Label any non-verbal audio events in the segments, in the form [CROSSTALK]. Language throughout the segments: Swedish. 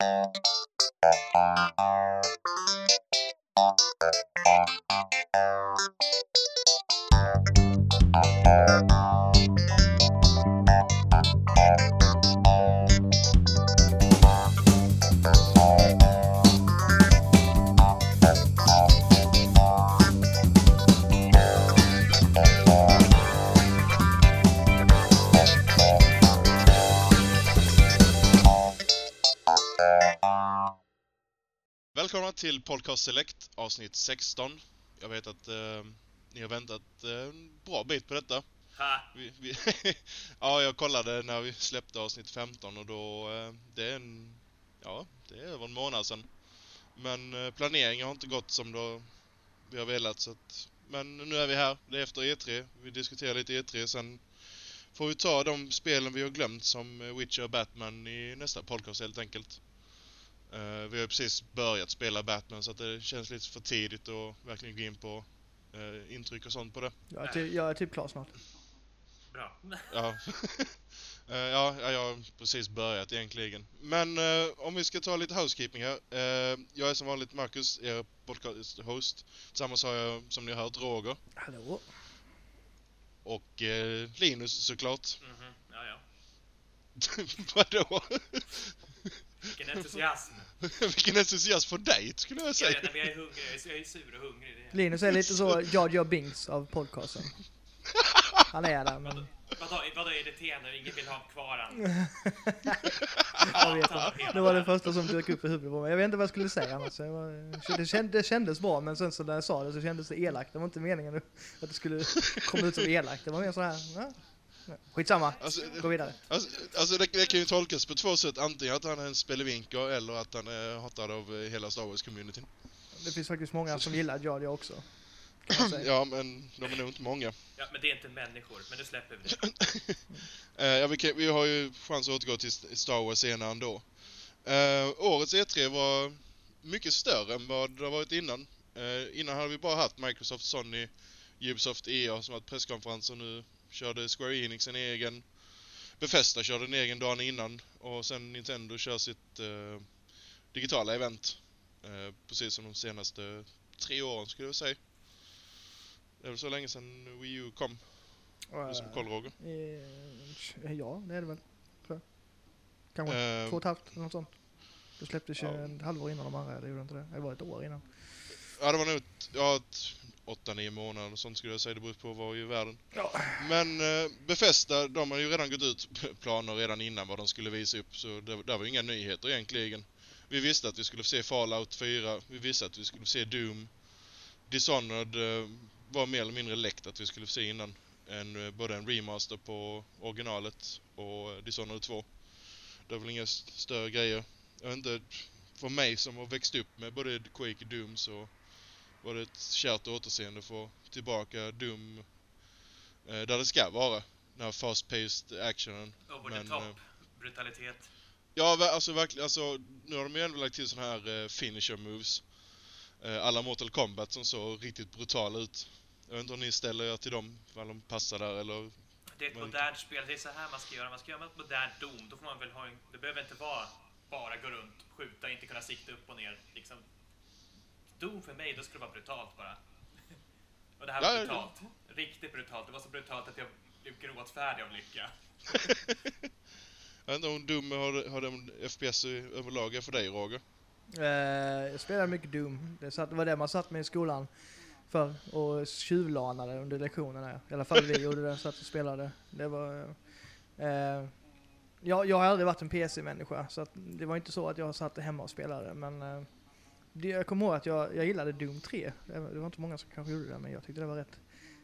Thank you. Podcast Select avsnitt 16. Jag vet att eh, ni har väntat eh, en bra bit på detta. Vi, vi [LAUGHS] ja, jag kollade när vi släppte avsnitt 15 och då, eh, det är en, ja, det är över en månad sedan. Men eh, planeringen har inte gått som då vi har velat så att, men nu är vi här, det är efter E3. Vi diskuterar lite E3, sen får vi ta de spelen vi har glömt som eh, Witcher och Batman i nästa podcast helt enkelt. Eh, vi har ju precis börjat spela Batman så att det känns lite för tidigt att verkligen gå in på eh, intryck och sånt på det. Jag är, typ, jag är typ klar snart. Bra. Ja. [LAUGHS] Eh, ja, ja, jag har precis börjat egentligen. Men om vi ska ta lite housekeeping här. Jag är som vanligt Marcus, er podcast-host. Tillsammans har jag, som ni har hört, Roger. Hallå? Och Linus såklart. Mhm, ja, ja. [LAUGHS] Vadå? Vilken entusiasm. [LAUGHS] Vilken entusiasm för dig, skulle jag Jag, säga. vet, inte, men jag är hungrig, jag är, jag är sur och hungrig. Det är... Linus är lite så Jar Binks av podcasten. [LAUGHS] Han är där men... Vadå, vadå irriterande? Ingen vill ha kvar han. [LAUGHS] Jag vet inte. Det var det första som dök upp i huvudet på mig. Jag vet inte vad jag skulle säga annars. Jag det, kändes, det kändes bra men sen så när jag sa det så kändes det elakt. Det var inte meningen att det skulle komma ut som elakt. Det var mer så här. Ja. Skitsamma. Alltså, Gå vidare. Alltså, alltså det, det kan ju tolkas på två sätt. Antingen att han är en spelevinker eller att han är hatad av eh, hela Star Wars-communityn. Det finns faktiskt många som gillar Jar Jar också. [CLEARS THROAT] Ja, men de är nog inte många. Ja, men det är inte människor. Men nu släpper vi det. [LAUGHS] Eh, ja, vi, kan, vi har ju chans att återgå till Star Wars senare ändå. Uh, årets E3 var mycket större än vad det har varit innan. Eh, innan hade vi bara haft Microsoft, Sony, Ubisoft, EA som haft presskonferenser. Nu körde Square Enix en egen. Bethesda körde en egen dagen innan. Och sen Nintendo kör sitt eh, digitala event. Eh, precis som de senaste tre åren skulle jag säga. Det är väl så länge sedan Wii U kom. Du som koll Roger. Eh, Ja, det är det väl. Tror jag. Kanske Eh, två och ett halvt eller något sånt. Det släpptes ju ett halvår innan de andra, det gjorde inte det? Det var ett år innan. Ja, det var nog ett, ja, ett 8-9 månader och sånt skulle jag säga. Det beror på var i världen. Ja. Men eh, Befästa, de har ju redan gått ut [LAUGHS] planer redan innan vad de skulle visa upp. Så det, det var ju inga nyheter egentligen. Vi visste att vi skulle få se Fallout 4. Vi visste att vi skulle få se Doom. Dishonored eh, var mer eller mindre läckt att vi skulle få se innan. En, eh, både en remaster på originalet och eh, Dishonored 2. Det är väl inga st- större grejer. Jag vet inte, för mig som har växt upp med både Quake och Doom så var det ett kärt återseende få tillbaka Doom eh, där det ska vara. Den här fast-paced actionen. Over Men, the top. eh, Brutalitet. Ja, alltså verkligen, alltså nu har de ju ändå lagt till såna här eh, finisher moves. Eh, alla Mortal Kombat som såg riktigt brutala ut. Jag vet inte om ni ställer er till dem, ifall de passar där eller... Det är ett modernt spel. Det är så här man ska göra. Man ska göra ett modernt Dom. Då får man väl ha en... Det behöver inte vara bara gå runt, skjuta, inte kunna sikta upp och ner. Liksom. Dom för mig, då skulle det vara brutalt bara. [LAUGHS] Och det här var Ja, ja, brutalt. Riktigt brutalt. Det var så brutalt att jag blev gråtfärdig av lycka. [LAUGHS] Jag vet inte om Doom har, har de FPS överlag för dig Roger? Eh, jag spelade mycket Doom. Det, satt, det var det man satt med i skolan för och tjuvlanade under lektionerna. I alla fall vi gjorde det, satt och spelade. Det var... Eh, jag, jag har aldrig varit en PC-människa så att det var inte så att jag satt hemma och spelade men eh, jag kommer ihåg att jag, jag gillade Doom 3. Det var, inte många som kanske gjorde det men jag tyckte det var rätt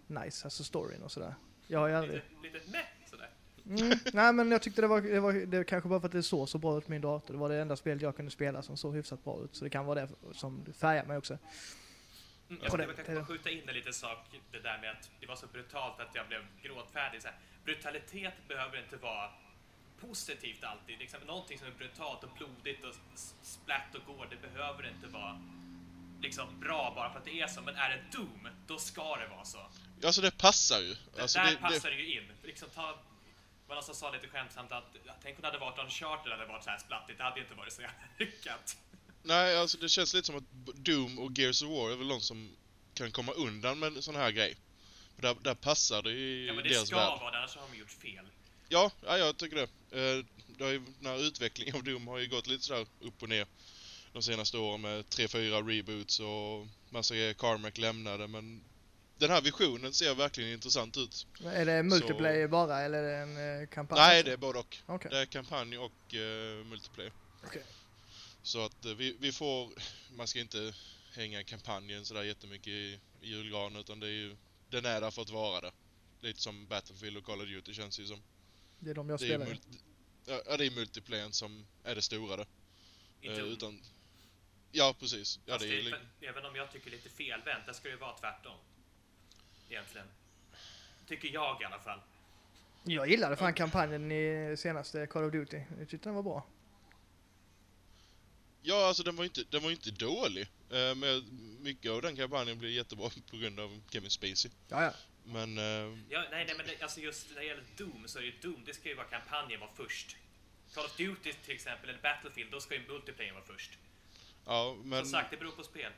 nice, alltså storyn och sådär. Jag har ju aldrig... Lite, lite meh sådär. Mm, nej men jag tyckte det var, det var det kanske bara för att det såg så bra ut på min dator. Det var det enda spelet jag kunde spela som såg hyfsat bra ut. Så det kan vara det som färgar mig också. Mm, Ja, jag skulle det- kanske det- bara skjuta in en liten sak, det där med att det var så brutalt att jag blev gråtfärdig. Så här. Brutalitet behöver inte vara positivt alltid. Liksom, någonting som är brutalt och blodigt och splatt och går, det behöver inte vara liksom bra bara för att det är så. Men är det Doom, då ska det vara så. Alltså det passar ju. Det Alltså, där det, passar det, ju in. Liksom ta, någon som sa lite skämtsamt att ja, tänk om det hade varit någon charter hade varit så här splattigt. Det hade ju inte varit så jävla [LAUGHS] lyckat. Nej, alltså det känns lite som att Doom och Gears of War är väl de som kan komma undan med en sån här grej. Där, där passar det i Ja, men det ska värld. vara det, annars har de gjort fel. Ja, ja, jag tycker det. Eh, det har ju, den här utvecklingen av Doom har ju gått lite sådär upp och ner de senaste åren med 3-4 reboots och massa grejer. Carmack lämnade, men den här visionen ser verkligen intressant ut. Är det multiplayer bara eller är det en eh, kampanj? Nej, det är både och. Okej. Det är kampanj och uh, multiplayer. Okej. Så att vi, vi får, man ska inte hänga kampanjen sådär jättemycket i, i julgranen utan det är ju, den är där för att vara det. Lite som Battlefield och Call of Duty känns det ju som. Det är de jag Det spelar. multi, ja, det är multiplayern som är det stora det. I Eh, utan, ja precis. Ja, det är, det, även om jag tycker lite felvänt, det ska ju vara tvärtom. Egentligen. Tycker jag i alla fall. Jag gillade fan kampanjen i senaste Call of Duty. Jag tyckte den var bra. ja alltså den var inte, den var inte dålig. Eh, men mycket av den kampanjen blev jättebra på grund av Kevin Spacey. Ja, ja. Men, eh, Ja, nej, nej, men det, alltså just när det gäller Doom så är det Doom, det ska ju vara kampanjen vara först. Call of Duty till exempel, eller Battlefield, då ska ju multiplayer vara först. ja men... Som sagt, det beror på spel.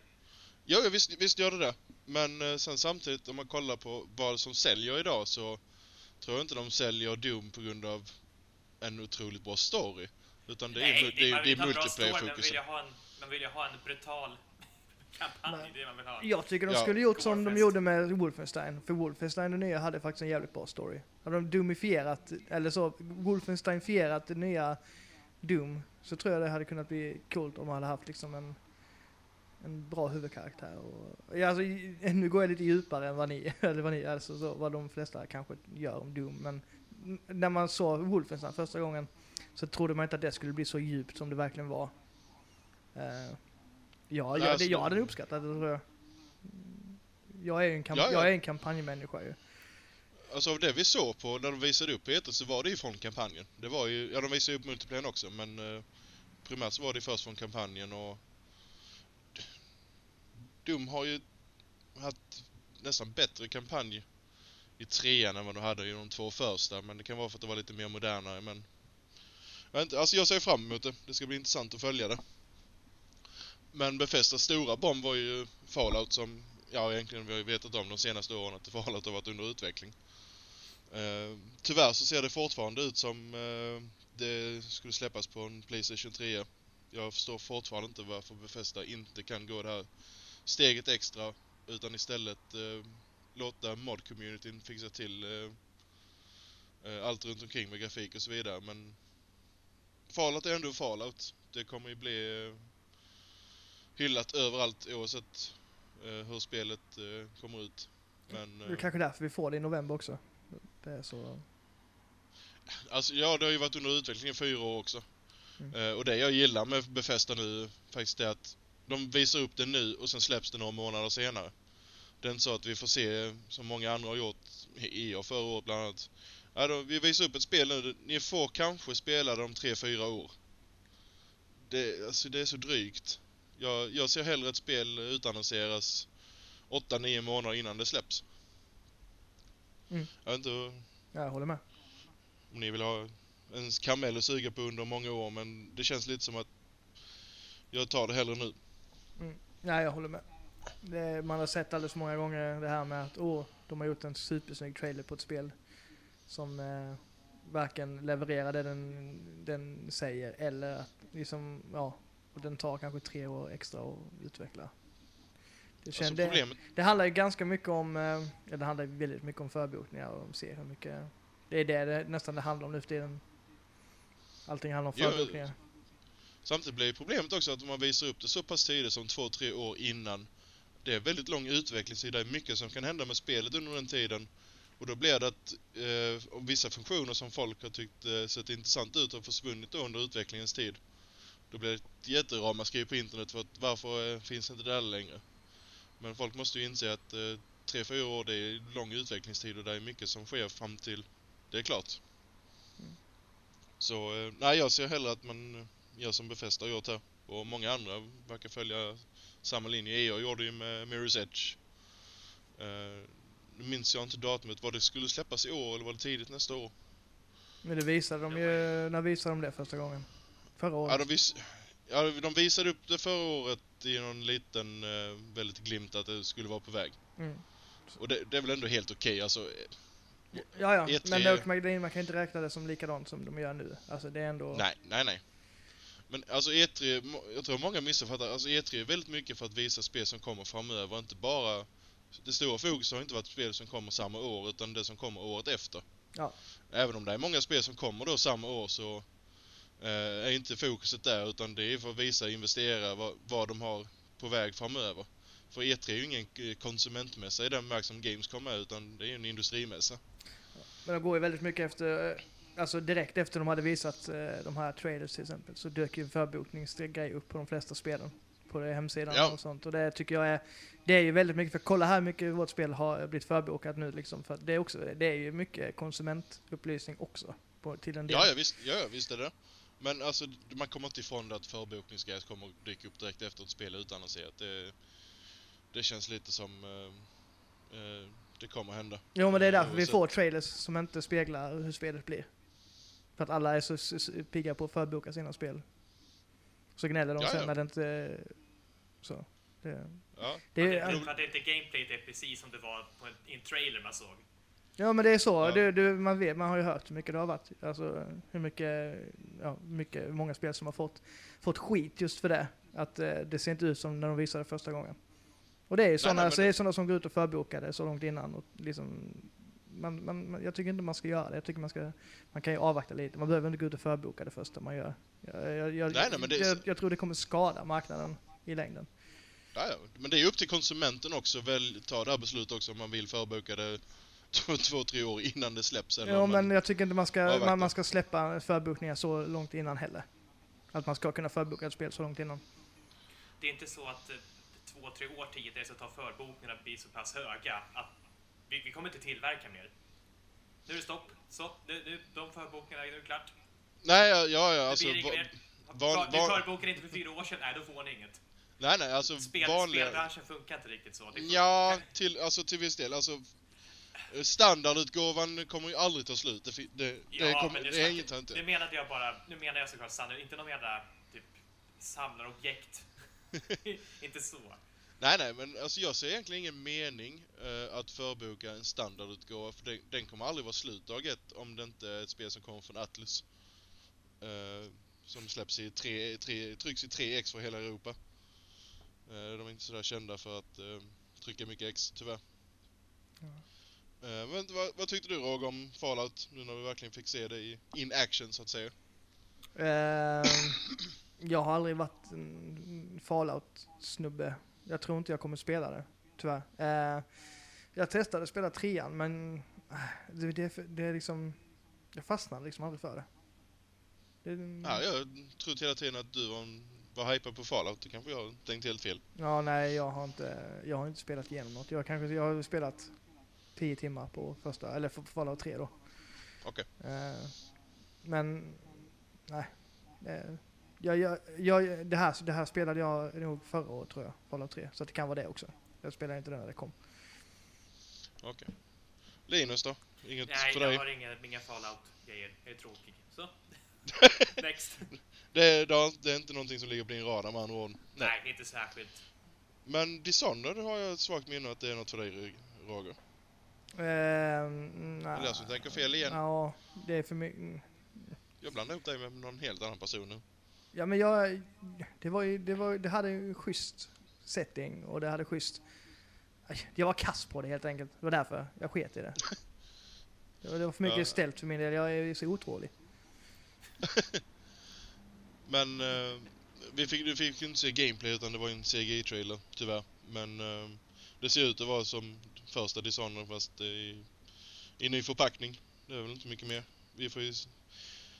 Ja, ja visst, visst gör det det. Men eh, sen samtidigt om man kollar på vad som säljer idag så tror jag inte de säljer Doom på grund av en otroligt bra story. Utan det är, nej, ju- det, är, man det är multiplayer-fokusen. ju man vill ju ha en brutal kampanj, det man vill ha. Jag tycker de Ja. skulle gjort som de gjorde med Wolfenstein. För Wolfenstein det nya hade faktiskt en jävligt bra story. Hade de Doomifierat, eller så, Wolfensteinfierat det nya Doom, så tror jag det hade kunnat bli coolt om man hade haft liksom en, en bra huvudkaraktär. Och, ja, alltså, nu går jag lite djupare än vad ni, [LAUGHS] eller vad ni, alltså så, vad de flesta kanske gör om Doom. Men när man såg Wolfenstein första gången så trodde man inte att det skulle bli så djupt som det verkligen var. Uh, ja, jag, det, jag hade uppskattat det tror jag. Jag är ju en, kamp- Ja, ja. Jag är en kampanjmänniska ju. Alltså av det vi såg på när de visade upp Peter så var det ju från kampanjen. Det var ju, ja de visade ju upp multiplayern också men eh, primärt så var det först från kampanjen och Doom har ju haft nästan bättre kampanj i trean än vad de hade i de två första men det kan vara för att det var lite mer modernare men jag, vet inte, alltså jag ser fram emot det. Det ska bli intressant att följa det. Men Befestas stora bomb var ju Fallout som, ja egentligen vi har ju vetat om de senaste åren att Fallout har varit under utveckling. Eh, tyvärr så ser det fortfarande ut som eh, det skulle släppas på en Playstation 3. Jag förstår fortfarande inte varför Befesta inte kan gå det här steget extra utan istället eh, låta mod-communityn fixa till eh, eh, allt runt omkring med grafik och så vidare. Men Fallout är ändå Fallout. Det kommer ju bli eh, hyllat överallt oavsett eh, hur spelet eh, kommer ut. Men, Det är eh, kanske därför vi får det i november också. Det är så... Alltså ja, det har ju varit under utveckling i fyra år också. Mm. Eh, och det jag gillar med Befesta nu faktiskt är att de visar upp det nu och sen släpps det några månader senare. Det är inte så att vi får se, som många andra har gjort, EA förra året bland annat. Ja, då, vi visar upp ett spel nu, ni får kanske spela det om tre fyra år. Det, alltså, det är så drygt. Jag, jag ser hellre ett spel utannonseras 8-9 månader innan det släpps. Mm. Jag vet inte hur- Ja, jag håller med. om ni vill ha en kamel att suga på under många år men det känns lite som att jag tar det hellre nu. Ja, jag håller med. Det, man har sett alldeles för många gånger det här med att åh, de har gjort en supersnygg trailer på ett spel som eh, varken levererar det den, den säger eller att liksom, ja, och den tar kanske tre år extra att utveckla. Det, Alltså det, problemet, det handlar ju ganska mycket om, eh, ja, det handlar väldigt mycket om förbokningar och de ser hur mycket, det är det, det nästan det handlar om nu för tiden. Allting handlar om Jo, förbokningar. samtidigt blir problemet också att om man visar upp det så pass tidigt som två, tre år innan det är väldigt lång utvecklingstid, det är mycket som kan hända med spelet under den tiden. Och då blir det att eh, om vissa funktioner som folk har tyckt eh, sett intressant ut har försvunnit under utvecklingens tid. Då blir det ett jätteramaskri på internet för att varför eh, finns inte det där längre? Men folk måste ju inse att eh, tre, fyra år det är lång utvecklingstid och det är mycket som sker fram till det är klart. Mm. Så eh, nej, jag ser hellre att man eh, gör som Befesta har gjort här. Och många andra verkar följa samma linje. EA gjorde ju med Mirror's Edge. Eh, nu minns jag inte datumet, var det skulle släppas i år eller var det tidigt nästa år? Men det visade de ju, när visade de det första gången? Förra året? Ja, de, vis, ja, de visade upp det förra året i någon liten, eh, väldigt glimt att det skulle vara på väg. Mm. Och det, det är väl ändå helt okej, alltså. Ja, ja. E3 men Doug McDean, man kan inte räkna det som likadant som de gör nu. Alltså det är ändå... Nej, nej, nej. Men alltså E3, må- jag tror många missuppfattar, alltså E3 är väldigt mycket för att visa spel som kommer framöver, inte bara... Det stora fokuset har inte varit spel som kommer samma år, utan det som kommer året efter. Ja. Även om det är många spel som kommer då samma år så eh, är inte fokuset där, utan det är för att visa investerare vad, vad de har på väg framöver. För E3 är ju ingen eh, konsumentmässa i den bemärkelsen som Gamescom är, utan det är ju en industrimässa. Men de går ju väldigt mycket efter, eh, alltså direkt efter de hade visat eh, de här trailers till exempel, så dök ju förbokningsgrej upp på de flesta spelen. På hemsidan Ja. och sånt. Och det tycker jag är, det är ju väldigt mycket, för kolla här mycket vårt spel har blivit förbokat nu liksom. För det är också, det är ju mycket konsumentupplysning också. På, till en del. Ja, ja visst, ja, visst är det. Men alltså, man kommer inte ifrån det att förbokningsgrejer kommer att dyka upp direkt efter ett spel utannonserat. Det, det känns lite som... Eh, eh, det kommer hända. Jo men det är därför vi får trailers som inte speglar hur spelet blir. För att alla är så, så, så pigga på att förboka sina spel. Så gnäller de Ja, sen när det inte... Så. Det, Ja, det Det är, är, att det inte gameplayet är precis som det var på en, i en trailer man såg. Ja men det är så, Ja. du, du, man, vet, man har ju hört hur mycket det har varit. Alltså hur mycket, ja, mycket, många spel som har fått, fått skit just för det. Att eh, det ser inte ut som när de visade det första gången. Och det är ju sådana, så det är sådana som går ut och förbokar det så långt innan. Och liksom, man, man, jag tycker inte man ska göra det. Jag tycker man ska, man kan ju avvakta lite. Man behöver inte gå ut och förboka det första man gör. Jag, jag, jag, Nej, nej, men det är- jag, tror det kommer skada marknaden i längden. ja. Men det är upp till konsumenten också att väl ta det här beslutet också om man vill förboka det två, två tre år innan det släpps. Eller Ja, men jag tycker inte man ska, man, man ska släppa förbokningar så långt innan heller. Att man ska kunna förboka ett spel så långt innan. Det är inte så att eh, två, tre år tidigare så tar förbokningarna bli så pass höga att vi, vi kommer inte tillverka mer. Nu är det stopp. Så, nu, nu, de förbokningarna, nu är det klart. Nej, ja, ja, ja Det alltså... blir inget va- mer. van- Ni förbokade inte för fyra år sedan, nej då får ni inget. nej, nej, alltså Spel, vanliga... Spelbranschen funkar inte riktigt så. Det funkar- Ja, till, alltså till viss del. Alltså, standardutgåvan kommer ju aldrig ta slut. Det, det, det, Ja, kommer, men det, det, är inget inte. Nu menade jag bara, nu menar jag såklart standard, inte någon jävla typ samlarobjekt. [LAUGHS] inte så. Nej, nej, men alltså jag ser egentligen ingen mening eh, att förboka en standardutgåva för den, den kommer aldrig vara slut dag ett om det inte är ett spel som kommer från Atlus. Eh, som släpps i 3, 3, trycks i 3x för hela Europa. Eh, de är inte sådär kända för att trycka mycket X, tyvärr. Eh, men vad, vad tyckte du Roger om Fallout nu när vi verkligen fick se det i in action så att säga? Ehm, jag har aldrig varit en Fallout-snubbe. Jag tror inte jag kommer spela det, tyvärr. Eh, jag testade att spela trean, men eh, det, det, det är liksom... Jag fastnade liksom aldrig för det. det Ja, jag trodde hela tiden att du var, en- var hypad på Fallout. Det kanske jag har tänkt helt fel. Ja, nej, jag har inte, jag har inte spelat igenom något. Jag, kanske, jag har spelat 10 timmar på första, eller Fallout 3 då. Okej. Eh, men, nej. Eh, jag, jag, jag, det, här, det här spelade jag nog förra året tror jag, Fallout 3. Så det kan vara det också. Jag spelade inte det när det kom. Okej. Linus då? Inget Nej, för jag dig? har inga, inga fallout-grejer. Jag är tråkig. Så. [LAUGHS] Next. Det, är- det, det är inte någonting som ligger på din radar med andra ord. Nej, inte särskilt. Men Dishonored har jag ett svagt minne att det är något för dig Roger. Eh, Eller jag som tänker fel igen. Ja, det är för mycket. Jag blandar ihop dig med någon helt annan person nu. Ja men jag, det var ju, det var det hade en schysst setting och det hade schysst, jag var kass på det helt enkelt. Det var därför jag sket i det. [LAUGHS] Det var, det var för mycket Ja. ställt för min del, jag är så otålig. [LAUGHS] Men eh, vi fick, du fick ju inte se gameplay utan det var ju en CGI-trailer, tyvärr. Men eh, det ser ut att vara som första Dishonored fast i, i ny förpackning. Det är väl inte mycket mer. Vi får ju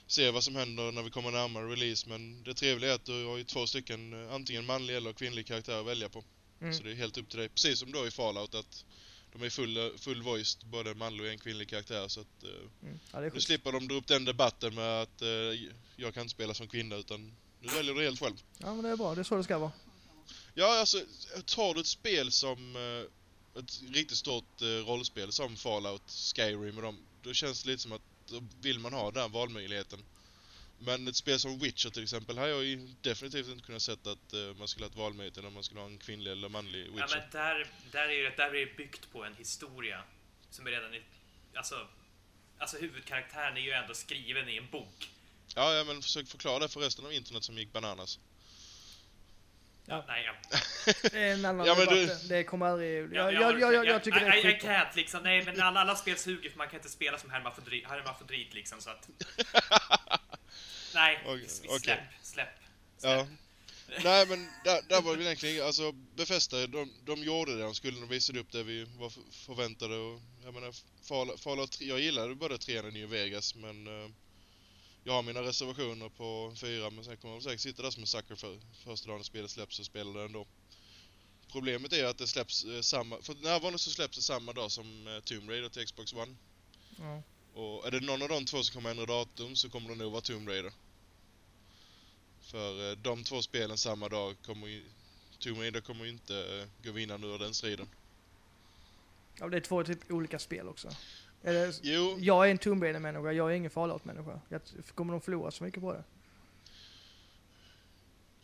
se vad som händer när vi kommer närmare release men det trevliga är att du har ju två stycken eh, antingen manlig eller kvinnlig karaktär att välja på. Mm. Så det är helt upp till dig. Precis som då i Fallout att de är full, full voiced, både en manlig och en kvinnlig karaktär så att eh, Mm. Ja, nu slipper de dra upp den debatten med att eh, jag kan inte spela som kvinna utan nu väljer du helt själv. Ja men det är bra, det är så det ska vara. Ja, alltså tar du ett spel som eh, ett riktigt stort eh, rollspel som Fallout, Skyrim och dem, då känns det lite som att då vill man ha den valmöjligheten. Men ett spel som Witcher till exempel har jag ju definitivt inte kunnat sett att eh, man skulle ha ett valmöjlighet om man skulle ha en kvinnlig eller manlig Ja, Witcher. men där, där, är det, där är det byggt på en historia som är redan i, alltså, alltså huvudkaraktären är ju ändå skriven i en bok. Ja, ja, men försök förklara det för resten av internet som gick bananas. Ja. Nej, jag, [LAUGHS] Det är en annan Ja, debatt. du- Det kommer aldrig... Jag, jag, jag, jag, jag, jag tycker det är I, I can't liksom, nej men alla, alla spel suger för man kan inte spela som hermafrodit, hermafrodit liksom så att... [LAUGHS] nej, Okej, s- okej. släpp, släpp. Ja. Nej men där, där var det egentligen, alltså Befästa, de, de gjorde det de skulle, de visade upp det vi var förväntade och jag menar Fall- Fallout 3, jag gillade både 3 och New Vegas men eh, jag har mina reservationer på 4 men sen kommer jag säkert sitta där som en sucker för första dagen spelet släpps och spela det ändå. Problemet är att det släpps eh, samma, för närvarande så släpps det samma dag som eh, Tomb Raider till Xbox One. Ja. Och är det någon av de två som kommer ändra datum så kommer det nog vara Tomb Raider. För eh, de två spelen samma dag kommer ju... Tomb Raider kommer ju inte eh, gå vinnande ur den striden. Ja, det är två typ olika spel också. Eller, Jo, jag är en Tomb Raider-människa, jag är ingen Fallout-människa. Kommer de förlora så mycket på det?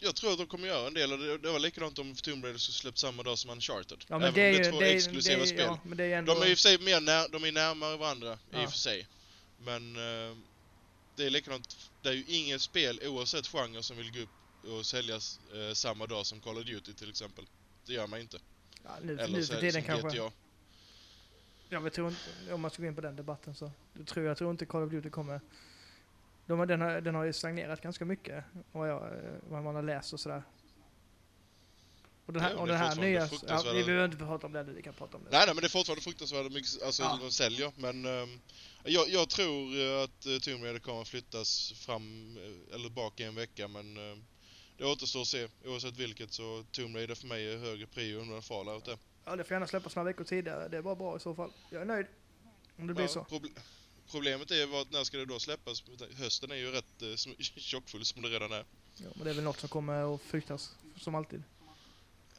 jag tror att de kommer göra en del och det, det var likadant om Tomb Raider skulle släppt samma dag som Uncharted. Ja, men Även det är om det är två Det är, exklusiva det är, spel. Ja, men det är ändå... De är i och för sig mer när, de är närmare varandra i Ja. och för sig. Men eh, det är likadant, det är ju inget spel oavsett genre som vill gå upp och säljas eh, samma dag som Call of Duty till exempel. Det gör man inte. ja, nu, Eller nu så för är tiden kanske. GTA. Ja, jag tror inte, om man ska gå in på den debatten så. Tror, jag tror inte Call of Duty kommer... De, den, har, den har ju stagnerat ganska mycket, vad, jag, vad man har läst och sådär. Och den här, Ja, och den här nya... Ja, vi behöver inte prata om det vi kan prata om det. Nej, nej, men det är fortfarande fruktansvärt mycket alltså, Ja. de säljer. Men ehm, jag, jag tror att uh, Tomb Raider kommer flyttas fram eh, eller bak i en vecka, men ehm, det återstår att se. Oavsett vilket så Tomb Raider för mig är högre prio än vad Fallout är. Ja, det får gärna släppas några veckor tidigare. Det bara bra i så fall. Jag är nöjd. Om det blir Ja, så. proble- problemet är vad, när ska det då släppas? Hösten är ju rätt eh, [LAUGHS] tjockfull som det redan är. Ja, men det är väl något som kommer att fruktas, som alltid.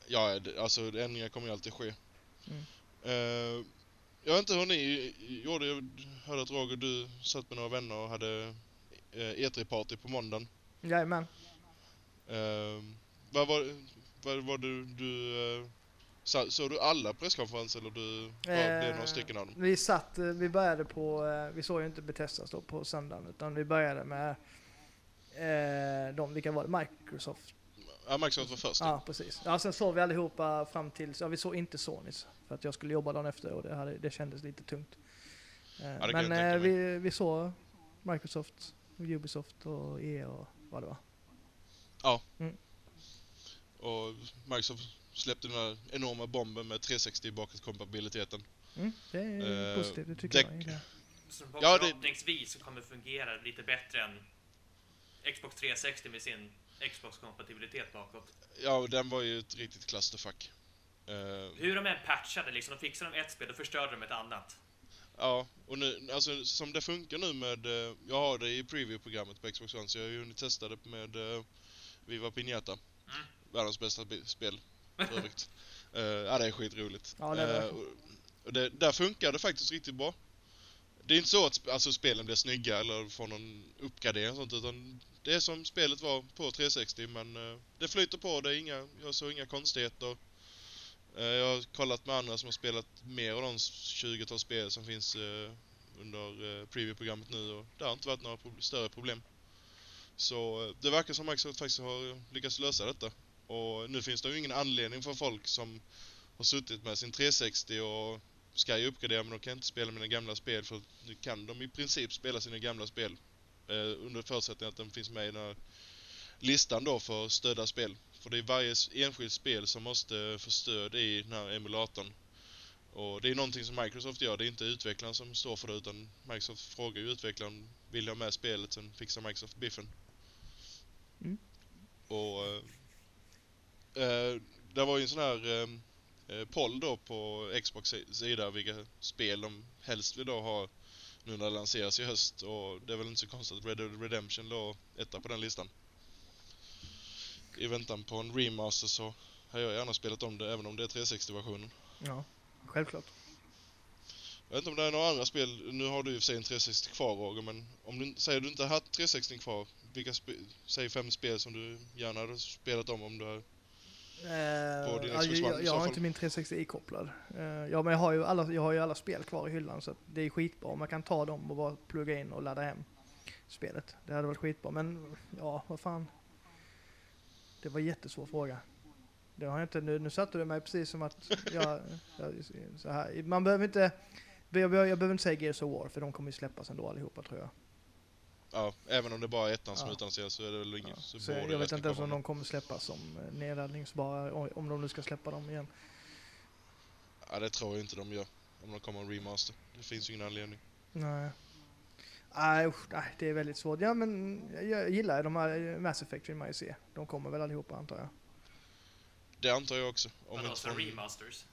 Ja, alltså ändringar kommer ju alltid ske. Mm. Eh, jag vet inte hur ni gjorde. Jag hörde att Roger, du satt med några vänner och hade uh, E3-party på måndagen. Jajamän. Uh, vad var, vad var du... du uh, så, såg du alla presskonferenser eller du Eh, blev några stycken av dem? Vi satt, eh, vi började på, eh, vi såg ju inte Bethesdas då på söndagen, utan vi började med eh, de, vilka var det? Microsoft. Ja, Microsoft var först. Ja, precis. Ja, sen såg vi allihopa fram till, ja vi såg inte Sonys, för att jag skulle jobba dagen efter och det, hade, det kändes lite tungt. Eh, jag men eh, vi, vi såg Microsoft, Ubisoft och EA och vad det var. Och Microsoft släppte den här enorma bomben med 360 bakåtkompatibiliteten. Mm, det är Eh, positivt, det tycker jag. Som Ja, det- förhoppningsvis så kommer fungera lite bättre än Xbox 360 med sin Xbox-kompatibilitet bakåt. Ja, och den var ju ett riktigt clusterfuck. Eh, Hur de än patchade, liksom, de fixade de ett spel, då förstörde de ett annat. Ja, och nu, alltså som det funkar nu med, eh, jag har det i preview-programmet på Xbox One så jag har ju hunnit testa det med uh, Viva Pinata. Mm. Världens bästa spel, för övrigt. uh, ja, det är skitroligt. Ja, det är. Eh, och, det, där funkar det faktiskt riktigt bra. Det är inte så att alltså, spelen blir snygga eller får någon uppgradering och sånt utan det är som spelet var på 360 men eh, det flyter på, det är inga, jag såg inga konstigheter. Eh, jag har kollat med andra som har spelat mer av de 20-tal spel som finns eh, under uh, preview-programmet nu och det har inte varit några prob- större problem. Så eh, det verkar som Microsoft faktiskt har lyckats lösa detta. Och nu finns det ju ingen anledning för folk som har suttit med sin 360 och ska ju uppgradera men de kan inte spela mina gamla spel för nu kan de i princip spela sina gamla spel. Eh, under förutsättning att de finns med i den här listan då för stödda spel. För det är varje enskilt spel som måste få stöd i den här emulatorn. Och det är någonting som Microsoft gör, det är inte utvecklaren som står för det utan Microsoft frågar ju utvecklaren vill jag ha med spelet, sen fixar Microsoft biffen. Mm. Och eh, det var ju en sån här eh, eh, poll då på Xbox si- sida vilka spel de helst vill då ha nu när det lanseras i höst och det är väl inte så konstigt att Red Dead Redemption låg etta på den listan. I väntan på en remaster så har jag gärna spelat om det även om det är 360-versionen. Ja, självklart. Jag vet inte om det är några andra spel, nu har du och för sig en 360 kvar Roger, men om du, säger du inte haft 360 kvar, vilka spe, säg fem spel som du gärna hade spelat om om du Eh, din Xbox jag, jag har inte min 360 ikopplad. Eh, ja, men jag har, ju alla, jag har ju alla spel kvar i hyllan så det är skitbra. Man kan ta dem och bara plugga in och ladda hem spelet. Det hade varit skitbra, men ja, vad fan. Det var en jättesvår fråga. Det har jag inte, nu, nu satte du mig precis som att jag, [LAUGHS] jag så här. Man behöver inte, jag behöver, jag behöver inte säga Gears of War för de kommer ju släppas ändå allihopa tror jag. Ja, även om det bara är ettan som Ja. utannonseras så är det väl inget, Ja. så, Så jag vet inte ens om de kommer släppas som eh, nedladdningsbara, om de nu ska släppa dem igen. Ja, det tror jag inte de gör. Om de kommer en remaster. Det finns ju ingen anledning. Nej. Nej, usch, nej, det är väldigt svårt. Ja, men jag gillar de här eh, Mass Effect vill man ju se. De kommer väl allihopa antar jag. Det antar jag också. Om Vadå, inte så från... remasters?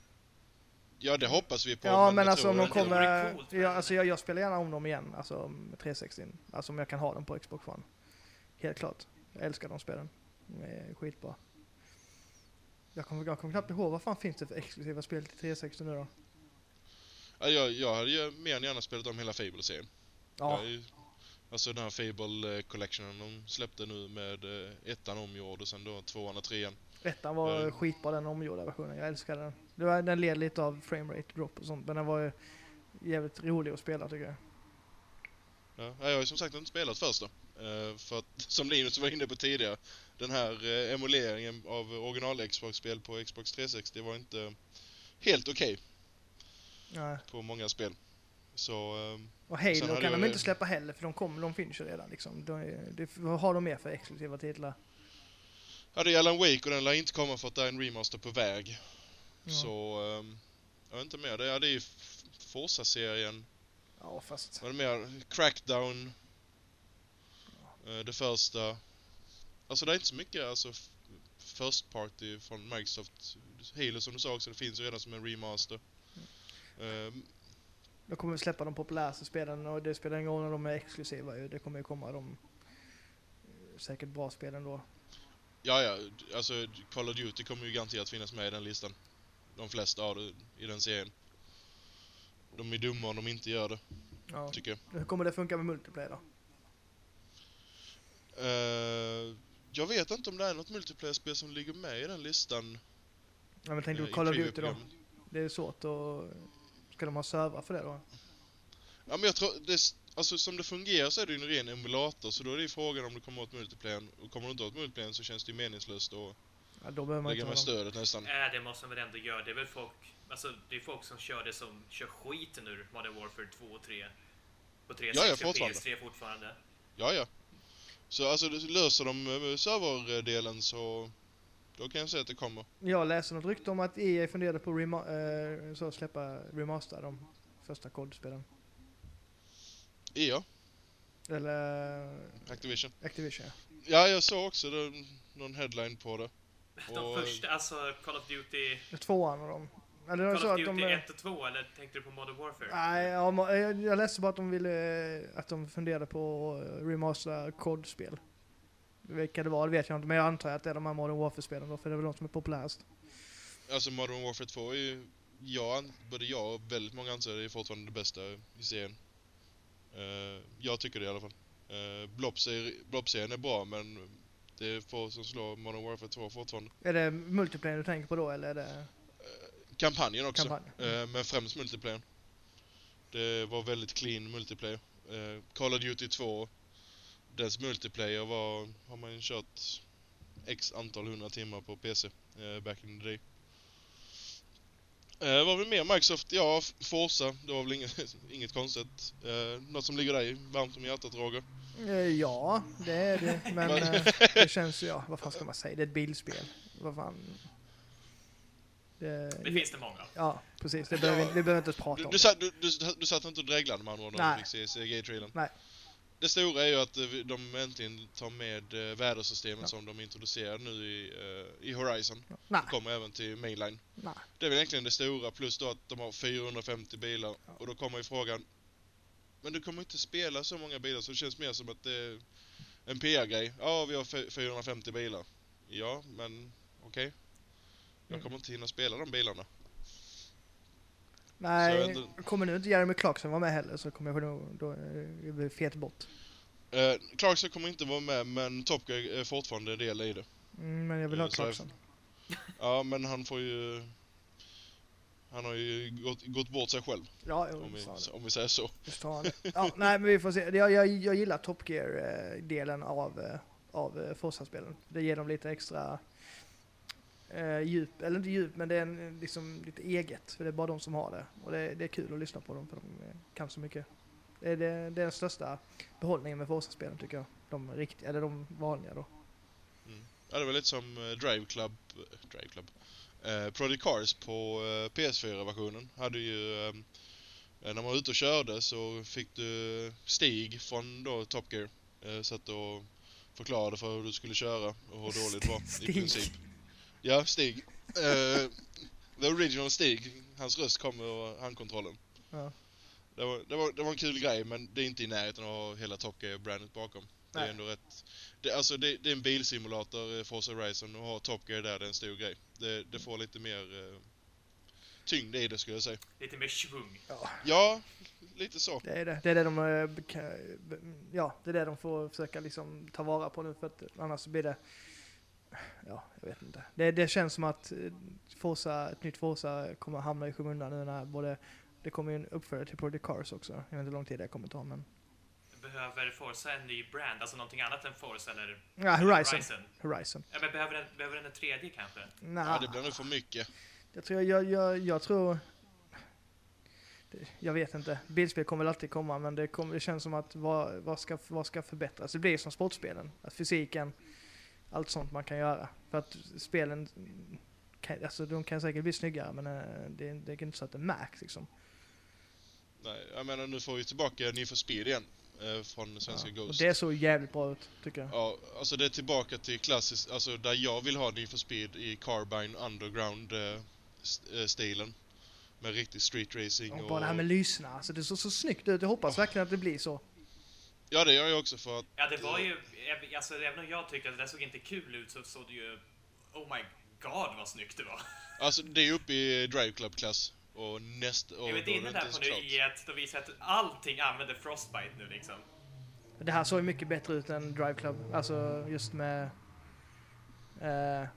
Ja, det hoppas vi på. Ja, men jag alltså om de kommer... coolt, Ja, men- alltså jag, jag spelar gärna om dem igen, alltså med 360. Alltså om jag kan ha dem på Xbox One. Helt klart. Jag älskar de spelen. De är skitbra. Jag kommer, jag kommer knappt ihåg, vad fan finns det för exklusiva spel till 360 nu då? Ja, jag, jag hade ju mer än gärna spelat om hela Fable-serien. Ja, Jag ju- Alltså den här Fable eh, Collectionen de släppte nu med eh, ettan omgjord och sen då tvåan och trean. ettan var Ja. skitbra den omgjorda versionen. Jag älskade den. Var, den led lite av framerate drop och sånt, men den var ju jävligt rolig att spela tycker jag. Ja, jag har ju som sagt inte spelat första. Eh, för att, [LAUGHS] som Linus var inne på tidigare, den här eh, emuleringen av original Xbox-spel på Xbox 360 var inte helt okej Nej. på många spel. Så, eh, Och Halo kan de inte släppa heller för de, kommer, de finns ju redan liksom. De, det, vad har de mer för exklusiva titlar? ja det är Alan Wake och den lär inte komma för att det är en remaster på väg. Ja. Så, eh, jag vet inte mer. Det är, ju Forza-serien. Ja fast. Vad är det mer? Crackdown. Eh, det första. Alltså det är inte så mycket alltså First Party från Microsoft. Halo som du sa också, det finns ju redan som en remaster. Eh, De kommer väl släppa de populäraste spelen och det spelar ingen roll när de är exklusiva ju. Det kommer ju komma de eh, säkert bra spelen då. ja, ja, alltså Call of Duty kommer ju garanterat finnas med i den listan. De flesta av det i den serien. De är dumma om de inte gör det, Ja. tycker jag. Hur kommer det funka med multiplayer då? Eh, jag vet inte om det är något multiplayer-spel som ligger med i den listan. Ja, men tänkte eh, du i Call of Duty då? Det är svårt att... Ska de ha servrar för det då? Ja men jag tror, det, alltså som det fungerar så är det ju en ren emulator så då är det ju frågan om du kommer åt multiplayer och kommer du inte åt multiplayer så känns det ju meningslöst att Ja, då behöver man inte ha dem. stödet nästan. Äh, det måste man väl ändå göra. Det är väl folk, alltså det är folk som kör det som kör skiten ur Modern Warfare 2 och 3. På 360 Ja, ja, fortfarande. PS3 fortfarande. Ja ja. Så alltså löser de eh, serverdelen så då kan jag säga att det kommer. Jag läste något rykte om att EA funderade på rema- så släppa remaster de första kodspelen. EA, Eller Activision. Activision ja. Ja jag såg också det, någon headline på det. De Och- första, alltså Call of Duty, Tvåan och dem. Eller Call sa of att Duty de... eh, 1 och 2 eller tänkte du på Modern Warfare? Nej, ja, ma- jag läste bara att de ville, att de funderade på att remastera kodspel. Vilka det var, det vet jag inte, men jag antar att det är de här Modern Warfare-spelen då, för det är väl de som är populärast. Alltså Modern Warfare 2 är ju, jag, an- både jag och väldigt många anser det är fortfarande det bästa i serien. Eh, jag tycker det i alla fall. Uh, Blob-serien är bra men det är få som slår Modern Warfare 2 fortfarande. Är det multiplayer du tänker på då, eller är det Kampanjen också. kampanj? Eh, men främst multiplayer. Det var väldigt clean multiplayer. Eh, Call of Duty 2, dess multiplayer var, har man kört x antal hundra timmar på PC eh, back in the day. Eh, vad var det mer? Microsoft, ja, Forza, det var väl inget, [LAUGHS] inget konstigt. Eh, något som ligger dig varmt om hjärtat Roger? Eh, Ja, det är det, [LAUGHS] men eh, det känns ju, ja, vad fan ska man säga, det är ett bilspel. Vad fan. Det, Det finns det många. Ja, precis, det behöver, vi- vi behöver inte prata Du, om du, du, du, du satt inte och dreglade med andra ord när du fick se CG-trailern? Nej. Det stora är ju att eh, de äntligen tar med eh, vädersystemen Ja. som de introducerar nu i, eh, i Horizon. Nej, kommer även till mainline. nej. Det är väl egentligen det stora, plus då att de har 450 bilar. Ja. Och då kommer ju frågan, men du kommer inte spela så många bilar så det känns mer som att det är en PR-grej. Ja, vi har fy- 450 bilar. Ja, men okej. Jag Mm. kommer inte hinna spela de bilarna. Nej, inte- kommer nu inte Jeremy Clarkson vara med heller så kommer jag nog då eh, bli fet bort. Eh, Clarkson kommer inte vara med, men Top Gear är fortfarande en del i det. Mm, men jag vill ha Eh, så jag- Clarkson. [LAUGHS] Ja, men han får ju... Han har ju gått, gått bort sig själv, Ja, om vi, det. om vi säger så. Det. Ja, [LAUGHS] nej, men vi får se. Jag, jag, jag gillar Top Gear-delen av, eh, av eh, Forza-spelen. Det ger dem lite extra eh, djup, eller inte djup, men det är en, liksom lite eget. För det är bara de som har det. Och det, det är kul att lyssna på dem, för de eh, kan så mycket. Det är, det, det är den största behållningen med Forza-spelen tycker jag. De riktiga, eller de vanliga då. Ja, det var lite som eh, Drive Club... eh, Drive Club. Eh, Project Cars på eh, PS4-versionen hade ju... Eh, när man var ute och körde så fick du Stig från då Top Gear. Eh, satt och förklarade för hur du skulle köra och hur dåligt det var i princip. Ja, Stig. Eh, the original Stig. Hans röst kom ur handkontrollen. Ja. Det var, det, var, det var en kul grej men det är inte i närheten av att ha hela Top Gear-brandet bakom. Det är Nej. ändå rätt... Det, alltså det, det är en bilsimulator, eh, Forza Horizon, och ha Top Gear där det är en stor grej. Det, det får lite mer eh, tyngd i det skulle jag säga. Lite mer svung. Ja, Ja, lite så. det är det. Det är det de, ja, det är det de får försöka liksom ta vara på nu för att annars blir det Ja, jag vet inte. Det, det känns som att eh, Forza, ett nytt Forza kommer hamna i skymundan nu när både det kommer ju en uppföljare till Project Cars också. Jag vet inte hur lång tid det kommer ta men... Behöver Forza en ny brand? Alltså någonting annat än Forza eller Ja, Horizon. Horizon? Horizon. Ja, men behöver den, behöver den en tredje kanske? Nah, Ja, det blir nog för mycket. jag tror, jag, jag, jag tror... Jag vet inte. Bilspel kommer väl alltid komma men det, kommer, det känns som att vad, vad, ska, vad ska förbättras? Det blir som sportspelen. Att fysiken, allt sånt man kan göra. För att spelen, kan, alltså de kan säkert bli snyggare men eh, det, det är inte så att det märks liksom. Nej, jag menar nu får vi tillbaka Need for Speed igen. Eh, från svenska Ja. Och Ghost. det såg jävligt bra ut tycker jag. Ja, alltså det är tillbaka till klassiskt, alltså där jag vill ha Need for Speed i Carbine Underground eh, st- eh, stilen. Med riktig street racing Och och... bara det här med lyssna, alltså det såg så snyggt ut. Jag hoppas verkligen att det blir så. Ja, det gör jag också för att... Ja, det var ju... Alltså, även om jag tyckte att det där såg inte kul ut så såg det ju... Oh my god vad snyggt det var. [LAUGHS] Alltså det är uppe i Drive Club-klass. Och näst... Och Jag vet inne det där inte på nu i ett, de visar att allting använder Frostbite nu liksom. Det här såg ju mycket bättre ut än Drive Club. Alltså just med eh,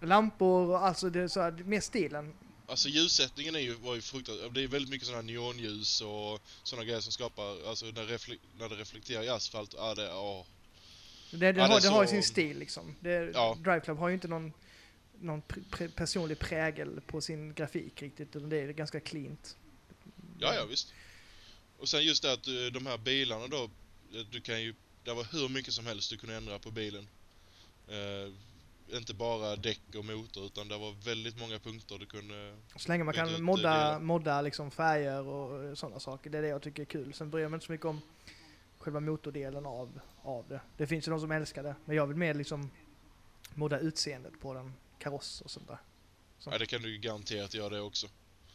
lampor och alltså det är så här, mer stilen. Alltså ljussättningen är ju, var ju fruktansvärt... Det är väldigt mycket sådana här neonljus och sådana grejer som skapar... Alltså när, refle, när det reflekterar i asfalt, ja det... Åh. Det, det, Ja, det har, det har ju så- sin stil liksom. Det, Ja. Drive Club har ju inte någon, någon personlig prägel på sin grafik riktigt. Utan det är ganska cleant. Ja, ja visst. Och sen just det att eh, de här bilarna då, eh, du kan ju... Det var hur mycket som helst du kunde ändra på bilen. Inte bara däck och motor utan det var väldigt många punkter du kunde... Så länge man kan modda, modda liksom färger och sådana saker. Det är det jag tycker är kul. Sen bryr jag mig inte så mycket om själva motordelen av, av det. Det finns ju de som älskar det. Men jag vill mer liksom modda utseendet på den. Kaross och sånt där. Så. Ja, det kan du ju garanterat göra det också.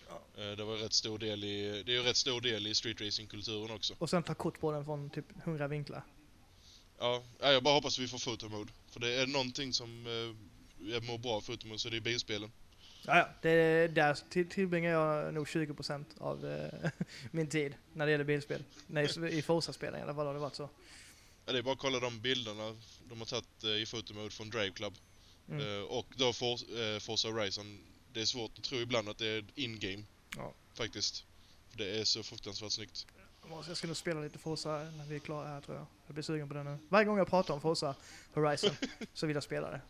Ja. Eh, det var rätt stor del i... Det är ju rätt stor del i street racing-kulturen också. Och sen ta kort på den från typ 100 vinklar. Ja, ja, jag bara hoppas vi får fotomode. För det är någonting som eh, jag mår bra av fotomode så det är bilspelen. Ja, ja. Det är, där till, tillbringar jag nog 20% av eh, [LAUGHS] min tid när det gäller bilspel. Nej, I Forza-spelen i alla fall har det varit så. Ja, det är bara att kolla de bilderna de har tagit eh, i fotomode från Drive Club. Mm. Eh, och då For, Forza Horizon. Det är svårt att tro ibland att det är in-game. Ja. Faktiskt. För det är så fruktansvärt snyggt. Jag ska nog spela lite Forza när vi är klara här tror jag. Jag blir sugen på det nu. Varje gång jag pratar om Forza Horizon så vill jag spela det.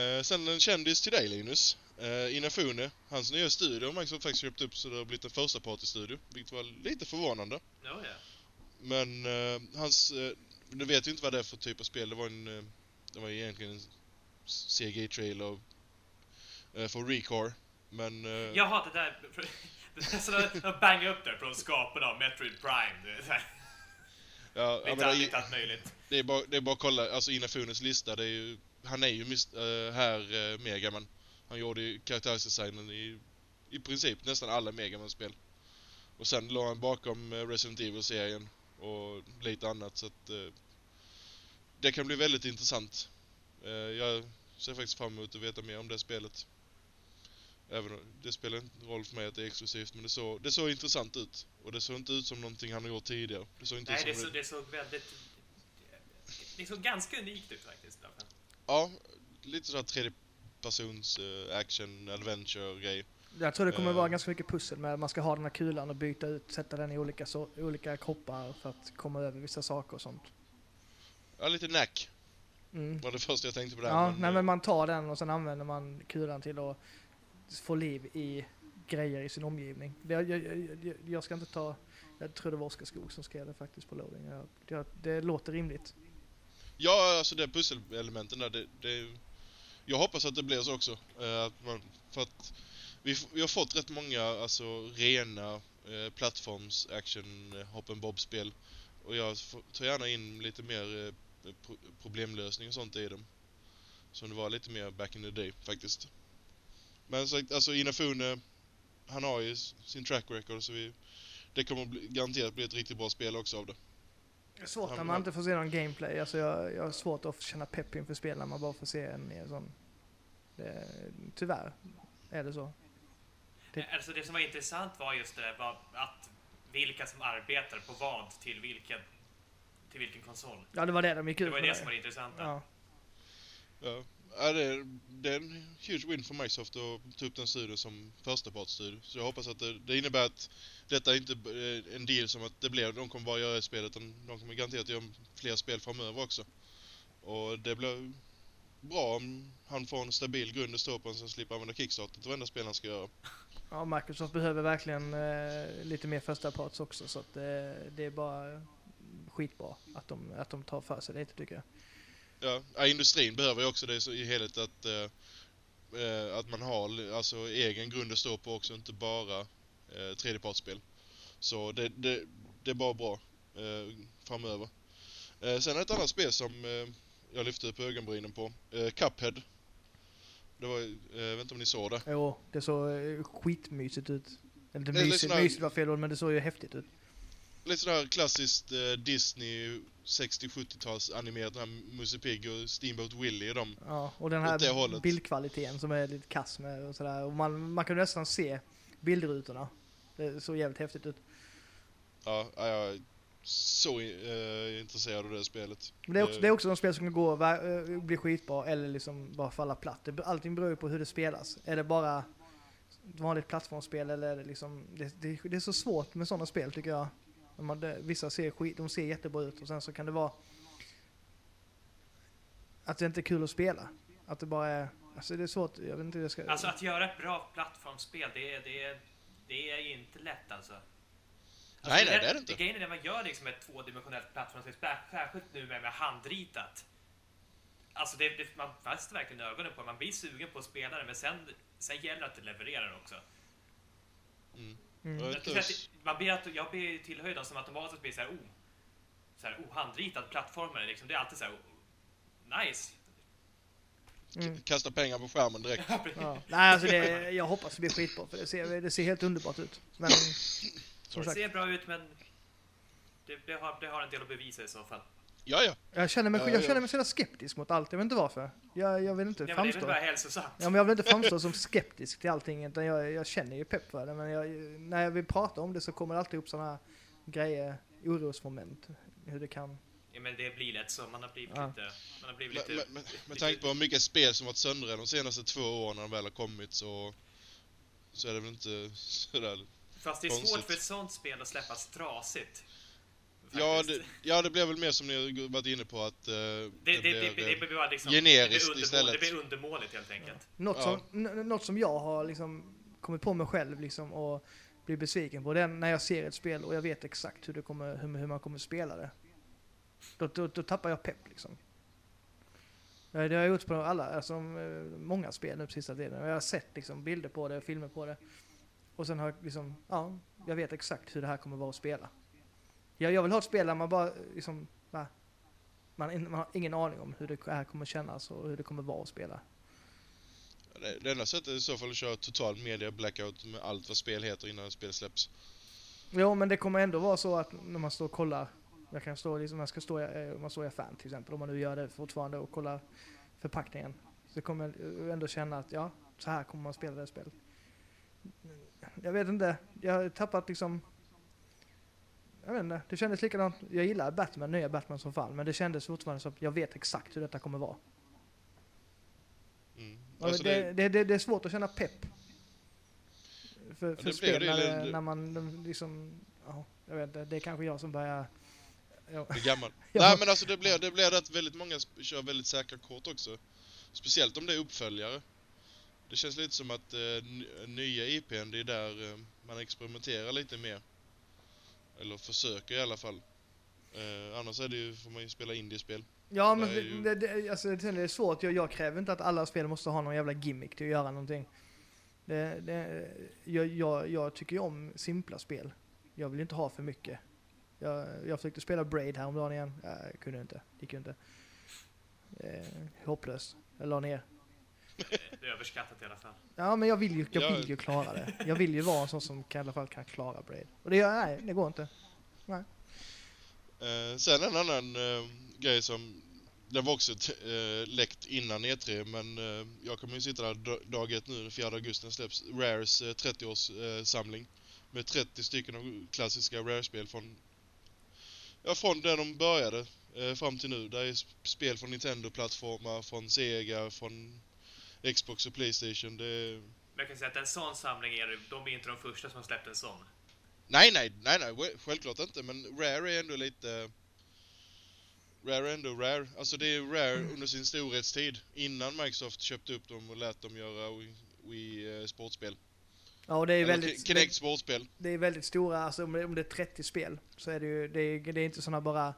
Eh, sen en kändis till dig Linus. Eh, Inafune. Hans nya studio har Microsoft faktiskt köpt upp så det har blivit en första partystudio. Vilket var lite förvånande. Ja, ja. Men eh, hans... Eh, du vet ju inte vad det är för typ av spel. Det var en... Eh, det var egentligen en CGI-trailer eh, för Recore. Men... Eh, Jaha, det där... [LAUGHS] Det som de- bangar upp där från skaparna av Metroid Prime. så ja, ja, Lite, det, är- lite allt möjligt. det, är bara, det är bara att kolla, alltså Inafunes lista, det är ju... Han är ju mis, eh, här eh, Megaman. Han gjorde ju karaktärsdesignen i i princip nästan alla Megaman-spel. Och sen låg han bakom eh, Resident Evil-serien och lite annat så att det kan bli väldigt intressant. Jag ser faktiskt fram emot att veta mer om det spelet. Även om det spelar inte roll för mig att det är exklusivt, men det såg, det såg intressant ut. Och det såg inte ut som någonting han har gjort tidigare. Det såg inte Nej, ut det, som... så, det såg väldigt... Det såg ganska unikt ut faktiskt. fall. Ja, lite sådär tredje persons eh, action, adventure grej. Jag tror det kommer Eh. vara ganska mycket pussel med att man ska ha den här kulan och byta ut, sätta den i olika, så, olika kroppar för att komma över vissa saker och sånt. Ja, lite knack Mm. var det första jag tänkte på där. Ja, men, nej eh, men man tar den och sen använder man kulan till att få liv i grejer i sin omgivning. Det, jag, jag, jag, jag ska inte ta, jag tror det var Oskar Skog som skrev det faktiskt på loading. Jag, jag, det låter rimligt. Ja, alltså det pusselelementen där, det, det... Jag hoppas att det blir så också. Eh, att man, för att vi, vi har fått rätt många, alltså rena eh, plattforms action eh, hoppen and bob-spel. Och jag tar gärna in lite mer eh, problemlösning och sånt i dem. Som det var lite mer back in the day faktiskt. Men så, alltså Inafune, han har ju sin track record så vi... Det kommer bli, garanterat bli ett riktigt bra spel också av det. Det är svårt Ja, när man inte får se någon gameplay. Alltså jag, jag har svårt att känna pepp inför spel när man bara får se en, en sån. Det, tyvärr är det så. Det- Alltså det som var intressant var just det där var att vilka som arbetar på vad till vilken, till vilken konsol. Ja, det var det de gick ut Det var det som var det intressanta. Ja. Ja, ja det, är, det är en huge win för Microsoft att ta upp den studien som förstapartsstudie. Så jag hoppas att det, det innebär att detta inte är en deal som att det blir, de kommer bara göra ett spel utan de kommer garanterat göra fler spel framöver också. Och det blir bra om han får en stabil grund att stå på så slipper använda Kickstarter till varenda spel han ska göra. ja, Microsoft behöver verkligen eh, lite mer förstaparts också så att det, det är bara skitbra att de, att de tar för sig lite tycker jag. Ja, industrin behöver ju också det så i helhet att, eh, eh, att man har alltså egen grund att stå på också, inte bara eh, tredjepartsspel. Så det, det, det är bara bra eh, framöver. Eh, sen ett annat spel som eh, jag lyfte på ögonbrynen på, eh, Cuphead. Det var, eh, jag vet inte om ni såg det. Jo, det såg eh, skitmysigt ut. Eller Det mysigt, mysigt var fel ord, men det såg ju häftigt ut. Lite sådär klassiskt Disney 60-70-tals animerat, den här Musse Pigg och Steamboat Willie och de. Ja, och den här bildkvaliteten som är lite kass med och sådär. Och man, man kan nästan se bildrutorna. Det såg jävligt häftigt ut. Ja, ja, jag är så eh, intresserad av det spelet. Men det är också, Eh, det är också de spel som kan gå och eh, bli skitbra eller liksom bara falla platt. Allting beror ju på hur det spelas. Är det bara ett vanligt plattformsspel eller är det liksom... Det, det, det är så svårt med sådana spel tycker jag. Man, det, vissa ser skit, de ser jättebra ut och sen så kan det vara att det inte är kul att spela. Att det bara är... Alltså det är svårt, jag vet inte hur jag ska... Alltså att göra ett bra plattformsspel, det är, det är, det är inte lätt alltså. alltså Nej, nej, det är det inte. Grejen är när man gör liksom ett tvådimensionellt plattformsspel, sär- särskilt nu med, med handritat. Alltså det, det, man fäster verkligen ögonen på man blir sugen på att spela det, men sen, sen gäller det att det levererar också. Mm. Mm. Jag inte, säga man blir, att- jag blir tillhöjd som automatiskt blir så här, oh, så här, oh, handritad plattformar, liksom. det är alltid så här, oh, nice. Mm. kasta pengar på skärmen direkt. [LAUGHS] Ja. Nej, alltså det, [LAUGHS] jag hoppas det blir skitbra för det ser, det ser helt underbart ut. Men Det ser bra ut, men det, det, har, det har en del att bevisa i så fall. Ja, ja. jag känner mig, Ja, jag ja. känner mig så skeptisk mot allt. Jag vet inte varför. Jag, jag vill inte Ja, men det är framstå... hälsosamt. Ja, men jag vill inte framstå som skeptisk till allting, utan jag, jag känner ju pepp för det. Men jag, när jag vill prata om det så kommer det alltid upp sådana här grejer, orosmoment. Hur det kan... Ja, men det blir lätt så. Man har blivit Ja. lite... Man har blivit Men, lite... men, men, med tanke på hur mycket spel som varit söndrade de senaste två åren när de väl har kommit så... Så är det väl inte sådär... Fast det är svårt konstigt. för ett sånt spel att släppas trasigt. Ja det, ja, det blir väl mer som ni har varit inne på att... eh, det, det, det, det, eh, blir bara liksom... generiskt det istället. Det blir undermåligt helt enkelt. Något, Ja. som, något som jag har liksom kommit på mig själv liksom och blir besviken på, det är när jag ser ett spel och jag vet exakt hur, det kommer, hur, hur man kommer spela det. Då, då, då tappar jag pepp liksom. Ja, Det har jag gjort på alla, alltså, eh, många spel nu på sista tiden. Jag har sett liksom, bilder på det, filmer på det. Och sen har jag liksom, ja, jag vet exakt hur det här kommer vara att spela. Jag, jag vill ha ett spel där man bara eh, liksom? Man, man har ingen aning om hur det här kommer kännas och hur det kommer vara att spela. Det, det enda sättet är i så fall att köra total media blackout med allt vad spel heter innan spel släpps. Jo, men det kommer ändå vara så att när man står och kollar, jag kan stå liksom, jag ska stå, om man står i affären till exempel, om man nu gör det fortfarande och kollar förpackningen, så kommer jag ändå känna att ja, så här kommer man spela det här spelet. Jag vet inte, jag har tappat liksom... Jag vet inte, det kändes likadant. Jag gillar Batman, nya Batman som fan, men det kändes fortfarande som att jag vet exakt hur detta kommer vara. Mm. Alltså det, det, det, det, är svårt att känna pepp. För, för spel när, när man liksom... Ja, jag vet inte, det är kanske jag som börjar... Ja, det är gammal. [LAUGHS] Ja. Nej men alltså det blir, det blir att väldigt många kör väldigt säkra kort också. Speciellt om det är uppföljare. Det känns lite som att eh, nya IPn, det är där eh, man experimenterar lite mer. Eller försöker i alla fall. Eh, annars är det ju, får man ju spela indiespel. ja men Det ju- det, det, alltså, det är svårt. Jag, jag kräver inte att alla spel måste ha någon jävla gimmick till att göra någonting. Det, det, jag, jag, jag tycker ju om simpla spel. Jag vill inte ha för mycket. Jag, jag försökte spela Braid häromdagen igen. Jag kunde inte. Det gick ju inte. Eh, hopplöst. Jag la ner. Det är överskattat i alla fall. Ja, men jag vill ju, jag Ja. vill ju klara det. Jag vill ju vara en sån som kan, i alla fall kan klara Braid. Och det gör nej, det går inte. Eh, sen en annan eh, grej som, den var också eh, läckt innan E3 men eh, jag kommer ju sitta där da- dag ett nu, den 4 augusti, släpps Rares eh, 30-årssamling. Eh, samling med 30 stycken av klassiska Rare-spel från, ja från där de började eh, fram till nu. Där är sp- spel från Nintendo-plattformar, från Sega, från Xbox och Playstation. Det. Men jag kan säga att en sån samling är de är inte de första som har släppt en sån. Nej, nej, nej, nej, sj- självklart inte, men Rare är ändå lite... Rare är ändå Rare. Alltså det är Rare under sin storhetstid. Innan Microsoft köpte upp dem och lät dem göra Wii, Wii eh, sportspel. Ja, och det är Eller väldigt... Ki- Kinect sportspel. det är väldigt stora, alltså om det, om det är 30 spel så är det ju, det är, det är inte sådana bara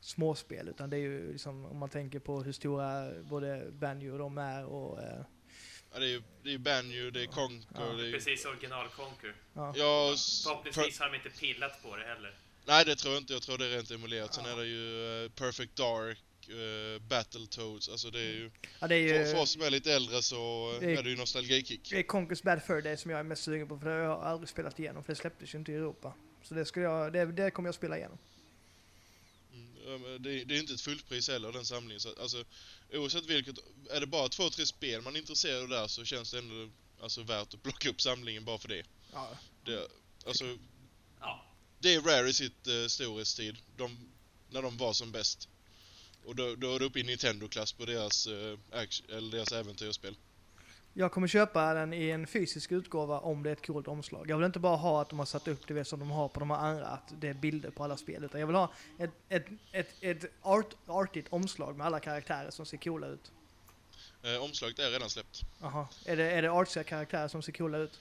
småspel utan det är ju liksom om man tänker på hur stora både Banjo och de är och eh, Ja, det är ju det är Banjo, det är Conker, Ja, det är ju... Precis original Conquer. ja. Ja, Förhoppningsvis har de inte pillat på det heller. Nej, det tror jag inte. Jag tror det är rent emulerat. Sen Ja. är det ju eh, Perfect Dark, uh, Battletoads. Alltså det är ju... ja det är ju För, för oss som är lite äldre så eh, Det är- är det ju nostalgikick. det är Conquest Bad Fur Day som jag är mest sugen på för det har jag aldrig spelat igenom för det släpptes ju inte i Europa. Så det, ska jag, det, det kommer jag spela igenom. Ja, men det, det är inte ett fullpris heller, den samlingen. Så, alltså, oavsett vilket, är det bara två, tre spel man är intresserad av där så känns det ändå alltså, värt att plocka upp samlingen bara för det. Ja. det alltså, Ja, det är Rare i sitt uh, storhetstid, de, när de var som bäst. Och då, då är det uppe i Nintendo-klass på deras, uh, action, eller deras äventyrsspel. Jag kommer köpa den i en fysisk utgåva om det är ett coolt omslag. Jag vill inte bara ha att de har satt upp det som de har på de här andra, att det är bilder på alla spel. Utan jag vill ha ett, ett, ett, ett art, artigt omslag med alla karaktärer som ser coola ut. Uh, omslaget är redan släppt. Jaha. Är det, är det artsiga karaktärer som ser coola ut?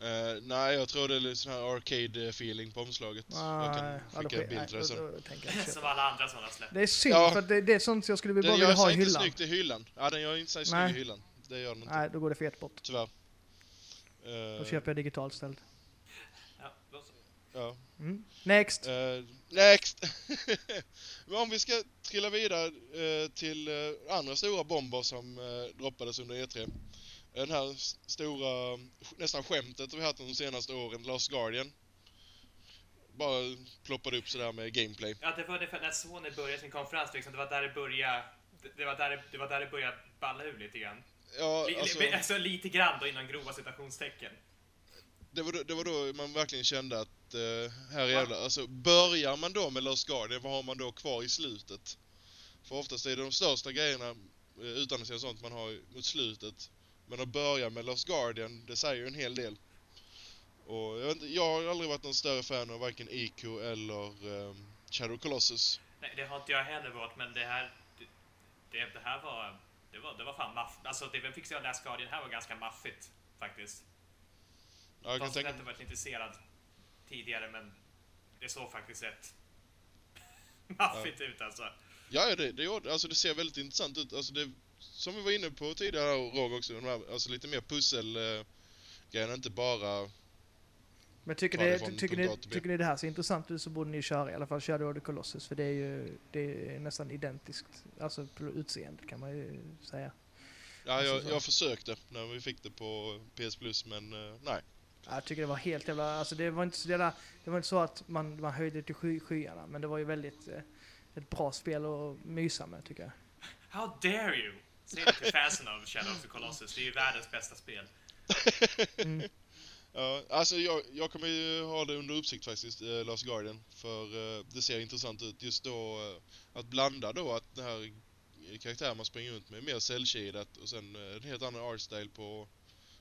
Eh, nej, jag tror det är sån här arcade-feeling på omslaget. jag kan ja, skicka sk- bild till dig sen. som alla andra sådana släpp. Det är synd Ja. för det, det är sånt jag skulle Den vilja gör ha i sig inte hyllan. snyggt i hyllan. Ja, den gör inte sig snygg i hyllan. Det gör den inte. Nej, då går det fet bort. Tyvärr. Då köper jag digitalt istället. Ja, då så. ja. Mm. Next! Eh, next! Men [LAUGHS] om vi ska trilla vidare eh, till eh, andra stora bomber som droppades under E3. Den här stora, nästan skämtet vi haft de senaste åren, Last Guardian. Bara ploppade upp sådär med gameplay. Ja, det var ungefär när Sony började sin konferens, liksom, det var där det började det- det var, där det, det var där det började balla ur lite grann. Ja, alltså, alltså lite grann då innan grova citationstecken. det, var då, det var då man verkligen kände att eh, här jävlar, alltså börjar man då med Last Guardian, vad har man då kvar i slutet? För oftast är det de största grejerna, eh, utan att säga sånt, man har mot slutet. Men att börja med Last Guardian, det säger ju en hel del. Och jag, inte, jag har aldrig varit någon större fan av varken IQ eller ehm, Shadow Colossus. Nej, det har inte jag heller varit, men det här... Det, det här var... Det var, det var fan maff... Alltså, det, vem fick se Last Guardian? Här var ganska maffigt, faktiskt. Ja, jag kan Fast jag tänka inte varit intresserad tidigare, men det såg faktiskt rätt [LAUGHS] maffigt ut alltså. Ja, ja, det, det, gjorde- alltså det ser väldigt intressant ut. Alltså det, som vi var inne på tidigare, Roger också, här, alltså lite mer pussel eh, grejerna, inte bara... Men tycker ni, tycker, ni, tycker ni det här ser intressant ut så borde ni köra i alla fall Shadow of the Colossus för det är ju det är nästan identiskt, alltså på utseende kan man ju säga. Ja, Alltså jag, så. jag försökte när vi fick det på PS Plus, men eh, nej. Jag tycker det var helt jävla, alltså det var inte så, jävla, det var inte så att man, man höjde till sky, skyarna men det var ju väldigt eh, ett bra spel att mysa med tycker jag. How dare you! Säg till fansen av Shadow of the Colossus, det är ju världens bästa spel. Mm. Ja, alltså jag, jag kommer ju ha det under uppsikt faktiskt, eh, Last Guardian. För eh, det ser intressant ut. Just då eh, att blanda då att den här karaktären man springer runt med är mer cellkidat och sen eh, en helt annan artstyle på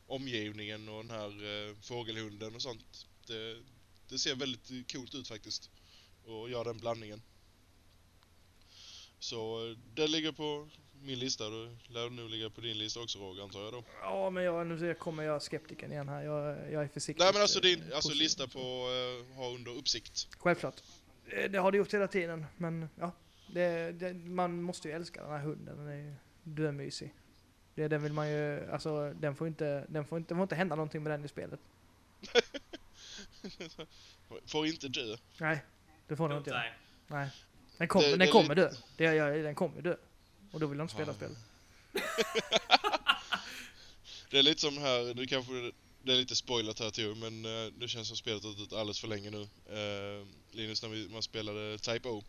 omgivningen och den här eh, fågelhunden och sånt. Det, det ser väldigt coolt ut faktiskt. Och göra den blandningen. Så eh, det ligger på min lista. Det lär nog ligga på din lista också Roger, antar jag då. Ja, men jag, nu kommer jag skeptiken igen här. Jag, jag är försiktig. Nej men alltså din eh, alltså lista på uh, ha under uppsikt. Självklart. Eh, Det har det gjort hela tiden, men ja. Det, det, man måste ju älska den här hunden. Den är ju dömysig. Det, den vill man ju, alltså den får inte, den får inte, får inte hända någonting med den i spelet. [LAUGHS] Får inte dö. Nej, det får den inte göra. Nej. Nej. Den kommer, Det- den det är kommer dö. Det, jag, den kommer dö. Och då vill jag inte spela Ja. spelet. [LAUGHS] Det är lite som här, nu kanske det- det är lite spoilat här till men eh, det känns som spelet har gått ut alldeles för länge nu. Eh, Linus, när vi, man spelade Type O.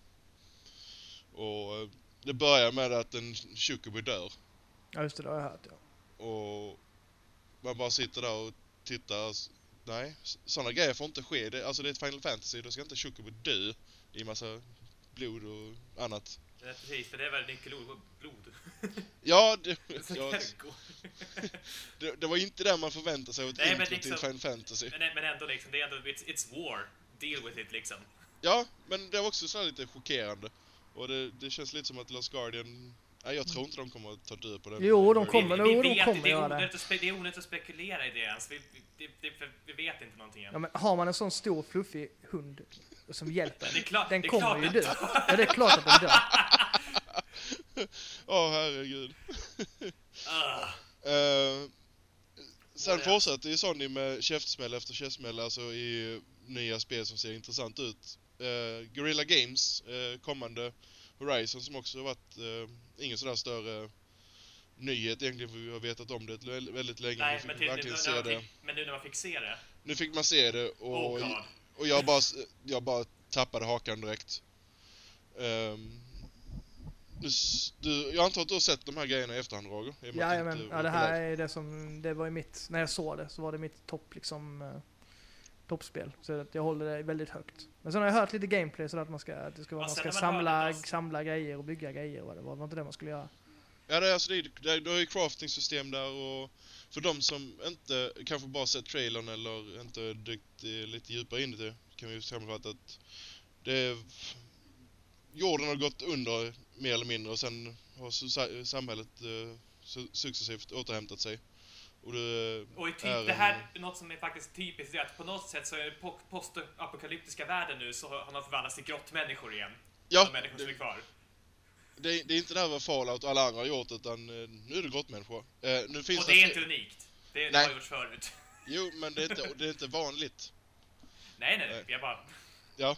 Och eh, det börjar med att en Chocobo dör. Ja just det, det har jag hört ja. Och man bara sitter där och tittar. Nej, sådana grejer får inte ske. Det, alltså det är ett Final Fantasy, då ska inte Chocobo dö i massa blod och annat. Det är Precis, för det är väl nyckelord. Blod. Ja, det, [LAUGHS] ja, det [LAUGHS] det, det var inte där man förväntade sig av ett Nej, men intro till liksom- Final Fantasy. Men, men ändå liksom, det är ändå, it's, it's war. Deal with it liksom. Ja, men det var också så här lite chockerande. Och det, det känns lite som att Last Guardian... Nej, jag tror inte de kommer att ta död på den. Jo, de kommer nog, de vet, kommer det, är det. onödigt att spe, det är onödigt att spekulera i det ens. Vi, vi, det, det, vi vet inte någonting än. Ja men har man en sån stor fluffig hund som hjälper det är klart, den det är kommer klart ju att- dö. Ja det är klart att den dör. [LAUGHS] Åh, herregud. Ah, Uh, sen fortsätter ju Sony med käftsmäll efter käftsmäll, alltså i nya spel som ser intressant ut. Uh, Guerrilla Games, eh, kommande Horizon som också har varit uh, ingen sådär större nyhet egentligen, för vi har vetat om det väldigt, länge. nej, nu men, till, nu, man det. fick, men nu när man fick se det. Nu fick man se det och, Oh god. Och jag bara, jag bara tappade hakan direkt. Ehm, du, du, jag antar att du har sett de här grejerna i efterhand Roger? Jajamän, ja det här är det som, det var ju mitt, när jag såg det så var det mitt topp liksom, eh, toppspel. Så att jag håller det väldigt högt. Men sen har jag hört lite gameplay så att man ska, att det ska vara, man ska samla, samla grejer och bygga grejer och vad det var. Det var inte det man skulle göra. Ja, det är, alltså, det, är- det, är- du har ju crafting-system där och för de som inte kanske bara sett trailern eller inte dykt eh, lite djupare in i det kan vi ju sammanfatta att det är, jorden har gått under mer eller mindre och sen har samhället eh, su- successivt återhämtat sig. Och det Och typ, är det här är något som är faktiskt typiskt, är att på något sätt så är po- postapokalyptiska världen nu så har de förvandlats till grottmänniskor igen. Ja, de människor som det, är kvar. Det, är- det är inte det här vad Fallout och alla andra har gjort utan eh, nu är det grottmänniskor. Eh, nu finns Och det är fler- inte unikt. Det, det har gjorts förut. [LAUGHS] Jo, men det är inte, det är inte vanligt. Nej, nej, Nej. jag bara... Ja.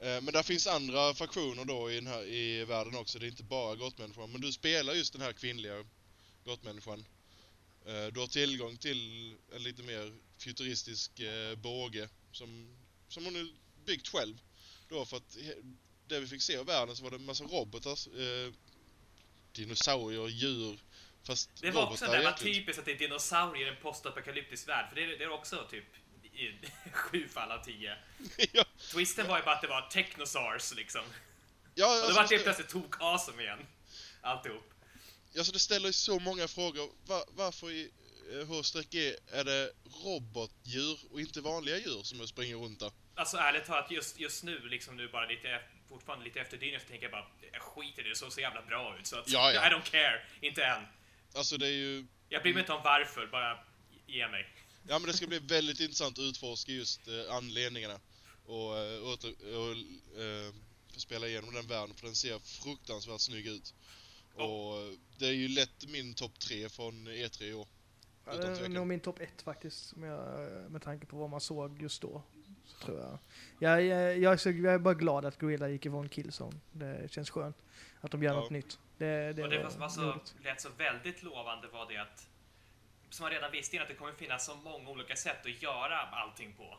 Eh, Men där finns andra fraktioner då i, den här, i världen också. Det är inte bara grottmänniskan. Men du spelar just den här kvinnliga grottmänniskan. Eh, Du har tillgång till en lite mer futuristisk eh, båge som, som hon har byggt själv. Då för att det vi fick se av världen så var det en massa robotar. Eh, dinosaurier, djur. Fast Det var också det där var egentligen. typiskt att det är dinosaurier i en postapokalyptisk värld, för det är, det är också typ i [LAUGHS] sju fall av tio. [LAUGHS] ja, Twisten var ju bara att det var technosaurs liksom. ja, Och då alltså, var det det- plötsligt tok-awesome igen. Alltihop. Alltså det ställer ju så många frågor. Va- varför i eh, H-E är det robotdjur och inte vanliga djur som springer runt där? Alltså ärligt talat, just, just nu, liksom nu bara lite, fortfarande lite efter dynnet, så tänker jag bara, jag skiter i det, det såg så jävla bra ut. Så att, Ja, ja. [LAUGHS] I don't care, inte än. Alltså det är ju... Jag bryr mig inte om varför, bara ge mig. Ja men det ska bli väldigt intressant att utforska just eh, anledningarna. Och, eh, åter, och eh, spela igenom den världen för den ser fruktansvärt snygg ut. Och eh, det är ju lätt min topp tre från E3 i år. Ja, det är nog min topp ett faktiskt, med, med tanke på vad man såg just då. Tror jag. Jag, jag, jag, är så, jag är bara glad att Gorilla gick ifrån Killzone. Det känns skönt att de gör Ja. något nytt. Det, det, och det var som var så, roligt. lät så väldigt lovande var det att, som man redan visste innan, att det kommer finnas så många olika sätt att göra allting på.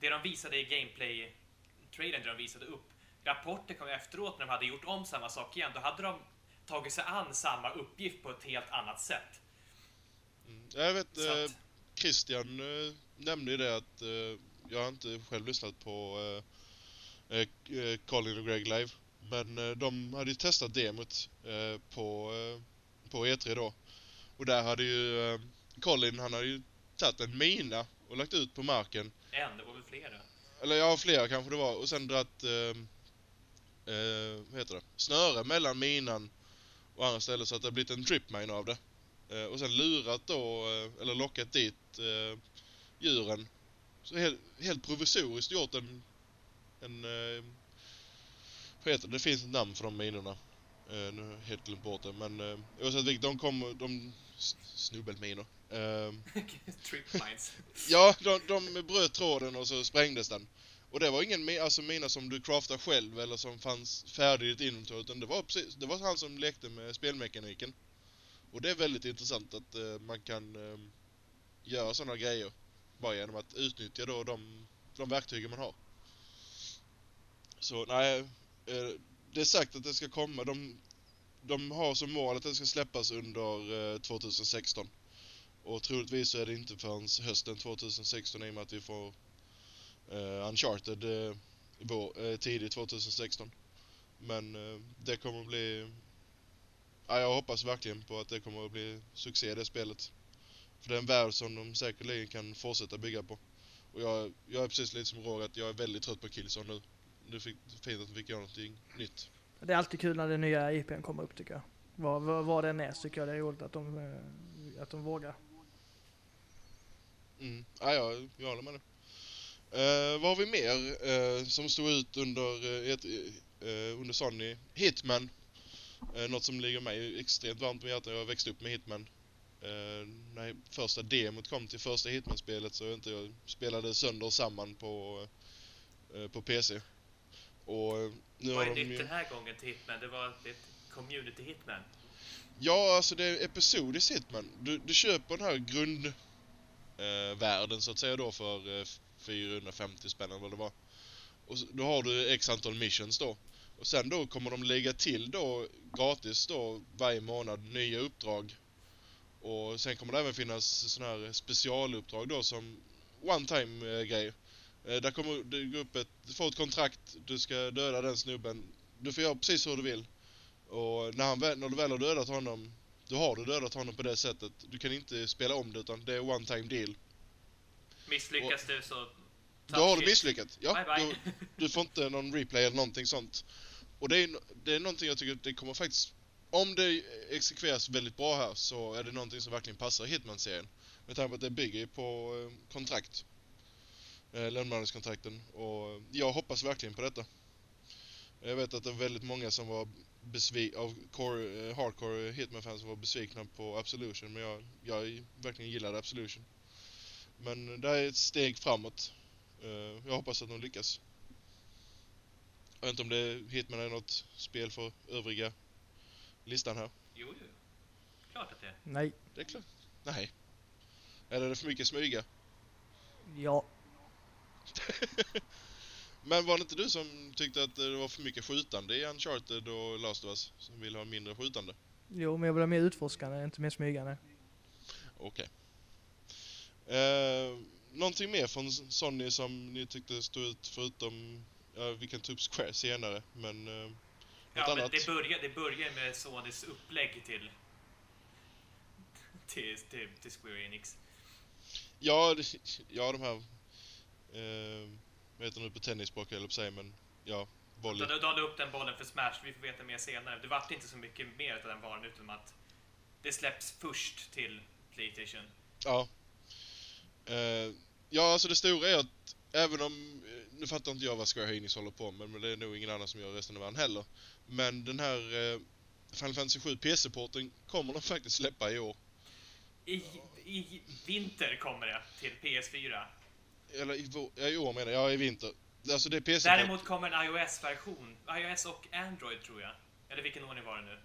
Det de visade i gameplay-trailern, det de visade upp, rapporter kom efteråt när de hade gjort om samma sak igen, då hade de tagit sig an samma uppgift på ett helt annat sätt. Mm. Jag vet, eh, att- Christian eh, nämnde ju det att eh, jag har inte själv lyssnat på eh, eh, eh, Colin och Greg live. Men eh, de hade ju testat demot eh, på, eh, på E3 då. Och där hade ju Colin, han hade ju tagit en mina och lagt ut på marken. En, det var väl flera? Eller ja, flera kanske det var. Och sen dratt, vad heter det, snöre mellan minan och andra ställen så att det har blivit en tripmine av det. Och sen lurat då, eller lockat dit djuren. Så helt, helt provisoriskt gjort en, en eh, vad heter det? Det finns ett namn för de minorna. Eh, nu har jag helt glömt bort det, men eh, oavsett vilket, de kommer, de snubbelminor. Eh, [LAUGHS] Trip mines. Ja, de, de bröt tråden och så sprängdes den. Och det var ingen alltså mina som du craftar själv eller som fanns färdig i ditt inventory, utan det var precis, det var han som lekte med spelmekaniken. Och det är väldigt intressant att eh, man kan eh, göra sådana grejer bara genom att utnyttja då de, de verktygen man har. Så nej, eh, det är sagt att det ska komma. De, de har som mål att det ska släppas under eh, 2016. Och troligtvis så är det inte förrän hösten 2016 i och med att vi får uh, Uncharted uh, vår, uh, tidigt 2016. Men eh, det kommer att bli... Ja, jag hoppas verkligen på att det kommer att bli succé det spelet. För det är en värld som de säkerligen kan fortsätta bygga på. Och jag, jag är precis lite som Roger, att jag är väldigt trött på Killzone nu. Nu fick, fint att vi fick göra någonting nytt. Det är alltid kul när den nya IPn kommer upp tycker jag. Vad, vad, vad den är så tycker jag det är roligt att de, eh, att de vågar. Mm. Ja, jag, jag håller med dig. Uh, vad har vi mer eh, som stod ut under, uh, ett, eh, under Sony? Hitman. Uh, något som ligger mig extremt varmt om hjärtat. Jag har växt upp med Hitman. Uh, när första demot kom till första Hitman-spelet så jag inte jag spelade sönder och samman på, uh, på PC. Och uh, nu Vad är de nytt ju... den här gången till Hitman? Det var ett community Hitman. Ja, alltså det är episodiskt Hitman. Du, du köper den här grund eh, världen så att säga då för eh, 450 spänn eller vad det var. Och så, då har du x antal missions då. Och sen då kommer de lägga till då gratis då varje månad nya uppdrag. Och sen kommer det även finnas sådana här specialuppdrag då som one time eh, grej. Eh, där kommer det gå upp ett, du får ett kontrakt, du ska döda den snubben. Du får göra precis hur du vill. Och när, han när du väl har dödat honom, då har du dödat honom på det sättet. Du kan inte spela om det utan det är one time deal. Misslyckas du så... Då har du misslyckats. Ja, bye bye. Du, du får inte någon replay eller någonting sånt. Och det är, det är någonting jag tycker det kommer faktiskt... Om det exekveras väldigt bra här så är det någonting som verkligen passar Hitman-serien. Med tanke på att det bygger ju på eh, kontrakt. Eh, Och eh, jag hoppas verkligen på detta. Jag vet att det är väldigt många som var besvikna, av core, eh, hardcore Hitman-fans som var besvikna på Absolution. Men jag, jag verkligen gillade Absolution. Men det här är ett steg framåt. Jag hoppas att de lyckas. Jag vet inte om det Hitman är något spel för övriga listan här. Jo, jo. Klart att det är. Nej. Det är klart. Nej. Eller är det för mycket smyga? Ja. [LAUGHS] Men var det inte du som tyckte att det var för mycket skjutande i Uncharted och Last of Us? Som ville ha mindre skjutande? Jo, men jag vill ha mer utforskande, inte mer smygande. Okej. Eh, någonting mer från Sony som ni tyckte stod ut förutom... Ja, vi kan ta upp Square senare, men... Eh, Ja, men annat? det börjar, det börjar med Sonys upplägg till, till, till, till Square Enix. Ja, det- ja de här... Eh, vad heter det nu på tennisspråk eller på sig, men ja, volley. De, de, de la upp den bollen för Smash, vi får veta mer senare. Det vart inte så mycket mer av den varan utan att det släpps först till Playstation. Ja. Eh, ja, alltså det stora är att även om... eh, Nu fattar inte jag vad Square Enix håller på med, men det är nog ingen annan som gör resten av världen heller. Men den här eh, Final Fantasy 7 PC-porten kommer de faktiskt släppa i år. I, I vinter kommer det till PS4. Eller i, ja, i år menar jag, ja i vinter. Alltså det är PC Däremot kommer en iOS-version. iOS och Android tror jag. Eller vilken ordning var det nu?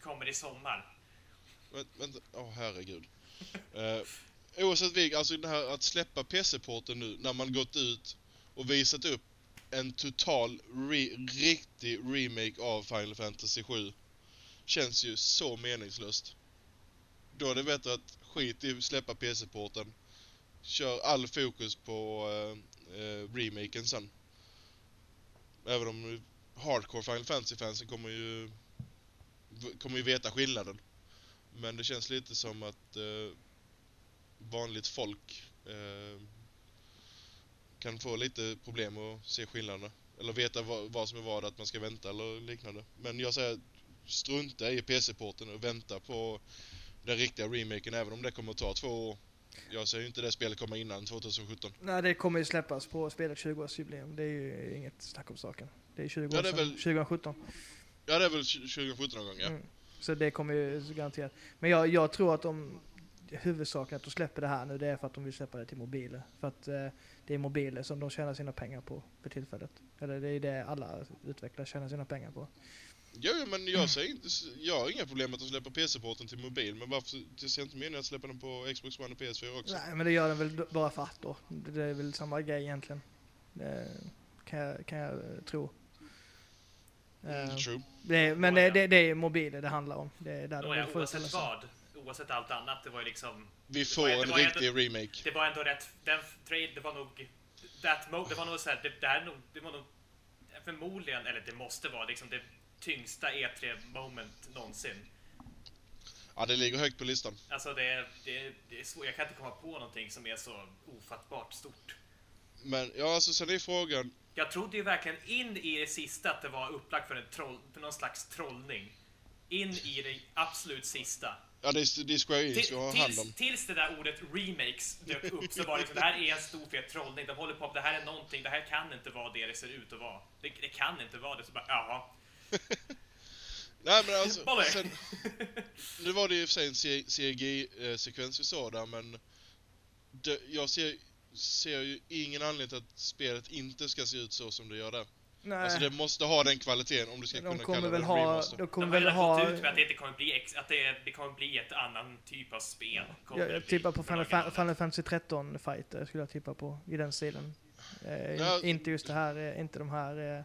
Kommer i sommar. Vänta, vänta. åh herregud. [LAUGHS] Eh, oavsett vilket, alltså det här att släppa PC-porten nu när man gått ut och visat upp en total, re, riktig remake av Final Fantasy 7 känns ju så meningslöst. Då är det bättre att skit i att släppa PC-porten. kör all fokus på eh, eh, remaken sen. Även om hardcore Final Fantasy-fansen kommer ju kommer ju veta skillnaden. Men det känns lite som att eh, vanligt folk eh, kan få lite problem att se skillnaderna. Eller veta vad, vad som är vad, att man ska vänta eller liknande. Men jag säger strunta i PC-porten och vänta på den riktiga remaken även om det kommer att ta två år. Jag ser ju inte det spelet komma innan 2017. Nej, det kommer ju släppas på spelets 20-årsjubileum. Det är ju inget snack om saken. Det är 20 år Ja, det är väl- 2017. Ja, det är väl 2017 någon gång, ja. Mm. Så det kommer ju garanterat. Men jag, jag tror att de huvudsaken att de släpper det här nu, det är för att de vill släppa det till mobiler. För att eh, det är mobiler som de tjänar sina pengar på för tillfället. Eller det är det alla utvecklare tjänar sina pengar på. Jo, jo, men jag säger inte... Jag har inga problem med att de släpper PC-porten till mobil, men varför... Det ser inte meningen att släppa den på Xbox One och PS4 också. Nej, men det gör den väl bara för att då. Det är väl samma grej egentligen. Det kan jag, kan jag eh, tro. Eh, Mm, true. det men det, det, det är mobiler det handlar om. Det är där de vill oavsett sin- vad, oavsett allt annat, det var ju liksom... Vi får en var ändå- riktig remake. Det var ändå rätt... Den trade, det var nog... That mode, det var nog såhär, det där är nog, det var nog förmodligen, eller det måste vara liksom det tyngsta E3 moment någonsin. Ja, det ligger högt på listan. Alltså det, det, det är svårt, jag kan inte komma på någonting som är så ofattbart stort. Men, ja, alltså sen är frågan... Jag trodde ju verkligen in i det sista att det var upplagt för, en troll, för någon slags trollning. In i det absolut sista. Ja, det är, det är Square Enix vi har hand tills, om. tills det där ordet remakes dök upp så var det liksom, det här är en stor fet trollning. De håller på, det här är någonting, det här kan inte vara det det ser ut att vara. Det, det kan inte vara det. Så bara, jaha. [LAUGHS] Nej, men alltså... Sen, [LAUGHS] nu var det ju för sig en CRG-sekvens vi såg där, men... Det, jag ser, ser ju ingen anledning till att spelet inte ska se ut så som det gör där. Nej, Alltså det måste ha den kvaliteten om du ska de kunna kalla det väl en ha... remaster. De De kommer har väl ha... gått ut med att det inte kommer bli, ex, att det, det kommer bli ett annan typ av spel. Jag, det jag tippar på Final. Final Fantasy 13 fighter skulle jag tippa på i den stilen. Eh, Ja. Inte just det här, eh, inte de här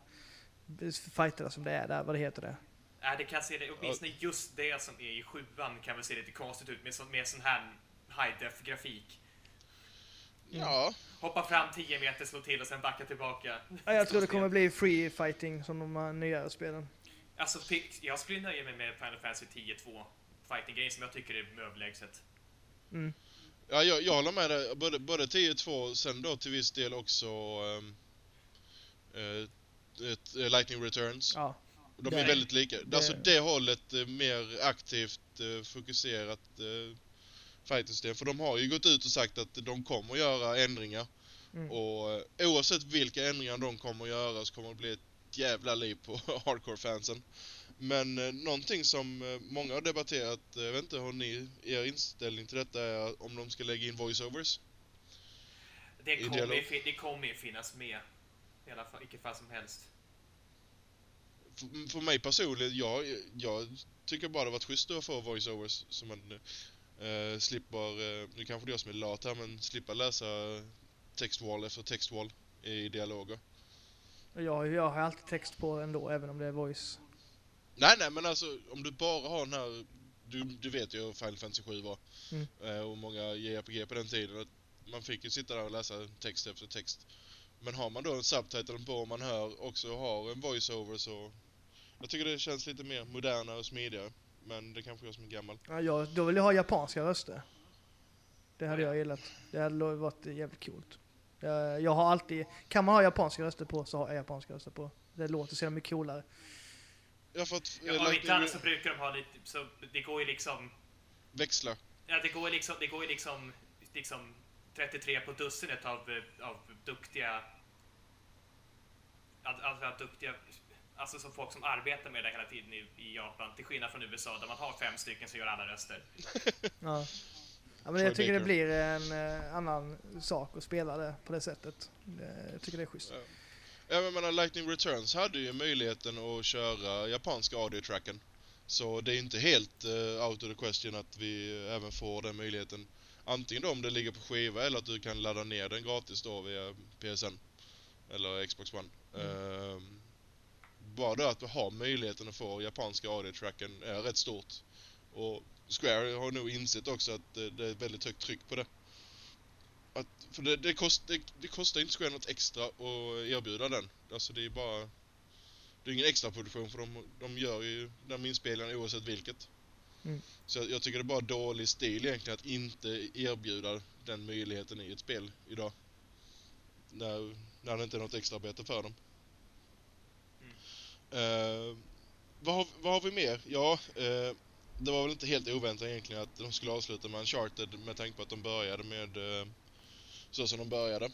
eh, fighterna som det är där, vad det heter det? Nej, det kan se det, åtminstone just det som är i sjuan kan väl se lite konstigt ut med, så, med sån här high def grafik. Ja, Hoppa fram 10 meter, slå till och sen backa tillbaka. Ja, jag tror det kommer bli free fighting som de här nyare spelen. Alltså, jag skulle nöja mig med Final Fantasy 10-2 fighting-grejen som jag tycker är överlägset. Mm. ja jag, jag håller med dig. Både, både 10-2 sen då till viss del också um, ett, eh, Lightning Returns. Ja. De det- är väldigt lika. det- Alltså det hållet eh, mer aktivt eh, fokuserat fightersystem. För de har ju gått ut och sagt att de kommer göra ändringar. Mm. Och eh, oavsett vilka ändringar de kommer göra så kommer det bli ett jävla liv på [LAUGHS] hardcore-fansen. Men eh, någonting som eh, många har debatterat, eh, jag vet inte hur ni, er inställning till detta är om de ska lägga in voiceovers. Det kommer, ju, det kommer ju finnas med. I alla fall, vilket fall som helst. För, för mig personligen, jag, jag tycker bara det varit schysst att få voiceovers så man eh, slipper, eh, nu kanske det är jag som är lat här, men slippa läsa textwall efter textwall i dialoger. Och Jag, har alltid text på ändå, även om det är voice. Nej, nej, men alltså om du bara har den här, du, du vet ju hur Final Fantasy 7 var. Mm. Eh, och många JRPG på den tiden. Att man fick ju sitta där och läsa text efter text. Men har man då en subtitle på och man hör också har en voiceover så... Jag tycker det känns lite mer modernare och smidigare. Men det kanske är jag som är gammal. Ja, jag, då vill jag ha japanska röster. Det hade jag gillat. Det hade varit jävligt coolt. Jag, jag har alltid, kan man ha japanska röster på så har jag japanska röster på. Det låter så mycket coolare. Ja, för att Ja, eh, om inte annat så brukar de ha lite, så det går ju liksom, växlar. ja det går ju liksom, det går ju liksom, liksom 33 på dussinet av, eh, av duktiga, al- alltså duktiga, alltså som folk som arbetar med det hela tiden i, i Japan, till skillnad från USA där man har fem stycken som gör alla röster. Ja. [LAUGHS] Ja, men jag tycker det blir en eh, annan sak att spela det på det sättet. Det, jag tycker det är schysst. Ja. Ja, men menar, Lightning Returns hade ju möjligheten att köra japanska audio-tracken. Så det är inte helt uh, out of the question att vi även får den möjligheten. Antingen då om det ligger på skiva eller att du kan ladda ner den gratis då via PSN. Eller Xbox One. Ehm, bara det att du har möjligheten att få japanska audio-tracken är rätt stort. Och Square har nog insett också att eh, det är väldigt högt tryck på det. att, för det, det, kost, det, det kostar inte Square något extra att erbjuda den. Alltså det är bara... Det är ingen extra produktion för de, de gör ju de inspelningarna oavsett vilket. Mm. Så jag, jag tycker det är bara dålig stil egentligen att inte erbjuda den möjligheten i ett spel idag. När, när det inte är något extra arbete för dem. Eh, vad, har, vad har vi mer? Ja, eh, det var väl inte helt oväntat egentligen att de skulle avsluta med Uncharted med tanke på att de började med eh, så som de började.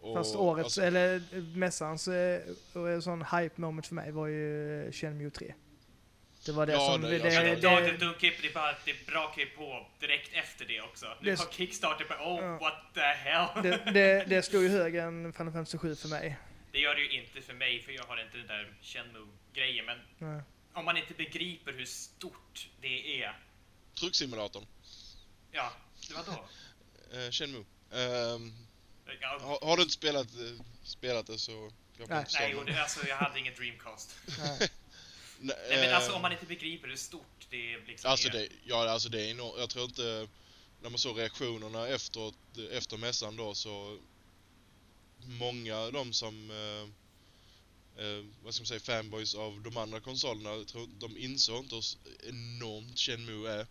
Och, Fast årets, alltså, eller mässans eh, sån hype moment för mig var ju Shenmue 3. Det var det Ja, som... det- Det, det, det, det, dunkar det är bara det är bra klipp på direkt efter det också. Nu Det- har Kickstarter på oh Ja. what the hell. det, det, det [LAUGHS] slog ju högre än Final Fantasy 7 för mig. Det gör det ju inte för mig, för jag har inte den där Shenmue-grejen. Men Nej. om man inte begriper hur stort det är. Trucksimulatorn, Ja, det var då. [LAUGHS] eh, Shenmue. Ehm, Ja, har, har du inte spelat, eh, spelat det så... Jag Nej. nej, och det, alltså, jag hade ingen Dreamcast. [LAUGHS] Nej. Nej, men alltså om man inte begriper hur stort det liksom Alltså är. det, ja alltså det är enormt. Jag tror inte, när man såg reaktionerna efteråt, efter mässan då så många av de som, eh, eh, vad ska man säga, fanboys av de andra konsolerna, de insåg inte hur enormt Shenmue är.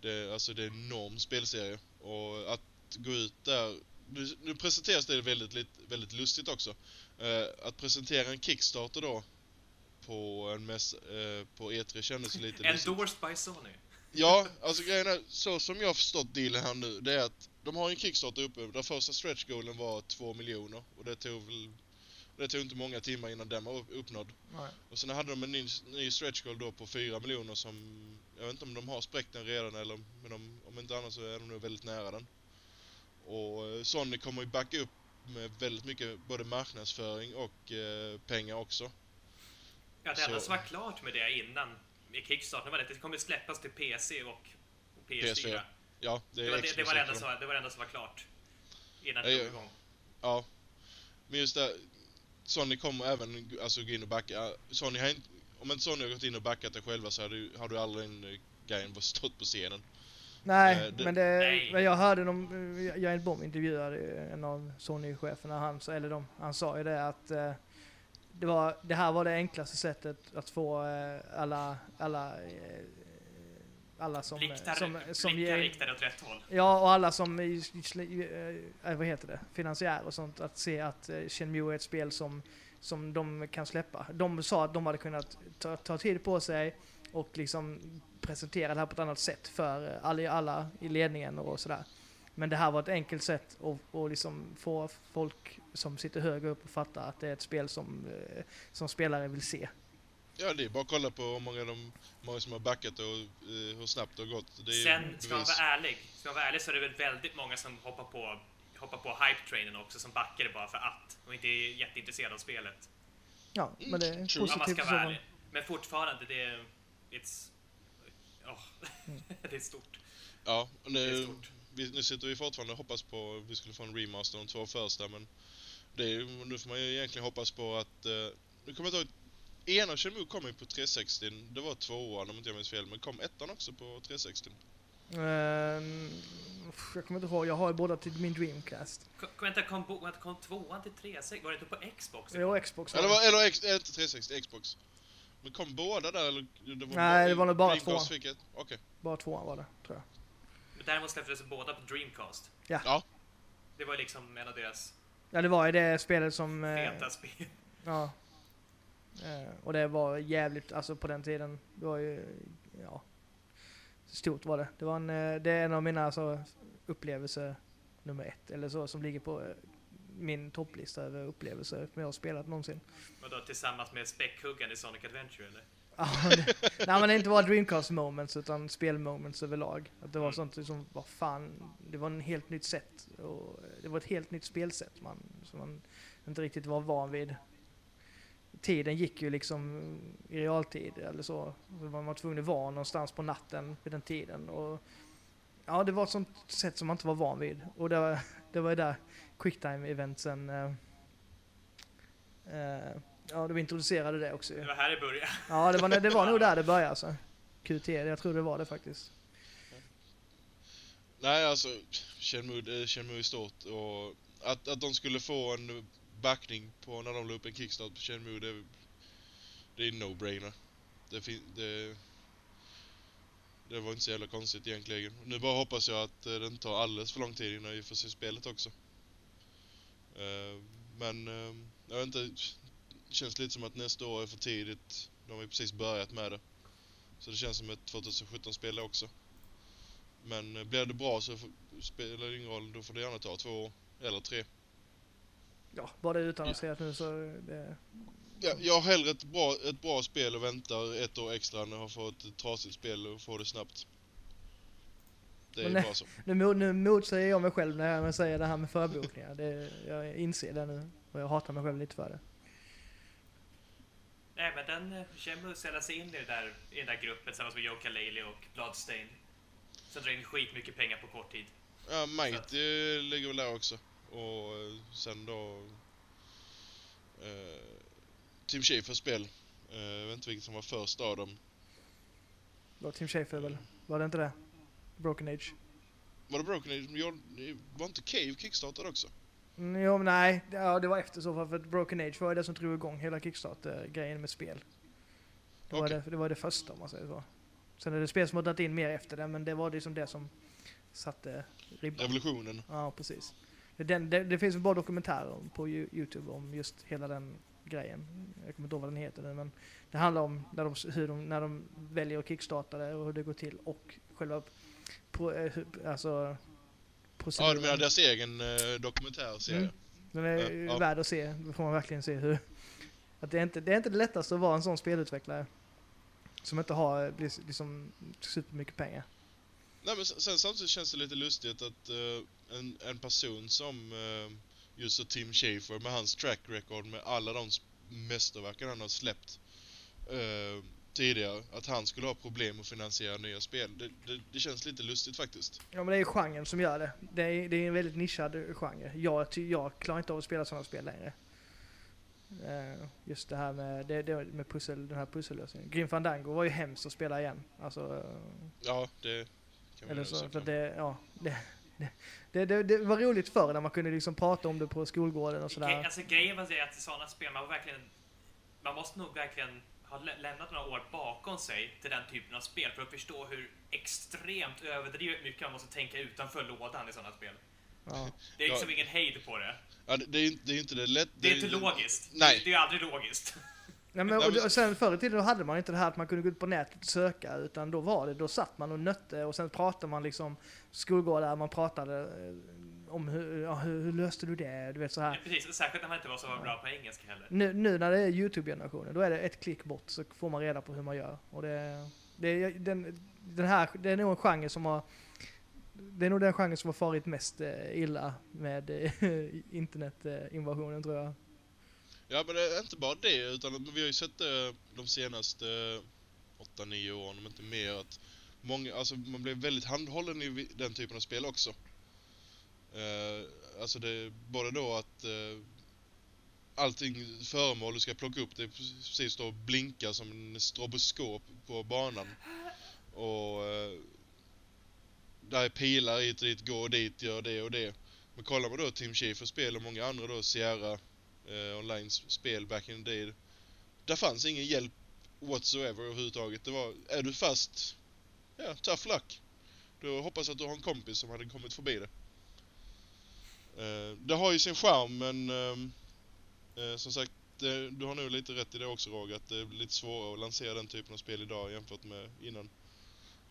Det, alltså det är en enorm spelserie och att gå ut där, nu, nu presenteras det väldigt, väldigt lustigt också. Eh, att presentera en Kickstarter då på en mäss, eh, på E3 kändes lite [LAUGHS] lustigt. Endorsed by Sony. Ja, alltså grejen är, så som jag har förstått dealen här nu, det är att de har en Kickstarter uppe där första stretch goalen var 2 miljoner och det tog väl det tog inte många timmar innan den var upp- uppnådd. Nej. Och sen hade de en ny, ny stretch goal då på 4 miljoner som, jag vet inte om de har spräckt den redan eller, men de, om inte annat så är de nog väldigt nära den. Och eh, Sony kommer ju backa upp med väldigt mycket både marknadsföring och eh, pengar också. Ja, det enda som var klart med det innan med Kickstarter var att det kommer släppas till PC och, och PS4. PS4. Ja, det är Det var det, det, var det, enda som, var- det var det enda som var klart. Innan det ja. igång. Ja. Men just det, Sony kommer även alltså, gå in och backa. Sony har inte, om inte Sony har gått in och backat det själva så hade, ju- hade ju aldrig den eh, grejen stått på scenen. Nej, Eh, det- men det, Nej. men jag hörde dem, eh, Giant Bomb intervjuade ju en av Sony-cheferna, han, sa- eller de, han sa ju det att eh, det, var, det här var det enklaste sättet att få alla, alla, alla som, Blickar, som, som blickar ger, riktade åt rätt håll. Ja, och alla som, eh, vad heter det, finansiärer och sånt, att se att eh, Shenmue är ett spel som, som de kan släppa. De sa att de hade kunnat ta, ta tid på sig och liksom presentera det här på ett annat sätt för eh, alla, alla i ledningen och sådär. Men det här var ett enkelt sätt att, att liksom få folk som sitter högre upp att fatta att det är ett spel som, eh, som spelare vill se. Ja, det är bara att kolla på hur många, de, hur många som har backat och eh, hur snabbt det har gått. Det Sen, ska man vara ärlig, ska man vara ärlig så är det väl väldigt många som hoppar på, hoppar på hype-trainen också, som backar det bara för att och inte är jätteintresserade av spelet. Ja, men det är True. Om man positivt ska vara ärlig. Men fortfarande, det är... It's... Mm. [LAUGHS] det är stort. Ja, och Det är nu, stort. vi, nu sitter vi fortfarande och hoppas på att vi skulle få en remaster de två första, men det är, nu får man ju egentligen hoppas på att... Eh, nu kommer jag inte ihåg, ena Shenmue kom ju på 360, det var tvåan om inte jag minns fel, men kom ettan också på 360? Ehm, jag kommer inte ihåg, jag har båda till min Dreamcast. Kom, vänta, kom, vänta, kom tvåan till 360? Var det inte på Xbox? Jo, Xbox var Eller, var, eller X, eh, inte 360, Xbox. Men kom båda där eller? Det var Nej, det var nog bara Dreamcast tvåan. fick Okej. Bara tvåan var det, tror jag. Men Däremot släpptes båda på Dreamcast. Ja. Ja. Det var liksom en av deras Ja, det var ju det spelet som... eh, feta spel. ja. Eh, och det var jävligt, alltså på den tiden, det var ju, ja. Stort var det. Det var en, eh, det är en av mina alltså, upplevelser nummer ett, eller så, som ligger på eh, min topplista över upplevelser jag har spelat någonsin. Och då tillsammans med späckhuggaren i Sonic Adventure eller? Nej men det inte bara Dreamcast moments utan spel moments överlag. Att det var Mm. sånt som, vad fan, det var en helt nytt sätt. Och det var ett helt nytt spelsätt man, som man inte riktigt var van vid. Tiden gick ju liksom i realtid eller så. Man var tvungen att vara någonstans på natten vid den tiden. Och ja, det var ett sånt sätt som man inte var van vid. Och det var, det var där quicktime-eventsen eh, eh, Ja, de introducerade det också. Det var här det började. Ja, det var, det var nog där det började alltså. QT, jag tror det var det faktiskt. Nej, alltså Shenmue, Shenmue i stort och att, att de skulle få en backning på när de la upp en kickstart på Shenmue, det, det är no-brainer. Det, det, det var inte så jävla konstigt egentligen. Nu bara hoppas jag att eh, det inte tar alldeles för lång tid innan vi får se spelet också. Eh, men ehm, jag vet inte, det känns lite som att nästa år är för tidigt. De har ju precis börjat med det. Så det känns som ett 2017-spel också. Men eh, blir det bra så spelar det ingen roll, då får det gärna ta två år. Eller tre. Ja, bara det utannonserat nu så det... Ja, jag har hellre ett bra, ett bra spel och väntar ett år extra än att få ett trasigt spel och få det snabbt. Det är bara så. Nu, nu motsäger jag mig själv när jag säger det här med förbokningar. Det, jag inser det nu och jag hatar mig själv lite för det. Nej, men den eh, Shenmue sällar sig in i, det där, i den där gruppen tillsammans med Yoka Laylee och Bloodstain. Som drar in skitmycket pengar på kort tid. Ja, Mighty eh, ligger väl där också. Och eh, sen då... Eh, Team Schäfers spel. Eh, jag vet inte vilket som var först av dem. Det var Tim Schafer väl? Var det inte det? Broken Age? Var det Broken Age? Var inte Cave kickstartad också? Mm, Jo, men nej. Ja, det var efter så fall för Broken Age var det som drog igång hela Kickstarter-grejen med spel. Det var, Okej. det, det var det första om man säger så. Sen är det spel som har dragit in mer efter det, men det var liksom det som satte ribban. Revolutionen. Ja, precis. Det, den, det, det finns ju bara dokumentärer på Yo- Youtube om just hela den grejen. Jag kommer inte ihåg vad den heter nu, men det handlar om när de, hur de, när de väljer att kickstarta det och hur det går till och själva pro, eh, alltså Ja, proceduren. du menar deras egen eh, dokumentärserie? Mm. Den är Ja, ja. värd att se. Då får man verkligen se hur... Att det, är inte, det är inte det lättaste att vara en sån spelutvecklare. Som inte har bli- liksom, supermycket pengar. Nej men sen, samtidigt känns det lite lustigt att eh, en, en person som uh, just Tim Schafer med hans track record med alla de mästerverken han har släppt eh, tidigare, att han skulle ha problem att finansiera nya spel. Det, det, det känns lite lustigt faktiskt. Ja men det är genren som gör det. Det är, det är en väldigt nischad genre. Jag, jag klarar inte av att spela sådana spel längre. Eh, just det här med, det, det med pussel, den här pussellösningen. Grim Fandango var ju hemskt att spela igen. Alltså, eh, Ja, det Eller så, för det, ja, det, det, det, det, var roligt förr när man kunde liksom prata om det på skolgården och sådär. alltså, grejen var det att i sådana spel, man, verkligen, man måste nog verkligen ha lä- lämnat några år bakom sig till den typen av spel för att förstå hur extremt överdrivet mycket man måste tänka utanför lådan i sådana spel. Ja. Det är Ja. liksom ingen hejd på det. Ja, det, det är det är inte det lätt... Det är inte logiskt. Nej. Det är aldrig logiskt. Nej, men, och, och sen förr i tiden då hade man inte det här att man kunde gå ut på nätet och söka, utan då var det, då satt man och nötte och sen pratade man liksom skolgårdar, man pratade eh, om hur, ja, hur, hur löste du det, du vet så Ja, här. precis, särskilt när man inte var så bra på engelska heller. Nu, nu när det är Youtube-generationen, då är det ett klick bort så får man reda på hur man gör. Och det, det, är- den, den här, det är nog en genre som har det är nog den genre som har farit mest eh, illa med eh, [LAUGHS] internetinvasionen tror jag. Ja, men det är inte bara det, utan vi har ju sett det de senaste eh, 8-9 åren, om inte mer, att många, alltså man blir väldigt handhållen i den typen av spel också. Uh, alltså det, både då att uh, allting föremål du ska plocka upp, det precis då blinkar som en stroboskop på banan. Och uh, där är pilar hit och dit, gå dit, gör det och det. Men kollar man då Team Schäfers spel och många andra då, Sierra eh, Onlines spel back in the day. Där fanns ingen hjälp whatsoever överhuvudtaget. Det var, är du fast, ja, tough luck. Då hoppas att du har en kompis som hade kommit förbi det. Eh, det har ju sin charm men ehm, eh, som sagt, det, du har nog lite rätt i det också Roger, att det är lite svårare att lansera den typen av spel idag jämfört med innan.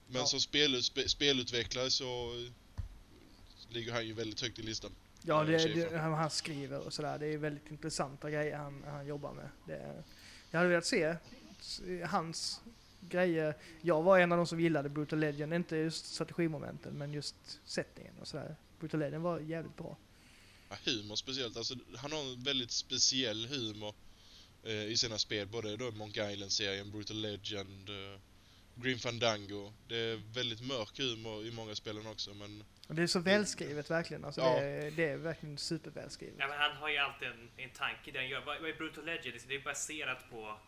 Men Ja. som spel, spe, spelutvecklare så ligger han ju väldigt högt i listan. Ja, det, det, han, han skriver och sådär. Det är väldigt intressanta grejer han, han jobbar med. Det, jag hade velat se hans grejer. Jag var en av de som gillade Brutal Legend, inte just strategimomenten, men just settingen och sådär. Brutal Legend var jävligt bra. Ja, humor speciellt. Alltså, han har en väldigt speciell humor eh, i sina spel. Både då Monkey Island-serien, Brutal Legend, eh, Grim Fandango. Det är väldigt mörk humor i många spelen också, men det är så välskrivet verkligen. Alltså, Ja. det, är- det är verkligen supervälskrivet. Ja, men han har ju alltid en, en tanke det han gör. Vad vad är Brutal Legend? Liksom, Det är baserat på...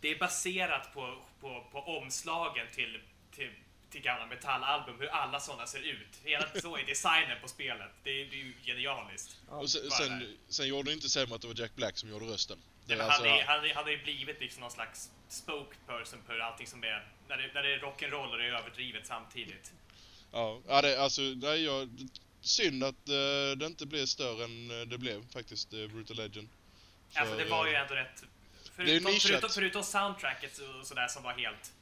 Det är baserat på, på, på omslagen till, till, till gamla metallalbum, hur alla sådana ser ut. Hela så är designen på spelet. Det är, det är ju genialiskt. Och sen, sen, sen gjorde det inte sämre att det var Jack Black som gjorde rösten. Det Ja, han, alltså- är, han, är, han har ju blivit liksom någon slags spokesperson för allting som är, när det, när det är rock'n'roll och det är överdrivet samtidigt. Ja, ja det, alltså, nej, jag, synd att eh, det inte blev större än eh, det blev faktiskt, uh, Brutal Legend. Ja, för det För, var ju ändå rätt... Det är Förutom, förutom, förutom soundtracket och sådär som var helt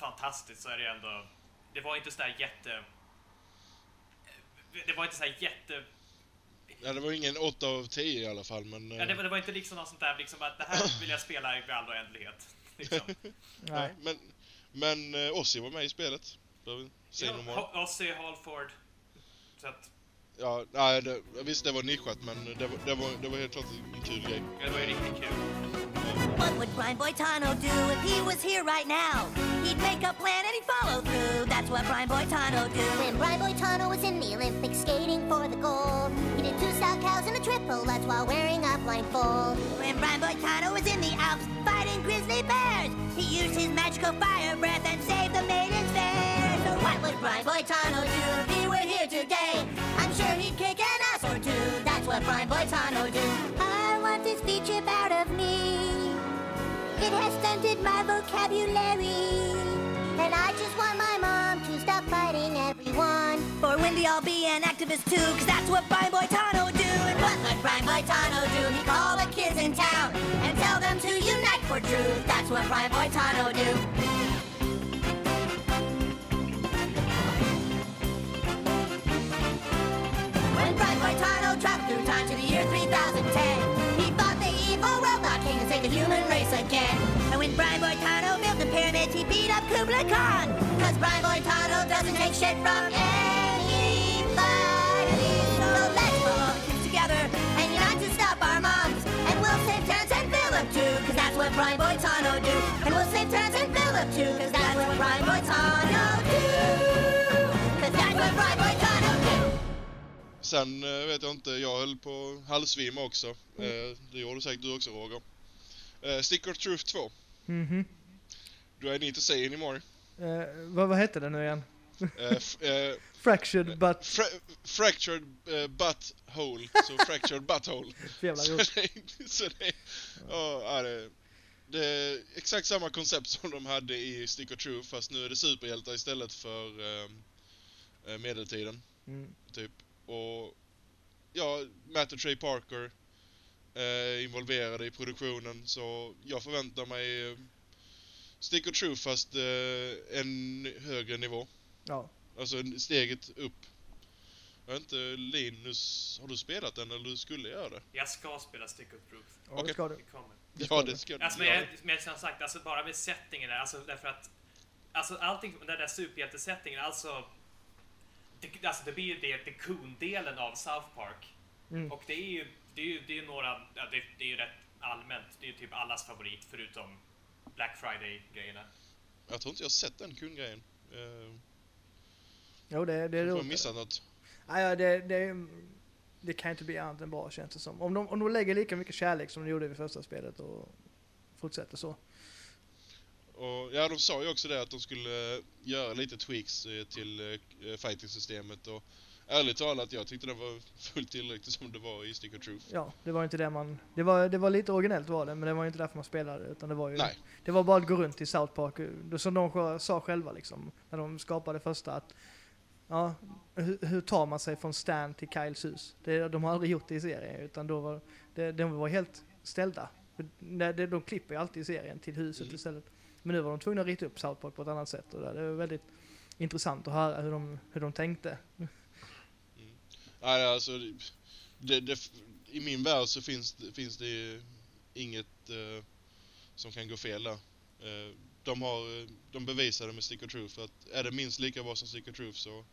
fantastiskt så är det ändå... Det var inte sådär jätte... Det var inte sådär jätte... Ja, det var ingen 8 av 10 i alla fall, men... Ja, det, eh, var, det var inte liksom något sånt där liksom att det här vill jag spela i all oändlighet. [LAUGHS] Liksom. Nej. men men eh, Ozzy var med i spelet. Behöver vi säga Ja, Ozzy Halford. Så att, Ja, nej, det, visst det var nischat, men det var, det var, det var helt klart en kul grej. det var ju riktigt kul. What would Blind Boy Tano do if he was here right now? He'd make a plan and he'd follow through. That's what Blind Boy Tano do. When Brian Boy Tano was in the Olympics skating for the gold, he did two style cows and a triple That's while wearing a blindfold. When Blind Boy Tano was in the Alps fighting grizzly bears, he used his magical fire breath and saved the maidens fair. So what would Blind Boy Tano what Blind Boy Tano do. I want this feature out of me. It has stunted my vocabulary. And I just want my mom to stop fighting everyone. For Wendy, I'll be an activist too, cause that's what Brian Boy Tano do. And what would Brian Boy Tano do? He'd call the kids in town and tell them to unite for truth. That's what Brian Boy Tano do. Year 3010, he fought the evil robot king and saved the human race again. And when Brian Boy Tano built the pyramids, he beat up Kublai Khan. Cause Brian Boy Tano doesn't take shit from anybody. So let's pull all the kids together and unite to stop our moms. And we'll save Terrence and Philip too, cause that's what Brian Boy Tano do. And we'll save Terrence and Philip too, cause that's what Brian Boy Sen eh, vet jag inte, jag höll på halvsvimma också. Eh, det gjorde säkert du också Roger. Eh, Sticker of Truth 2. Mhm. Do I need to say anymore? Eh, vad, vad hette det nu igen? Eh, [LAUGHS] Fractured but... fra- fractured uh, butt hole. Så fractured butthole. [LAUGHS] Jävla så det, så det, ja, ja, det, det är exakt samma koncept som de hade i Stick of Truth fast nu är det superhjältar istället för eh, medeltiden. Mm. Typ. Och ja, Matt och Trey Parker eh, involverade i produktionen så jag förväntar mig eh, Stick of Truth fast eh, en högre nivå. Ja. Alltså steget upp. Jag vet inte, Linus, har du spelat den eller du skulle göra det? Jag ska spela Stick of Truth. Ja, Okej. det ska du. Det kommer. Det ja, det ska du Alltså, men, jag, men som sagt, alltså bara med settingen där, alltså därför att Alltså allting, den där superhjältesettingen, alltså det, alltså det blir ju det, det Coon-delen av South Park. Mm. Och det är ju, det är ju, det är några, ja, det, det är ju rätt allmänt, det är ju typ allas favorit förutom Black Friday-grejerna. Jag tror inte jag har sett den kundgrejen. Uh, Jo, det, det är jag har roligt. missat något. Ja, ja, det, det, det kan inte bli annat än bra känns det som. Om de, om de lägger lika mycket kärlek som de gjorde vid första spelet och fortsätter så. Och, ja, de sa ju också det att de skulle eh, göra lite tweaks eh, till uh, fighting-systemet och ärligt talat, jag tyckte det var fullt tillräckligt som det var i Stick of Truth. Ja, det var inte det man... Det var, det var lite originellt var det, men det var inte därför man spelade utan det var ju... Nej. Det var bara att gå runt i South Park, som de sa själva liksom, när de skapade första att Ja, hur, hur tar man sig från Stan till Kyles hus? Det, de har aldrig gjort det i serien, utan då var, det, de var helt ställda. De klipper ju alltid i serien till huset Mm. istället. Men nu var de tvungna att rita upp South Park på ett annat sätt och det var väldigt intressant att höra hur de, hur de tänkte. Nej, alltså, det, det, i min värld så finns, det- finns det inget eh, som kan gå fel där. Eh, de, har, de bevisade med Stick of Truth att är det minst lika bra som Stick of Truth så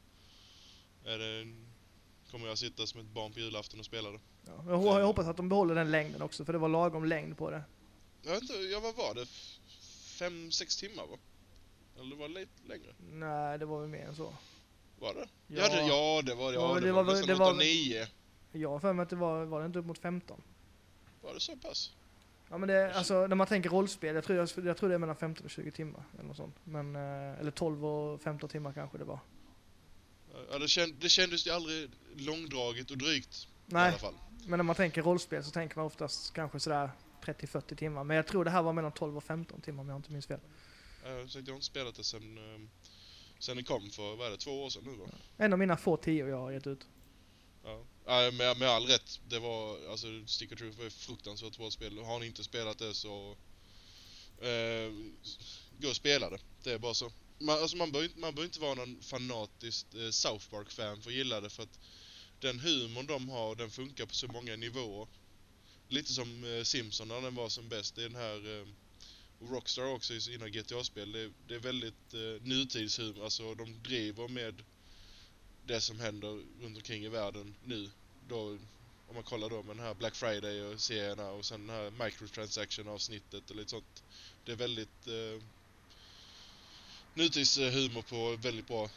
är det, kommer jag sitta som ett barn på julafton och spela det. Ja, jag, jag hoppas att de behåller den längden också, för det var lagom längd på det. Jag vet inte, ja, vad var det? Fem, sex timmar va? Eller var det lite längre? Nej, det var väl mer än så. Var det? Ja. Ja, det, ja, det var. Ja, men det, det var, var nästan det var 8, väl- 9. Jag har för mig att det var, var det inte upp mot 15? Var det så pass? Ja men det, alltså när man tänker rollspel, jag tror, jag, jag tror det är mellan 15 och 20 timmar eller något sånt. Men, eh, eller 12 och 15 timmar kanske det var. Ja, det, känd, det kändes ju aldrig långdraget och drygt Nej, men när man tänker rollspel så tänker man oftast kanske sådär 30-40 timmar. Men jag tror det här var mellan 12 och 15 timmar om jag inte minns fel. Jag, har inte spelat det sen, ehm, sen det kom för, vad är det, två år sedan nu va? En av mina få tio jag har gett ut. Ja. Med, med all rätt. Det var, alltså Stick of Truth var ett fruktansvärt bra spel. Har ni inte spelat det så... Eh, gå och spela det. Det är bara så. Man, alltså man behöver inte, man inte vara någon fanatisk eh, South Park-fan för att gilla det för att den humorn de har, den funkar på så många nivåer. Lite som eh, Simpson när den var som bäst. Det är den här... Eh, och Rockstar också i sina GTA-spel. Det, det är väldigt eh, nutidshumor. Alltså de driver med det som händer runt omkring i världen nu. Då, om man kollar då med den här Black Friday och serierna och sen den här microtransaction avsnittet och lite sånt. Det är väldigt eh, nutidshumor på ett väldigt bra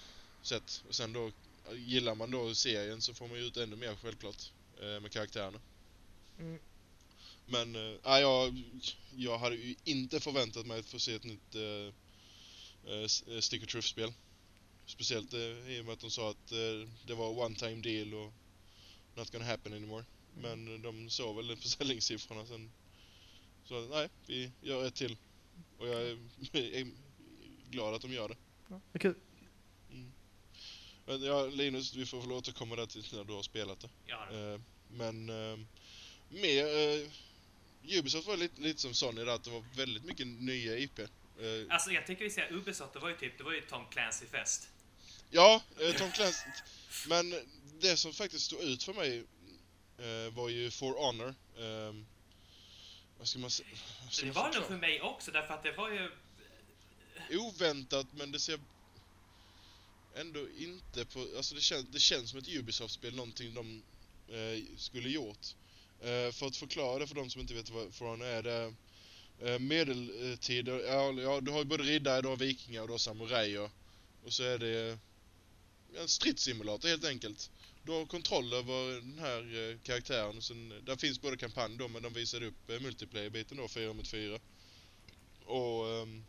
sätt. Och sen då, gillar man då serien så får man ju ut ännu mer självklart eh, med karaktärerna. Mm. Men nej, jag, jag hade ju inte förväntat mig att få se ett nytt eh, Stick of Truth-spel. Speciellt eh, i och med att de sa att eh, det var one time deal och not gonna happen anymore. Men eh, de såg väl [LAUGHS] försäljningssiffrorna sen. Så nej, vi gör ett till. Och jag är, [LAUGHS] är glad att de gör det. Ja, det är kul. Men ja, Linus, vi får väl återkomma där till när du har spelat det. Har det. Men mer... Eh, Ubisoft var lite, lite som Sony där, att det var väldigt mycket nya IP. Eh, Alltså jag tycker vi säger Ubisoft, det var ju typ, det var ju Tom Clancy-fest. ja, eh, Tom Clancy. men det som faktiskt stod ut för mig eh, var ju For Honor. Eh, vad ska man säga? Det var nog för mig också, därför att det var ju... Oväntat, men det ser ändå inte på... Alltså det, kän, det känns som ett Ubisoft-spel, någonting de eh, skulle gjort. Eh, för att förklara det för de som inte vet vad For är, det är eh, medeltid. Ja, ja, du har ju både riddare, du har vikingar och du har samurajer. Och så är det eh, en stridssimulator helt enkelt. Du har kontroll över den här eh, karaktären. Och sen, där finns både kampanj då, men de visade upp eh, multiplayer-biten då, 4 mot 4. Och ehm,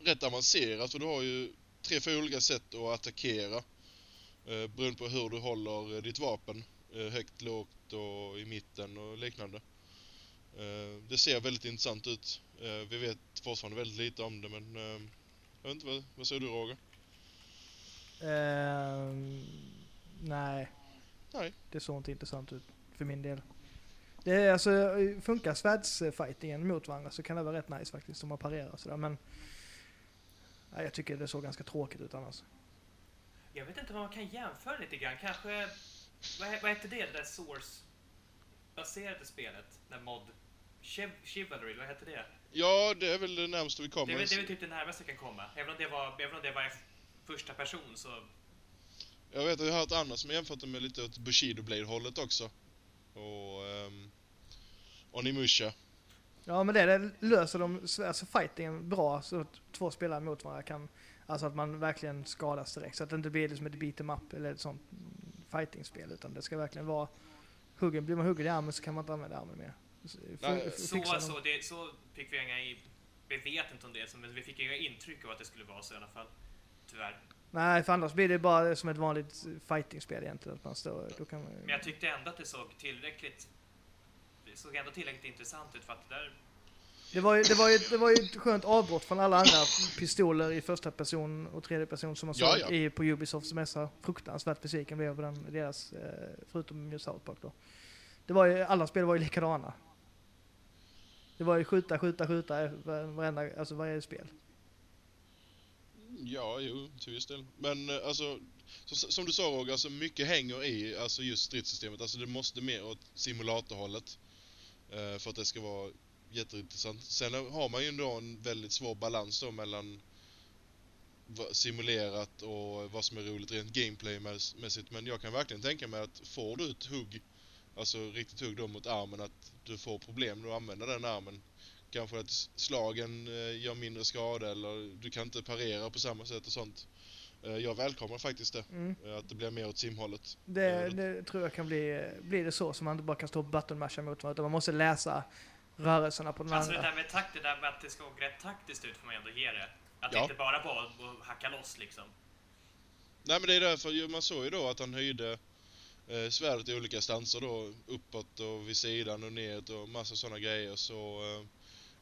rätt avancerat, för du har ju tre, fyra olika sätt att attackera. Eh, beroende på hur du håller ditt vapen. Eh, högt, lågt och i mitten och liknande. Eh, det ser väldigt intressant ut. Eh, vi vet fortfarande väldigt lite om det, men eh, jag vet inte, vad, vad säger du Roger? Ehm, nej. Nej. Det såg inte intressant ut för min del. Det är alltså, funkar svärdsfightingen mot varandra så kan det vara rätt nice faktiskt om man parerar sådär men nej, jag tycker det såg ganska tråkigt ut annars. Jag vet inte vad man kan jämföra lite grann. Kanske... Vad, vad hette det, det där Source-baserade spelet? När mod... Chiv- Chivalry, vad hette det? Ja, det är väl det närmaste vi Det kommer. är, väl, det är väl typ det närmaste jag kan komma. Även om det var, även om det var i första person så... Jag vet att jag har hört andra som har jämfört det med lite åt Bushido Blade-hållet också. Och... Um, Onimusha. Ja men det, det löser de alltså fightingen bra så att två spelare mot varandra kan, alltså att man verkligen skadas direkt så att det inte blir liksom ett beat em up eller ett sånt fightingspel utan det ska verkligen vara huggen, blir man huggen i armen så kan man inte använda armen mer. Så- Nej, Så, så, det, så fick vi inga... i- Vi vet inte om det men vi fick inga intryck av att det skulle vara så i alla fall. Tyvärr. Nej, för annars blir det bara som ett vanligt fightingspel egentligen. Att man står, då kan man, Men jag tyckte ändå att det såg tillräckligt... Det såg ändå tillräckligt intressant ut för att det där... det, var ju, det, var ju, det var ju ett skönt avbrott från alla andra pistoler i första person och tredje person som man såg Ja, ja. I, på Ubisofts mässa. Fruktansvärt besviken blev jag på den, deras, eh, förutom just South Park då. Det var ju, alla spel var ju likadana. Det var ju skjuta, skjuta, skjuta eh, varenda, alltså varje spel. Ja, jo, till viss del. Men eh, alltså, så, som du sa Roger, alltså mycket hänger i alltså just stridssystemet. Alltså det måste mer åt simulatorhållet. Eh, för att det ska vara jätteintressant. Sen har man ju ändå en väldigt svår balans då mellan simulerat och vad som är roligt rent gameplaymässigt. Men jag kan verkligen tänka mig att får du ett hugg, alltså riktigt hugg då mot armen, att du får problem med att använda den armen. Kanske att slagen eh, gör mindre skada eller du kan inte parera på samma sätt och sånt. Eh, jag välkomnar faktiskt det. Mm. eh, Att det blir mer åt simhållet. Det, det tror jag kan bli, blir det så, så man inte bara kan stå och buttonmasha mot varandra, utan man måste läsa rörelserna på den Alltså det andra. där med takt, det där med att det ska gå rätt taktiskt ut får man ändå ge det. Att det Ja. inte bara var att hacka loss liksom. Nej men det är därför, ju- man såg ju då att han höjde eh, svärdet i olika stanser då, uppåt och vid sidan och neråt och massa sådana grejer så eh,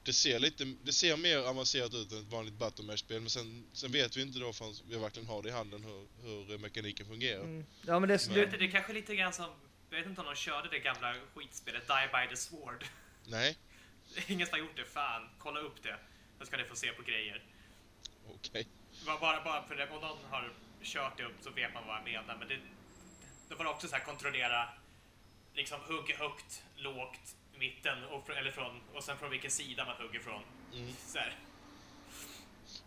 det ser lite, det ser mer avancerat ut än ett vanligt Battle-spel men sen, sen vet vi inte då förrän vi verkligen har det i handen hur, hur eh, mekaniken fungerar. Mm. Ja men det, Jag det, vet det är kanske lite grann som, jag vet inte om de körde det gamla skitspelet Die by the Sword. Nej, [LAUGHS] Ingen som har gjort det, fan, kolla upp det. Då ska ni få se på grejer. okej. Bara, bara, bara för det, om någon har kört det upp så vet man vad jag menar. Men det, det var också så här kontrollera, liksom hugga högt, lågt, mitten och, eller från, och sen från vilken sida man hugger från. Mm. Så här.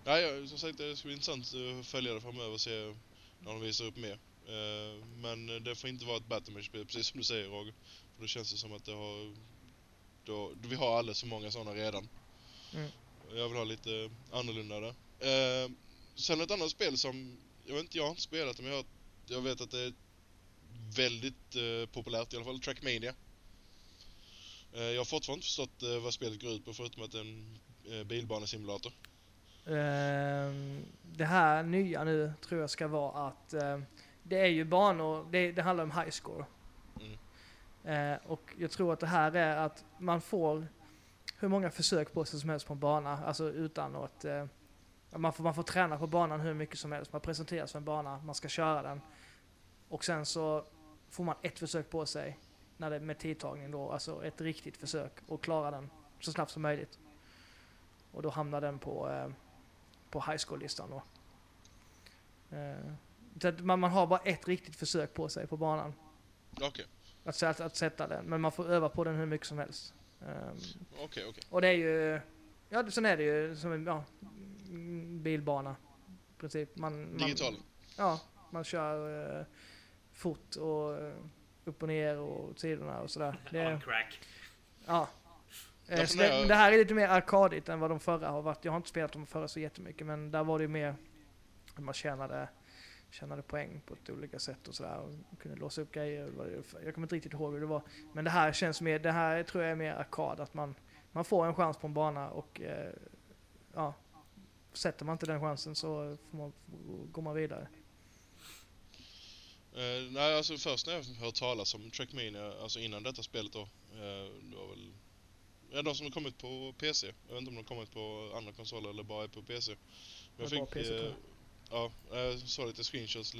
Ja, ja, som sagt det ska bli intressant att följa det framöver och se när de visar upp mer. Eh, Men det får inte vara ett Battle-spel precis som du säger Roger. För då känns det som att det har... Då, vi har alldeles för många sådana redan. Mm. Jag vill ha lite annorlunda där. Eh, sen ett annat spel som, jag vet inte, jag har inte spelat det men jag, jag vet att det är väldigt eh, populärt i alla fall, Trackmania. Eh, jag har fortfarande inte förstått eh, vad spelet går ut på förutom att det är en eh, bilbanesimulator. Ehm, det här nya nu tror jag ska vara att ehm, det är ju banor, det, det handlar om high score. Eh, och jag tror att det här är att man får hur många försök på sig som helst på en bana, alltså utan att eh, man, får, man får träna på banan hur mycket som helst. Man presenteras för en bana, man ska köra den. Och sen så får man ett försök på sig när det, med tidtagning då, alltså ett riktigt försök och klara den så snabbt som möjligt. Och då hamnar den på, eh, på high school-listan då. Eh, man, man har bara ett riktigt försök på sig på banan. Okej, att, att, att sätta den, men man får öva på den hur mycket som helst. Ehm, okej, okej. och det är ju, ja sen är det ju som en ja, bilbana. I princip. Man, man, Digital. Ja, man kör eh, fort och eh, upp och ner och sidorna och sådär. Det, On crack. ja. Eh, så det, det här är lite mer arkadigt än vad de förra har varit. Jag har inte spelat de förra så jättemycket men där var det ju mer att man tjänade, tjänade poäng på ett olika sätt och sådär. Och kunde låsa upp grejer. Jag kommer inte riktigt ihåg hur det var. Men det här känns mer, det här tror jag är mer arkad. Att man, man får en chans på en bana och eh, ja, sätter man inte den chansen så får man, går man vidare. Eh, nej, alltså först när jag hört talas om Trackmania, alltså innan detta spelet då, eh, det var väl Ja, de som har kommit på PC. Jag vet inte om de har kommit på andra konsoler eller bara är på PC. Men Det är bara PC, tror jag. Ja, jag såg lite screenshots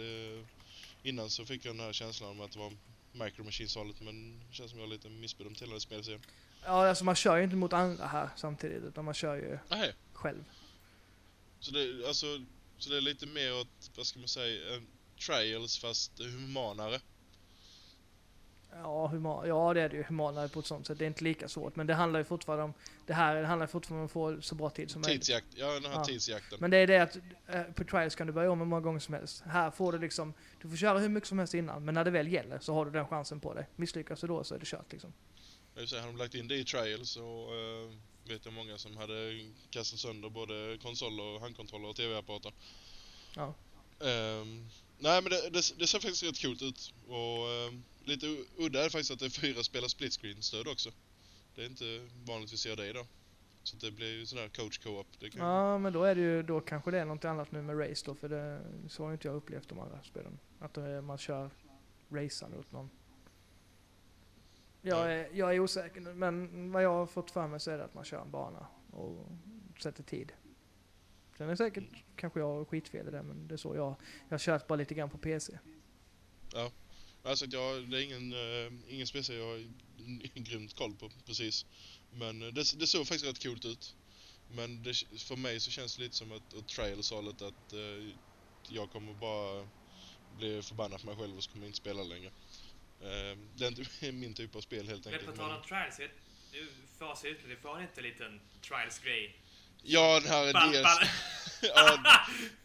innan så fick jag den här känslan om att det var Micro Machines-hållet men det känns som jag har lite missbedömt hela det spelserien. Ja, alltså man kör ju inte mot andra här samtidigt utan man kör ju Nej, själv. så det, alltså, så det är lite mer åt, vad ska man säga, en trials fast humanare. Ja, human, ja, det är det ju humanare på ett sånt sätt. Det är inte lika svårt. Men det handlar ju fortfarande om, det här det handlar fortfarande om att få så bra tid som möjligt. Tidsjakt, ja den här Ja. tidsjakten. Men det är det att eh, på trials kan du börja om hur många gånger som helst. Här får du liksom, du får köra hur mycket som helst innan. Men när det väl gäller så har du den chansen på dig. Misslyckas du då så är det kört liksom. Jag säga, hade de lagt in det i trials så eh, vet jag många som hade kastat sönder både konsoler, handkontroller och tv-apparater. Ja. Ehm, nej men det, det, det ser faktiskt rätt coolt ut. Och ehm, lite udda är faktiskt att det är fyra spelare split screen stöd också. Det är inte vanligt vi ser det idag. Så det blir ju sån där coach co-op. Kan, Ja, men då är det ju, då kanske det är något annat nu med race då. För det, så har inte jag upplevt de andra spelen. Att eh, man kör raceande åt någon. Jag är, jag är osäker men vad jag har fått för mig så är det att man kör en bana och sätter tid. Sen är säkert, kanske jag har skitfel i det, men det är så jag, jag har kört bara lite grann på PC. Alltså att jag, det är ingen, uh, ingen spel jag har [LAUGHS] grymt koll på precis. Men eh, det, det såg faktiskt rätt coolt ut. Men det, för mig så känns det lite som att, att trailshållet att eh, jag kommer bara bli förbannad på mig själv och så kommer jag inte spela längre. Eh, det är inte [LAUGHS] min typ av spel helt Men på enkelt. tal om trials, nu fasar ut det, var det inte en liten trials-grej? Ja, den här Ball- DLC, ball- ja,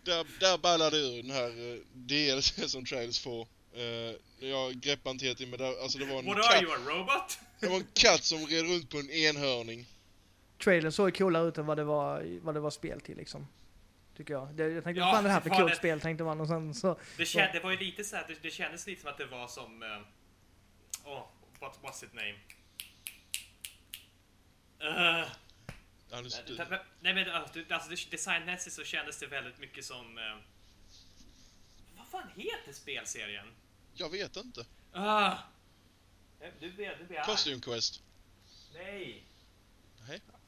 där, där ballar det ur den här eh, DLC [LAUGHS] som Trails får. Eh, jag greppar inte helt in men där, alltså det var en What katt, are you, a robot? det var en katt som red runt på en enhörning. Trailern såg coolare ut än vad det var, vad det var spel till liksom. Tycker jag. Det, jag tänkte, Ja, fan det här för coolt det- spel tänkte man och sen så. Det, kän, det var ju lite så här, det, det kändes lite som att det var som... eh, Åh, what, what's it name? Uh, Du- nej men alltså, det- designmässigt så kändes det väldigt mycket som... eh, vad fan heter spelserien? Jag vet inte. Uh, du blir, du blir. Costume Quest. Nej!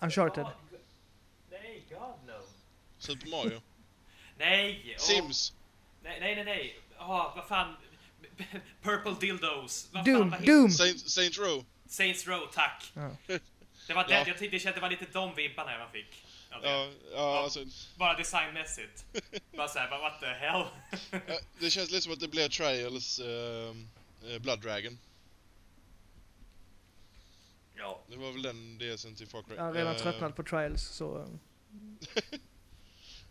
Uncharted. God, nej, God no. Super Mario. [LAUGHS] Nej! åh, Sims. nej, nej, nej, nej. Åh, vad fan. [LAUGHS] Purple Dildos. Vad Doom, fan, vad Doom! Saint, Saint Row. Saints Row, tack. Ja. [LAUGHS] Det var Ja. det, jag tyckte det kändes- det var lite de vibbarna man fick. Ja, ja, alltså, Bara designmässigt. Bara såhär, what the hell? ja, det känns lite som att det blir Trials eh, Blood Dragon. ja. Det var väl den DSen till Far Cry. Jag har redan Eh, tröttnat på trials så... eh, [LAUGHS]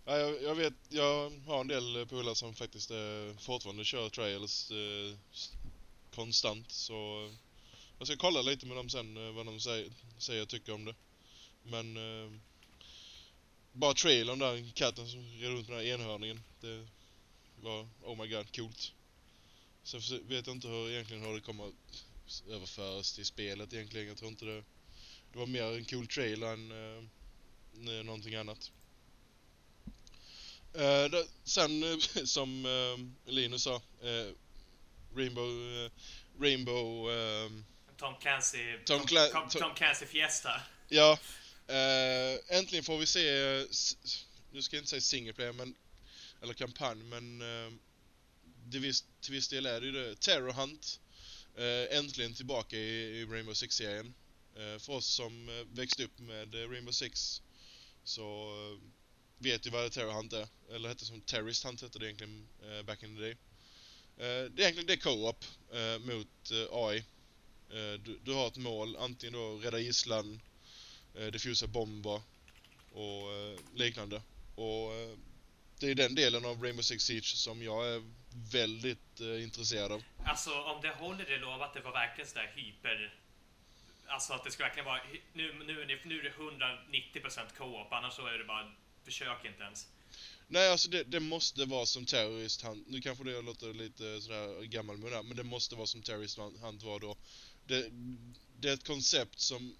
Ja, jag, jag vet, jag har en del polare som faktiskt eh, fortfarande kör Trials s- konstant så jag ska kolla lite med dem sen eh, vad de säger, säger och tycker om det. Men eh, bara trailern där, katten som red runt med den här enhörningen, det var oh my god, coolt. Sen vet jag inte hur, egentligen hur det kommer att överföras till spelet egentligen. Jag tror inte det, det var mer en cool trailer än eh, någonting annat. Eh, det, sen eh, [LAUGHS] som eh, Linus sa, eh, Rainbow, eh, Rainbow, eh, Tom Clancy... Tom Cla- Tom, Tom- Tom Clancy Fiesta. ja, eh, äntligen får vi se, nu ska jag inte säga single player, men, eller kampanj, men eh, det viss, till viss del är det ju det. Terror Hunt, eh, äntligen tillbaka i, i Rainbow Six-serien. För oss som växte upp med Rainbow Six så vet ju vad Terror Hunt är. Eller hette som Terrorist Hunt hette det egentligen back in the day. Det är egentligen det är co-op mot AI. Eh, du, du har ett mål, antingen då rädda gisslan, eh, diffusa bomber och eh, liknande. Och det är den delen av Rainbow Six Siege som jag är väldigt intresserad av. Alltså om det håller det lov att det var verkligen sådär hyper... Alltså att det ska verkligen vara... Nu, nu, nu är det 190% co-op, annars så är det bara... Försök inte ens. Nej, alltså det, det måste vara som Terrorist Hunt. Nu kanske det låter lite sådär gammalmun här, men det måste vara som Terrorist Hunt var då. Det, det är ett koncept som...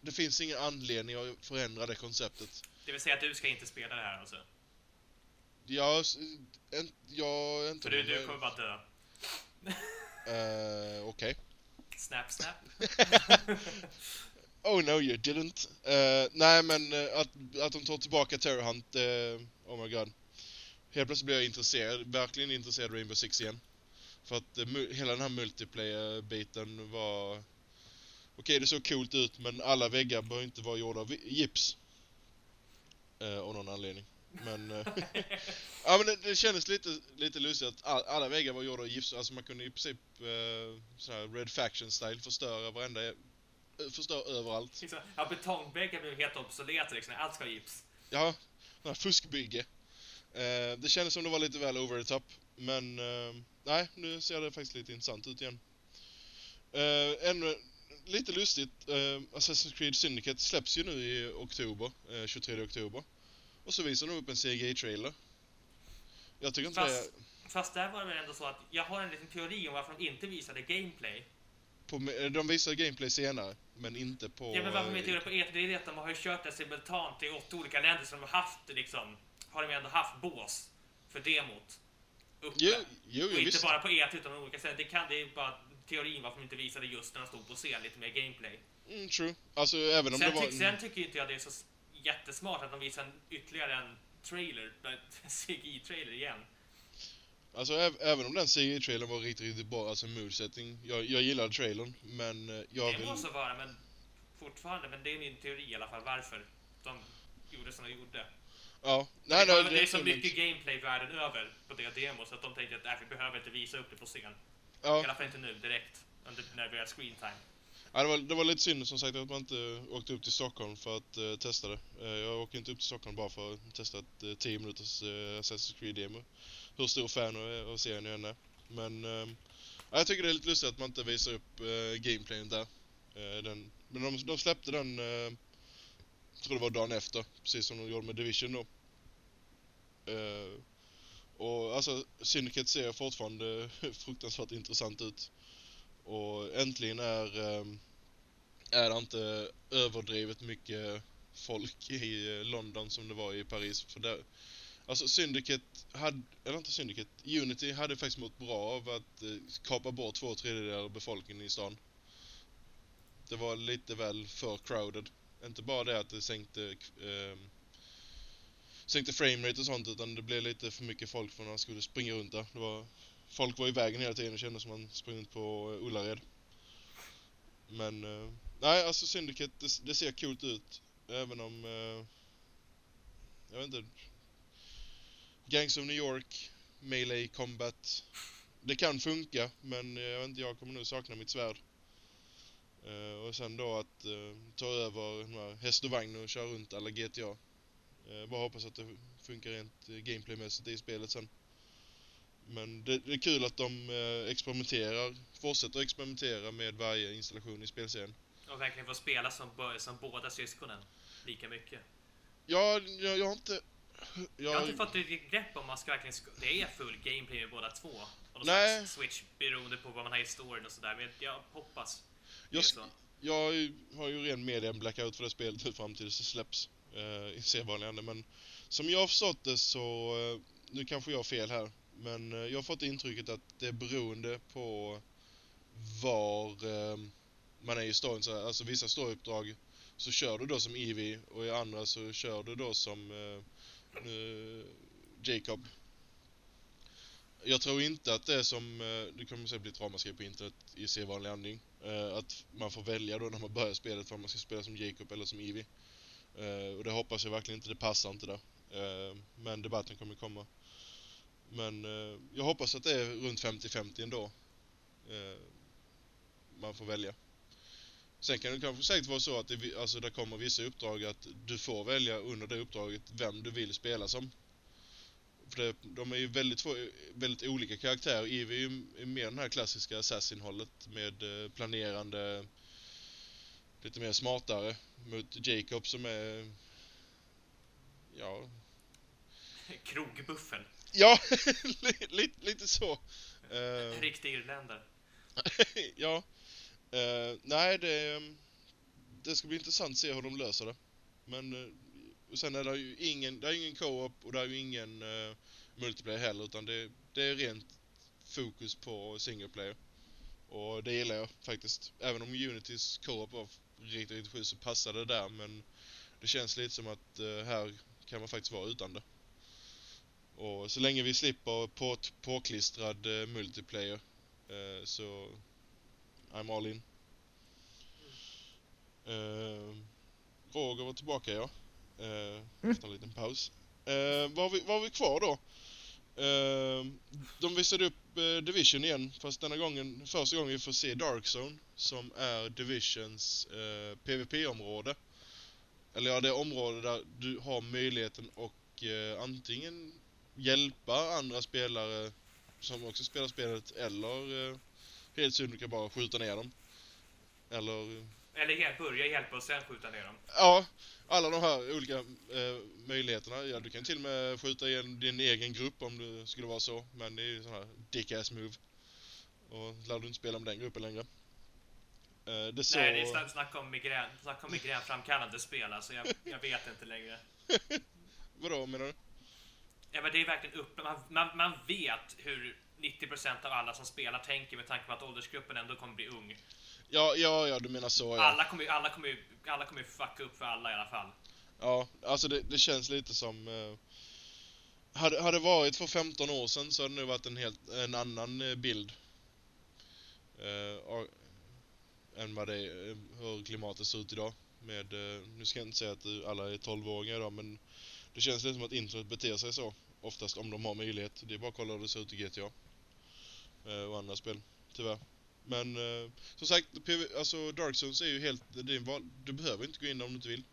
Det finns ingen anledning att förändra det konceptet. Det vill säga att du ska inte spela det här alltså. Jag, en, jag inte... För du, du kommer bara dö. [LAUGHS] Eh, Okej. Snap, snap. [LAUGHS] Oh no you didn't. Eh, nej men eh, att, att de tar tillbaka Terror Hunt, eh, oh my god. Helt plötsligt blir jag intresserad, verkligen intresserad av Rainbow Six igen. För att eh, hela den här multiplayer-biten var... Okej, det såg coolt ut men alla väggar bör inte vara gjorda av gips. Eh, av någon anledning. Men... eh, [LAUGHS] ja men det, det kändes lite, lite lustigt att all, alla väggar var gjorda av gips. Alltså man kunde i princip uh, sån här Red Faction-style förstöra varenda... eh, Förstör överallt. Liksom, ja, betongväggar blir helt obsoleta liksom. Allt ska ha gips. Ja, sån här fuskbygge. Eh, det kändes som det var lite väl over the top. Men eh, nej, nu ser det faktiskt lite intressant ut igen. Eh, ännu lite lustigt, eh, Assassin's Creed Syndicate släpps ju nu i oktober, eh, 23 oktober. Och så visar de upp en CGI-trailer. Jag tycker inte Fast, det... fast där var det väl ändå så att jag har en liten teori om varför de inte visade gameplay. På, de visar gameplay senare, men inte på... Ja men varför de inte gjorde på E3, det är att de har ju kört det simultant i åtta olika länder så de har haft liksom, har de ändå haft bås för demot uppe. Jo, jo, och inte visst. bara på E3 utan på olika ställen. Det, kan, det är bara teorin varför de inte visade just när de stod på scen, lite mer gameplay. Mm, true. Alltså även om Sen, det var... tyck, sen tycker inte jag det är så jättesmart att de visar en, ytterligare en trailer, [LAUGHS] en CGI-trailer igen. Alltså äv- även om den CGI-trailern var riktigt, riktigt bra, alltså moodsetting. Jag, jag gillade trailern, men eh, jag Det vill... må så vara, men fortfarande, men det är min teori i alla fall varför de gjorde som de gjorde. Ja, det, nej, nej, det är så mycket gameplay världen över på det demo så att de tänkte att äh, vi behöver inte visa upp det på scen. I Ja, alla fall inte nu direkt, under, när vi har screen time. ja det, var, det var lite synd som sagt att man inte åkte upp till Stockholm för att eh, testa det. Eh, jag åker inte upp till Stockholm bara för att testa ett uh, 10 minuters uh, Assassin's Creed-demo. Hur stor fan av, av serien jag än är. Men eh, ja, jag tycker det är lite lustigt att man inte visar upp uh, gameplayen där. Eh, den, men de, de släppte den, uh, jag tror det var dagen efter, precis som de gjorde med Division då. Uh, och alltså Syndicate ser fortfarande [LAUGHS] fruktansvärt intressant ut. Och äntligen är, um, är det inte överdrivet mycket folk i eh, London som det var i Paris. För där, alltså Syndicate hade, eller inte Syndicate, Unity hade faktiskt mått bra av att eh, kapa bort två tredjedelar av befolkningen i stan. Det var lite väl för crowded. Inte bara det att det sänkte eh, sänkte framerate och sånt utan det blev lite för mycket folk för när man skulle springa runt där. Det var, folk var i vägen hela tiden och kändes som man sprang runt på eh, Ullared. Men, eh, nej alltså Syndicate, det, det ser coolt ut. Även om, eh, jag vet inte. Gangs of New York, Melee Combat. Det kan funka, men eh, jag vet inte, jag kommer nog sakna mitt svärd. Eh, och sen då att eh, ta över den här häst och vagn och köra runt alla GTA. Eh, bara hoppas att det funkar rent gameplaymässigt i spelet sen. Men det, det är kul att de experimenterar, fortsätter experimentera med varje installation i spelserien. Och verkligen få spela som, som båda syskonen lika mycket. Ja, jag, jag har inte... Jag har inte fått ett grepp om man ska verkligen... Det är full gameplay med båda två. Och någon Nej. slags switch beroende på vad man har i storyn och sådär. Men jag hoppas Jag, jag har ju- ren media en blackout för det spelet fram tills det släpps eh, i sedvanlig ande, men som jag har förstått det så, eh, nu kanske jag har fel här, men eh, jag har fått intrycket att det är beroende på var eh, man är i storyn. Så, alltså vissa storyuppdrag så kör du då som Eevee och i andra så kör du då som eh, eh, Jacob. Jag tror inte att det är som, eh, det kommer säkert bli ett ramaskri på internet i sedvanlig andning, Eh, att man får välja då när man börjar spelet om man ska spela som Jacob eller som Eevee. Eh, och det hoppas jag verkligen inte, det passar inte där. Eh, men debatten kommer komma. Men jag hoppas att det är runt 50-50 ändå. Man får välja. Sen kan det kanske säkert vara så att det, alltså, det kommer vissa uppdrag att du får välja under det uppdraget vem du vill spela som. För det, de är ju väldigt, två, väldigt olika karaktärer. Eevee är ju är mer den här klassiska assassin-hållet med eh, planerande, lite mer smartare. Mot Jacob som är, ja, Krogbuffen. ja, [LAUGHS] lite, lite så. En riktig irländare. [LAUGHS] ja. Eh, nej, det, det ska bli intressant att se hur de löser det. Men och sen är det ju ingen, det är ingen co-op och det är ju ingen uh, multiplayer heller utan det, det är rent fokus på single player. Och det gillar jag faktiskt. Även om Unitys co-op var riktigt, riktigt schysst så passade det där men det känns lite som att eh, här kan man faktiskt vara utan det. Och så länge vi slipper på, påklistrad uh, multiplayer eh, så I'm all in. Uh, Roger var tillbaka ja. Eh, efter en liten paus. Eh, vad, har vi, vad har vi kvar då? Eh, de visade upp eh, Division igen, fast denna gången, första gången vi får se Dark Zone, som är Divisions eh, PVP-område. Eller ja, det område där du har möjligheten att eh, antingen hjälpa andra spelare som också spelar spelet, eller eh, helt synligt bara skjuta ner dem. Eller, eller helt börja hjälpa och sen skjuta ner dem. ja, alla de här olika eh, möjligheterna. Ja, du kan till och med skjuta igen din egen grupp om det skulle vara så. Men det är ju sån här dick-ass move. Och lär du inte spela med den gruppen längre. Eh, det så... Nej, det är snack, snack om migrän, snack om migränframkallande spel. Alltså jag, jag vet inte längre. [LAUGHS] Vadå menar du? Ja, men det är verkligen upp. Man, man, man vet hur 90% av alla som spelar tänker med tanke på att åldersgruppen ändå kommer bli ung. Ja, ja, ja, du menar så ja. Alla kommer ju alla kommer, ju- alla kommer ju fucka upp för alla i alla fall. Ja, alltså det, det känns lite som... Eh, hade, hade det varit för 15 år sedan så hade det nog varit en helt en annan eh, bild. Eh, och, än vad det är, eh, hur klimatet ser ut idag. Med, eh, nu ska jag inte säga att alla är 12-åringar idag men det känns lite som att internet beter sig så. Oftast om de har möjlighet. Det är bara att kolla hur det ser ut i GTA. Eh, och andra spel, tyvärr. Men eh, som sagt, PV, alltså Dark Zones är ju helt, en val, du behöver inte gå in om du inte vill.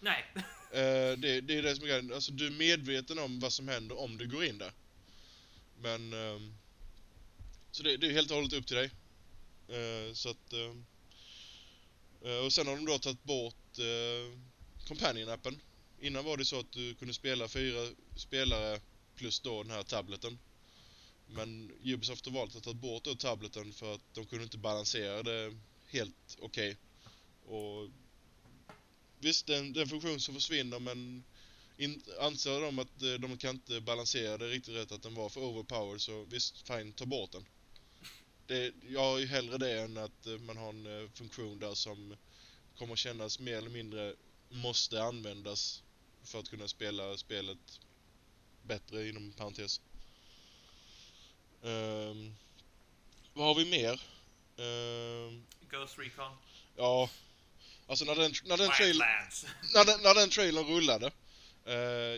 Nej. [LAUGHS] Eh, det, det är det som är grejen. Alltså du är medveten om vad som händer om du går in där. Men... ehm, så det, det är helt och hållet upp till dig. Eh, så att... ehm, eh, och sen har de då tagit bort uh, Companion-appen. Innan var det så att du kunde spela fyra spelare plus då den här tableten. Men Ubisoft har valt att ta bort då tableten för att de kunde inte balansera det helt okej. Och visst, den, den funktion som försvinner men in, anser de att eh, de kan inte balansera det riktigt rätt att den var för overpowered så visst, fine, ta bort den. Det, jag har ju hellre det än att eh, man har en eh, funktion där som kommer kännas mer eller mindre måste användas för att kunna spela spelet bättre inom parentes. Ehm, vad har vi mer? Ehm, Ghost Recon. ja, alltså när den, när den, trail, [LAUGHS] när den, när den trailern rullade. Eh,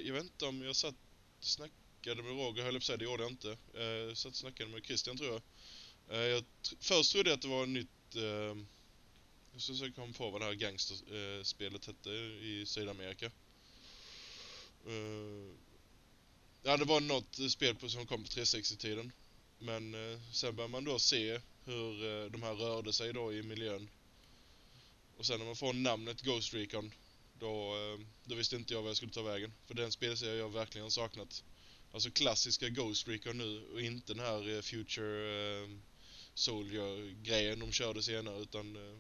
jag vet inte om jag satt och snackade med Roger, höll jag på säga, det gjorde jag inte. Jag satt och snackade med Christian tror jag. Eh, jag tr- först trodde jag att det var ett nytt... Eh, jag ska försöka komma på vad det här gangsterspelet hette i Sydamerika. Eh, ja, det var något spel på, som kom på 360-tiden. Men eh, sen börjar man då se hur eh, de här rörde sig då i miljön. Och sen när man får namnet Ghost Recon då, eh, då visste inte jag vad jag skulle ta vägen. För den spelserie jag verkligen har saknat. Alltså klassiska Ghost Recon nu och inte den här eh, Future eh, Soldier-grejen de körde senare utan eh,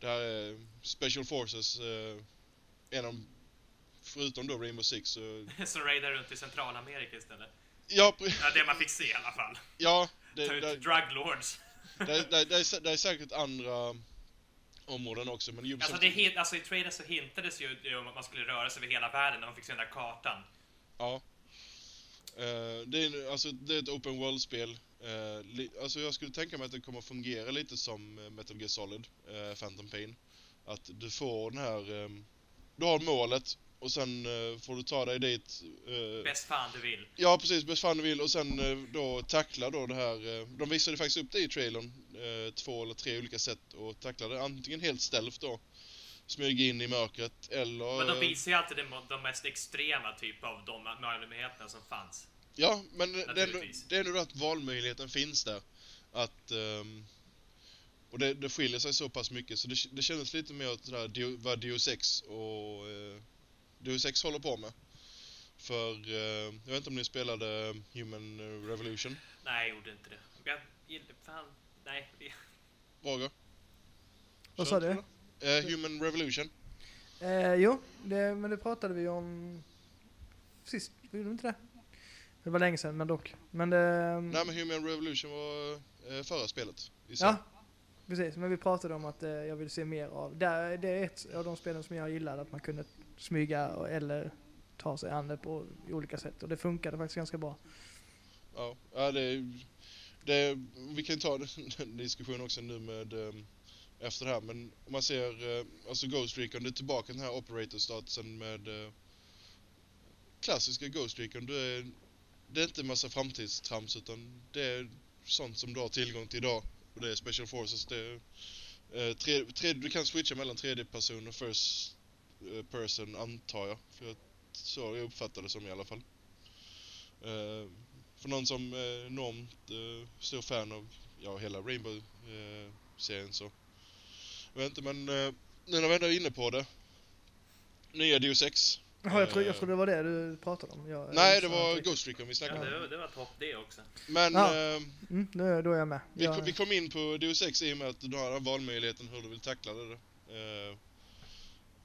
det här är Special Forces, eh, en av förutom då Rainbow Six så... [LAUGHS] Som raidar runt i Centralamerika istället. Ja, Ja, det man fick se i alla fall. ja Ta det, ut det, drug lords. det, det, det, är, det är säkert andra områden också men Ubisoft... Alltså, det, alltså i trailern så hintades ju om att man skulle röra sig över hela världen när man fick se den där kartan. Ja. Eh, det, är, alltså, det är ett open world-spel. Li, alltså jag skulle tänka mig att det kommer fungera lite som eh, Metal Gear Solid, eh, Phantom Pain. Att du får den här... ehm, du har målet och sen eh, får du ta dig dit. eh, Bäst fan du vill. Ja, precis. Bäst fan du vill. Och sen eh, då tackla då det här. eh, De visade faktiskt upp det i trailern. eh, Två eller tre olika sätt att tackla det. Antingen helt stealth då. Smyga in i mörkret eller... Men de eh, visar ju alltid de, de mest extrema typ av de möjligheterna som fanns. Ja, men det är, ändå, att valmöjligheten finns där. Att... ehm, och det, det skiljer sig så pass mycket så det, det kändes lite mer åt det där vad Deus Ex och uh, Deus Ex håller på med. För eh, jag vet inte om ni spelade Human Revolution? Nej, jag gjorde inte det. Jag gillar... Fan. Nej. Roger? Vad sa du? Eh, Human Revolution? Eh, jo, det, men det pratade vi om sist, gjorde vi inte det? Det var länge sedan, men dock. Men det... Nej men Human Revolution var eh, förra spelet. Ja, precis. Men vi pratade om att eh, jag vill se mer av... Det, det är ett av de spelen som jag gillade, att man kunde smyga eller ta sig an det på olika sätt. Och det funkade faktiskt ganska bra. Ja, ja det, det, vi kan ta [LAUGHS] den diskussionen också nu med ehm, efter det här, men om man ser, eh, alltså Ghost Recon, det är tillbaka den här operator statusen med eh, klassiska Ghost Recon. Det är, det är inte en massa framtidstrams utan det är sånt som du har tillgång till idag. Och det är Special Forces, det är eh, tre, tre, du kan switcha mellan tredje person och first person antar jag. För jag, så jag uppfattar det som i alla fall. Eh, för någon som är enormt eh, stor fan av ja, hela Rainbow-serien så... Jag vet inte men eh, nu när vi ändå är inne på det. Nya Deus Ex. Jaha, jag, tror, jag Eh, trodde det var det du pratade om. Jag, Nej, det var Ghost Recon vi Ja, snackade om. det, det var topp det också. Men Ja. eh, Mm, nu, då är jag med. vi, Jag- kom, vi kom in på Deus Ex i och med att du har den valmöjligheten hur du vill tackla det. Eh,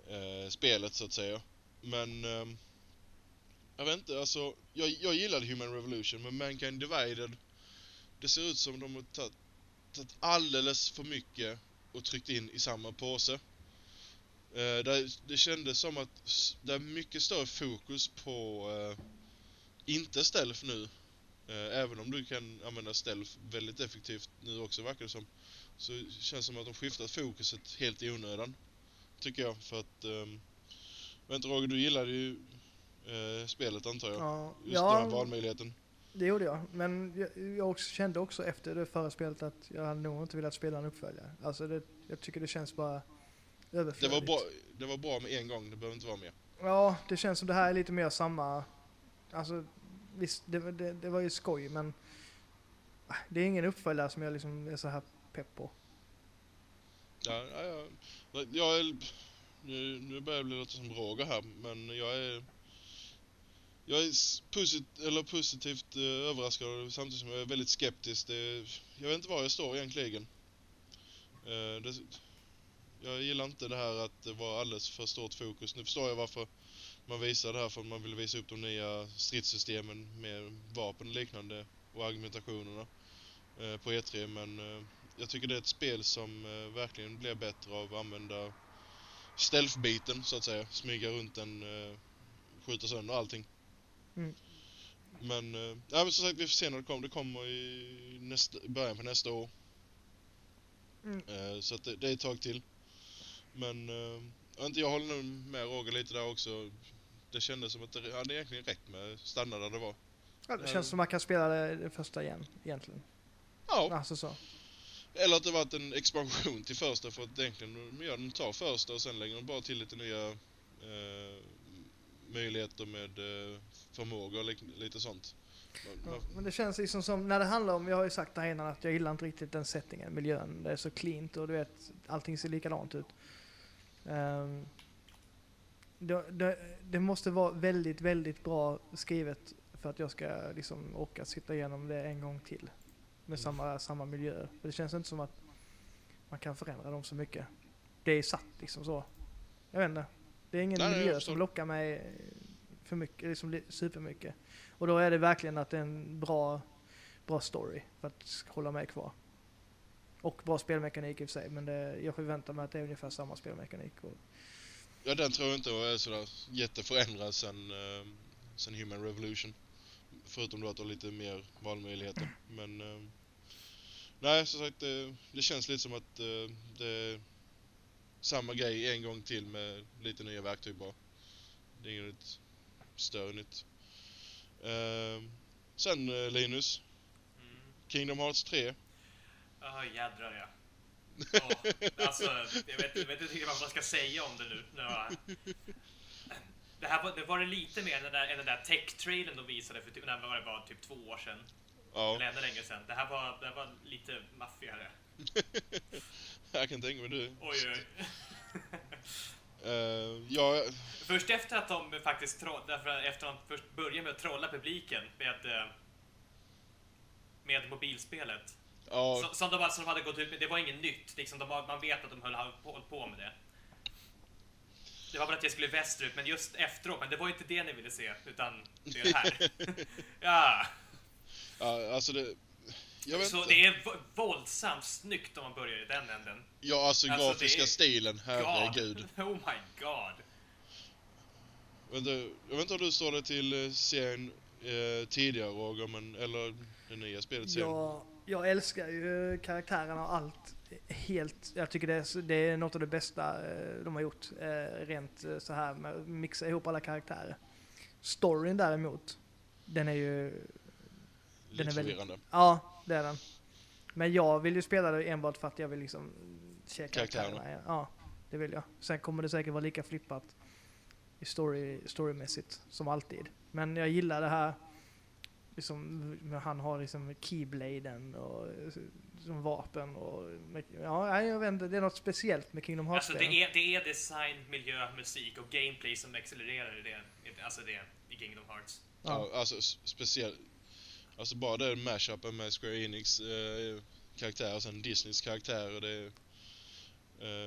eh, spelet så att säga. Men... Eh, jag vet inte, alltså... Jag, jag gillade Human Revolution men Mankind Divided det ser ut som de har tagit, tagit alldeles för mycket och tryckt in i samma påse. Eh, det, det kändes som att det är mycket större fokus på eh, inte stealth nu. Eh, även om du kan använda stealth väldigt effektivt nu också verkar det som. Så känns det som att de skiftat fokuset helt i onödan. Tycker jag för att... ehm, jag vet inte Roger, du gillade ju eh, spelet antar jag? Ja, Just den här ja valmöjligheten. det gjorde jag. Men jag, jag också, kände också efter det förra spelet att jag hade nog inte velat spela en uppföljare. Alltså det, jag tycker det känns bara Det överflödigt. var, bra, det var bra med en gång, det behöver inte vara mer. Ja, det känns som det här är lite mer samma... Alltså, visst, det, det, det var ju skoj, men... ah, Det är ingen uppföljare som jag liksom är så här pepp på. Ja, ja, ja. Jag är, nu, nu börjar jag bli lite som Roger här, men jag är... Jag är posit, eller positivt eh, överraskad samtidigt som jag är väldigt skeptisk. Det, jag vet inte var jag står egentligen. Eh, det, jag gillar inte det här att det var alldeles för stort fokus. Nu förstår jag varför man visar det här, för att man vill visa upp de nya stridssystemen med vapen och liknande och argumentationerna eh, på E3, men eh, jag tycker det är ett spel som eh, verkligen blir bättre av att använda stealth-biten, så att säga. Smyga runt den, eh, skjuta sönder allting. Mm. Men, eh, ja, men som sagt, vi får se när det kommer. Det kommer i nästa, början på nästa år. Mm. Eh, så att det, det är ett tag till. Men, eh, jag håller nog med Roger lite där också. Det kändes som att det hade egentligen räckt med standard där det var. Ja, det känns som man kan spela det, det första igen, egentligen. Ja, Alltså så. Eller att det varit en expansion till första för att egentligen, ja, de tar första och sen lägger de bara till lite nya eh, möjligheter med eh, förmågor och lite sånt. Man, Ja, men det känns liksom som, när det handlar om, jag har ju sagt det här innan att jag gillar inte riktigt den settingen, miljön. Det är så cleant och du vet, allting ser likadant ut. Um, det, det, det måste vara väldigt, väldigt bra skrivet för att jag ska liksom orka sitta igenom det en gång till. Med samma, samma miljöer. För det känns inte som att man kan förändra dem så mycket. Det är satt liksom så. Jag vet inte. Det är ingen Nej, miljö som lockar mig för mycket, liksom li- supermycket. Och då är det verkligen att det är en bra, bra story för att hålla mig kvar. Och bra spelmekanik i och för sig, men det, jag förväntar mig att det är ungefär samma spelmekanik. Och, ja, den tror jag inte är sådär jätteförändrad sen, eh, sen Human Revolution. Förutom då att du har lite mer valmöjligheter. Men, eh, nej, som sagt, det, det känns lite som att eh, det är samma grej en gång till med lite nya verktyg bara. Det är inget större nytt. Eh, sen eh, Linus, Mm. Kingdom Hearts 3. Ja, jädrar ja. Ja, alltså, jag vet, jag vet inte riktigt vad man ska säga om det nu. [LAUGHS] Det det här var, det var det lite mer än den där, än den där tech-trailen de visade för typ, när var det var typ två år sedan. Ja, Eller ännu längre sedan. Det här var, det här var lite maffigare. [LAUGHS] jag kan tänka mig du. Oj, oj. [LAUGHS] Eh, ja, Först efter att de faktiskt därför efter att de först började med att trolla publiken med, eh, med mobilspelet. ja, Som, som de, alltså, de hade gått ut med, det var inget nytt. Liksom, de, man vet att de höll, höll på med det. Det var bara att jag skulle västerut, men just efteråt, men det var inte det ni ville se, utan det är det här. [LAUGHS] ja, ja, alltså det... Jag vet så inte. det är våldsamt snyggt om man börjar i den änden. Ja, alltså, Alltså, grafiska är- stilen, herregud. God. [LAUGHS] Oh my god. Vänta, jag vet inte om du såg det till eh, serien eh, tidigare Roger, men, eller det nya spelet serien. jag, jag älskar ju karaktärerna och allt helt. Jag tycker det är, det är något av det bästa eh, de har gjort. eh, Rent eh, så här med att mixa ihop alla karaktärer. Storyn däremot, den är ju... Lite den är väldigt- förvirrande. Ja, det är den. Men jag vill ju spela det enbart för att jag vill liksom se Karaktärerna. Ja, det vill jag. Sen kommer det säkert vara lika flippat i story, storymässigt som alltid. Men jag gillar det här liksom, han har liksom keybladen och som vapen och ja, jag vet inte, det är något speciellt med Kingdom hearts Alltså det är, det är design, miljö, musik och gameplay som accelererar i det. Alltså det i Kingdom Hearts. Ja, alltså s- speciellt. Alltså bara det mashupen med Square Enix eh, karaktärer och sen Disneys karaktärer. Det är,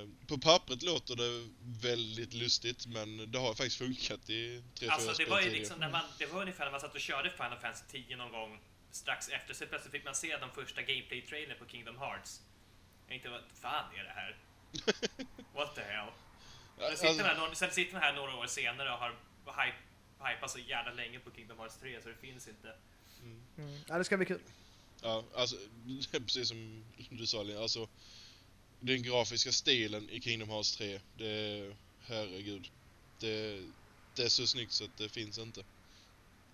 eh, på pappret låter det väldigt lustigt men det har faktiskt funkat i 3-4 Alltså det spel var ju liksom när man, det var ungefär när man satt och körde Final Fantasy 10 någon gång strax efter så plötsligt fick man se de första gameplay-trailern på Kingdom Hearts. Jag tänkte, vad fan är det här? [LAUGHS] What the hell? Sen sitter, Alltså, man här, några- sen sitter man här några år senare och har hype, hypat så jävla länge på Kingdom Hearts 3 så det finns inte. Mm. Ja, det ska bli kul. ja, alltså [LAUGHS] precis som du sa Lina, alltså den grafiska stilen i Kingdom Hearts 3, det är, herregud. Det, det är så snyggt så att det finns inte.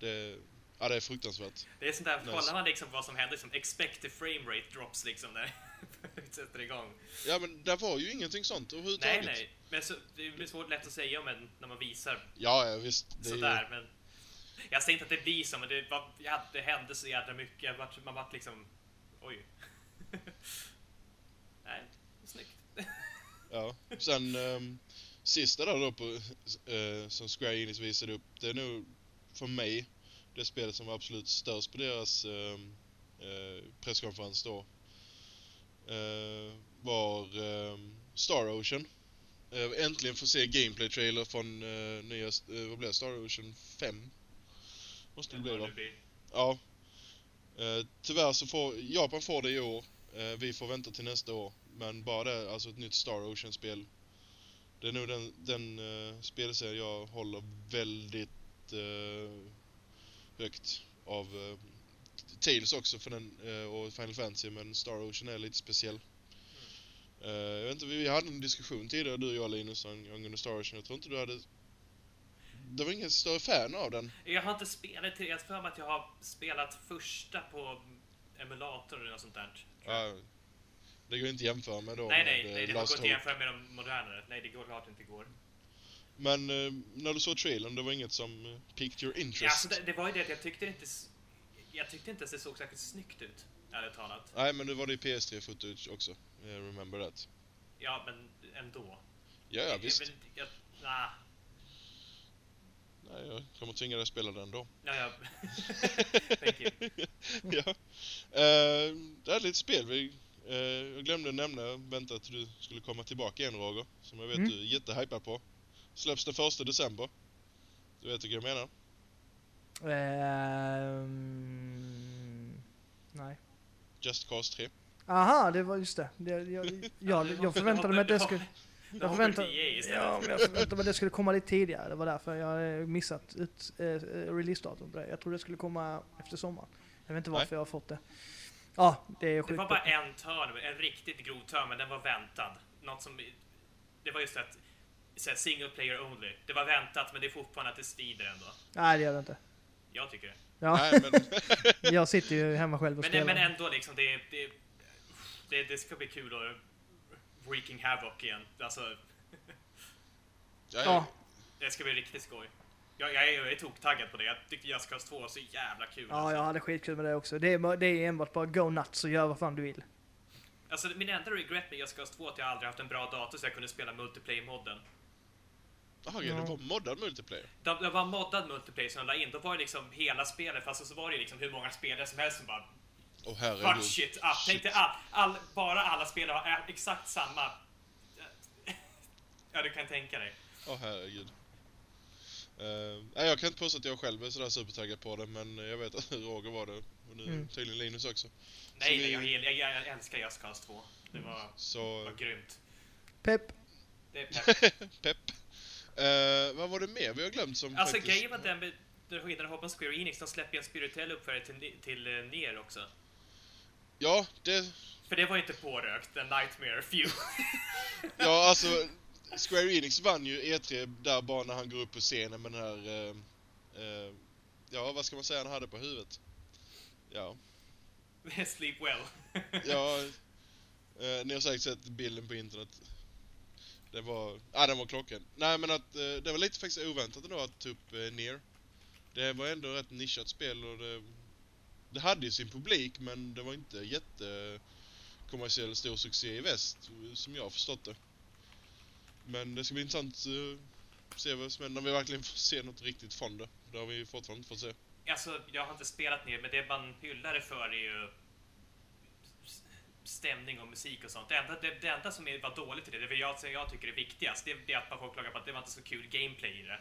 Det, ja det är fruktansvärt. Det är sånt där, Nice. kollar man liksom vad som händer, liksom expected frame rate drops liksom när det [LAUGHS] sätter igång. Ja men det var ju ingenting sånt Nej, överhuvudtaget. nej. Men så, det blir svårt lätt att säga om en, när man visar Ja, ja visst. Det är ju- sådär, men... Jag säger inte att det blir så, men det, var, ja, det hände så jädra mycket. Jag vart- Man vart liksom... Oj. [LAUGHS] Nej, snyggt. Ja. Sen um, sista där då på, eh, som Square Enix visade upp, det är nog för mig det spelet som var absolut störst på deras ehm, eh, presskonferens då. Eh, var ehm, Star Ocean. eh, äntligen få se gameplay-trailer från eh, nya, vad blir det, Star Ocean 5? Måste det bli va? blir. Ja. Eh, tyvärr så får, Japan får det i år, vi får vänta till nästa år. Men bara det, alltså ett nytt Star Ocean-spel. Det är nog den, den uh, spelserie jag håller väldigt eh, högt av uh, Tales också för den, eh, och Final Fantasy, men Star Ocean är lite speciell. Eh, jag vet inte, vi vi hade en diskussion tidigare, du och jag Linus, ang- angående Star Ocean. Jag tror inte du hade... Du var ingen större fan av den. Jag har inte spelat till, jag för mig att jag har spelat första på emulator eller något sånt där. Ja, det går inte att jämföra med då nej, nej, med, nej, eh, det går inte att jämföra med de modernare. Nej, det går klart inte går. Men eh, när du såg trailern, det var inget som eh, piqued your Ja, interest? alltså, det, det var ju det att jag tyckte inte... Jag tyckte inte ens det såg särskilt snyggt ut, ärligt talat. Nej, men nu var det i PS3 footage också. Eh, remember that. Ja, men ändå. Ja, ja Jag- visst. Jag, jag, nah. Nej, jag kommer tvinga dig att spela den då. Ja, ja. [LAUGHS] Thank you. ja. Eh, det är lite spel vi... Eh, jag glömde nämna, vänta att du skulle komma tillbaka igen Roger. Som jag vet Mm. du är jättehypad på. Släpps den första december. Du vet vilka jag menar? Ehm, nej. Just Cause 3. Aha, det var just det. det jag, jag, jag, jag [LAUGHS] förväntade mig att det skulle... Jag förväntade ja, men jag förväntade mig att det skulle komma lite tidigare. Det var därför jag hade missat ut, eh, releasedatum på det. Jag trodde det skulle komma efter sommaren. Jag vet inte varför jag har fått det. Ja, det är Det sjukt. var bara en törn, en riktigt grov törn, men den var väntad. Något som... Det var just att... så här, Single player only. Det var väntat, men det är fortfarande att det svider ändå. Nej, det gör det inte. Jag tycker det. Ja, Nej, men... [LAUGHS] jag sitter ju hemma själv och Men, spelar. men ändå liksom, det, det, det, det ska bli kul att wreaking havoc igen. Alltså, ja, Ja, det ska bli riktigt skoj. Jag, jag, är, jag är toktaggad på det. Jag tyckte Just Cause 2 var så jävla kul. ja, alltså. jag hade skitkul med det också. Det är, det är enbart bara go nuts och gör vad fan du vill. Alltså, min enda regret med Just Cause 2 är att jag aldrig haft en bra dator så jag kunde spela multiplayer-modden. Jaha, okej, det var moddad multiplayer. Det det var moddad multiplayer som de la in. Då var det liksom hela spelet, fast så var det liksom hur många spelare som helst som bara Åh fuck herregud. shit up. Tänk dig all, all, bara alla spelare har exakt samma... [LAUGHS] Ja, du kan tänka dig. Åh herregud. Uh, nej, jag kan inte påstå att jag själv är sådär supertaggad på det, men jag vet att [LAUGHS] Roger var det. Och nu Mm. tydligen Linus också. Nej, vi- nej, jag, jag, jag, jag älskar Just Cause 2. Det var, Så, var grymt. Pepp. Det är pepp. [LAUGHS] pepp. Eh, vad var det mer vi har glömt som Alltså faktiskt... grejen var den du hoppar på Square Enix, de släpper ju en spirituell uppföljare till, till uh, Nier också. Ja, det... För det var ju inte pårökt, The Nightmare Few. [LAUGHS] Ja, alltså... Square Enix vann ju E3 där bara när han går upp på scenen med den här... eh, eh, ja, vad ska man säga han hade på huvudet? Ja. [LAUGHS] Sleep well. Ja, [LAUGHS] ni har säkert sett bilden på internet. Det var, ja den var klockan. Nej men att, eh, det var lite faktiskt oväntat ändå att ta upp eh, Nier. Det var ändå ett nischat spel och det, det hade ju sin publik men det var inte jätte kommersiell stor succé i väst, som jag har förstått det. Men det ska bli intressant att se vad som händer när vi verkligen får se något riktigt från det. Det har vi ju fortfarande inte fått se. Alltså, jag har inte spelat ner men det man hyllar det för är ju stämning och musik och sånt. Det enda, det, det enda som är, var dåligt i det, det vill jag, jag tycker är viktigast, det, det är att man får klaga på att det var inte så kul gameplay i det.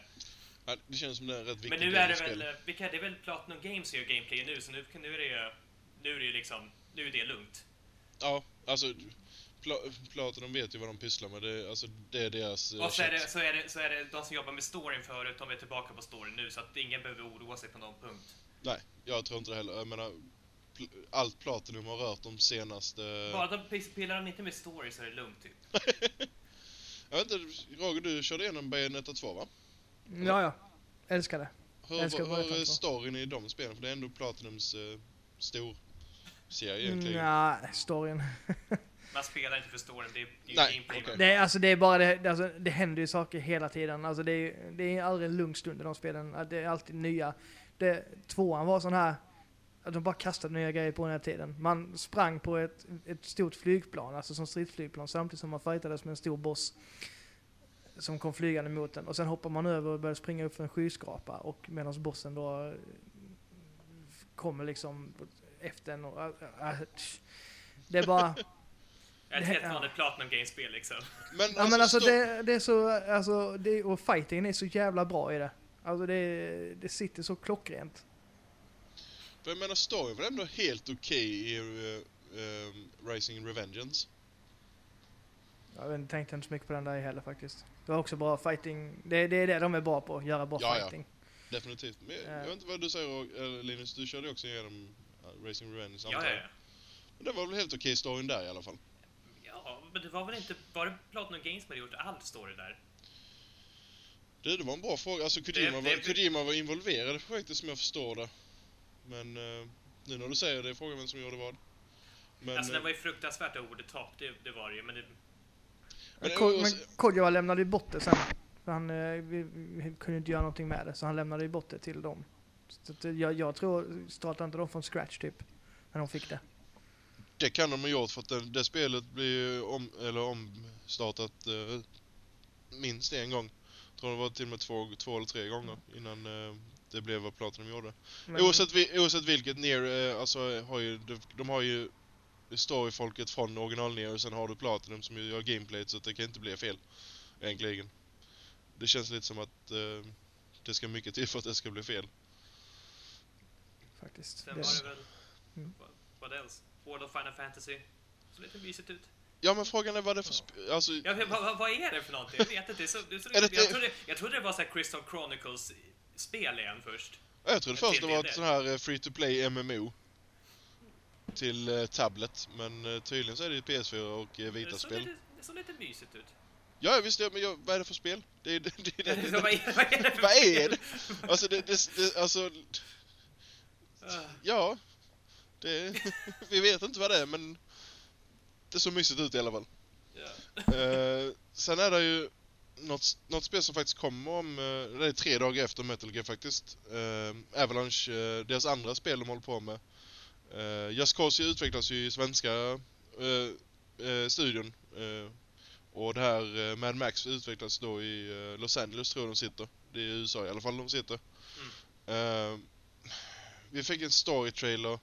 Ja, det känns som det är rätt viktig Men nu är det väl, eh, vilka, det är väl Platinum Games som gör gameplay nu, så nu, nu är det ju, nu är det liksom, nu är det lugnt. Ja, alltså Pla Platinum vet ju vad de pysslar med. Det, alltså, det är deras eh, Och så är, det, så, är det, så är det de som jobbar med storyn förut, de är tillbaka på storyn nu, så att ingen behöver oroa sig på någon punkt. Nej, jag tror inte det heller. Jag menar, allt Platinum har rört de senaste... Bara de pillar de inte med story så är det lugnt, typ. [LAUGHS] Jag vet inte, Roger du körde igenom Bayonetta 2 va? Ja, ja. Älskar det. Hur, ska hur, är storyn i de spelen? För det är ändå Platinums eh, stor serie egentligen. Nej, storyn. [LAUGHS] Man spelar inte för storyn, det är, det är Nej, gameplay. okej. Det är, alltså, det är bara det, det- alltså, det händer ju saker hela tiden. Alltså, det, är, det är aldrig en lugn stund i de spelen. Det är alltid nya. Det, tvåan var sån här, de bara kastade nya grejer på den här tiden. Man sprang på ett, ett stort flygplan, alltså som stridsflygplan, samtidigt som man fightades med en stor boss som kom flygande mot en. Och sen hoppar man över och börjar springa upp för en skyskrapa och medan bossen då eh, kommer liksom efter en och... äh, äh, det är bara... [LAUGHS] Ett Det- helt ja. vanligt Platinum Games-spel liksom. [LAUGHS] Men, Ja men alltså det, det är så, alltså, det, och fighting är så jävla bra i det. Alltså det, det sitter så klockrent. För jag menar, storyn var ändå helt okej i uh, um, Rising Revengeance. Jag tänkte inte så mycket på den där heller faktiskt. Det var också bra fighting, det, det är det de är bra på, göra bra Ja, ja. fighting. Definitivt. Men jag, Ja. jag vet inte vad du säger Linus, du körde också igenom uh, Racing Revenge Ja, antar ja, ja. Men det var väl helt okej storyn där i alla fall. Ja, men det var väl inte bara Platinum Games som hade gjort all story där? Du, det var en bra fråga. Alltså Kojima, Det- det- var, Kojima var involverad i projektet som jag förstår det. Men uh, nu när du säger det är frågan vem som gjorde vad. Men, alltså eh, den var ju fruktansvärt over the top, det, det var det ju. Men det, Men Ko- och- men Kodjoa lämnade ju bort det sen. För han eh, vi, vi kunde inte göra någonting med det, så han lämnade ju bort det till dem. Så att, eh, jag, jag tror, startade inte de från scratch typ? När de fick det. det kan de ha gjort för att det, det spelet blir ju om, eller omstartat uh, minst en gång. Jag tror det var till och med två, två eller tre gånger innan det blev vad Platinum gjorde. Men, Oavsett, vi, oavsett vilket, Nier, eh, alltså, har ju, de, de har ju storyfolket från original Nier och sen har du Platinum som ju gör gameplayet så det kan inte bli fel. Egentligen. Det känns lite som att eh, det ska mycket till för att det ska bli fel. faktiskt. sen Det, var det väl... Mm. Vad, vad else? World of Final Fantasy. Så lite mysigt ut. Ja men frågan är vad det är för sp- alltså, Ja, men vad, vad, är det för någonting? Jag vet inte. Det så, det så, det- jag, trodde, jag trodde det var så här Crystal Chronicles-spel igen först. jag trodde först det var ett sån här free to play MMO. Till eh, tablet, men eh, tydligen så är det ju PS4 och eh, Det vita såg spel. lite, det såg lite mysigt ut. Ja visst, ja, men jag, vad är det för spel? Det [LAUGHS] det, det, [LAUGHS] det, det, vad, är, det för Vad är spel? det? Alltså det, det, det alltså, Ah. ja. Det, [LAUGHS] vi vet inte vad det är men det såg mysigt ut i alla fall. Ja. Eh, sen är det ju något, något spel som faktiskt kommer om, eh, det är tre dagar efter Metal Gear faktiskt. Eh, Avalanche, eh, deras andra spel de håller på med. Uh, Just Cause utvecklas ju i svenska eh, eh, studion. eh, och det här eh, Mad Max utvecklas då i eh, Los Angeles tror jag de sitter. Det är i USA i alla fall de sitter. Eh, vi fick en story trailer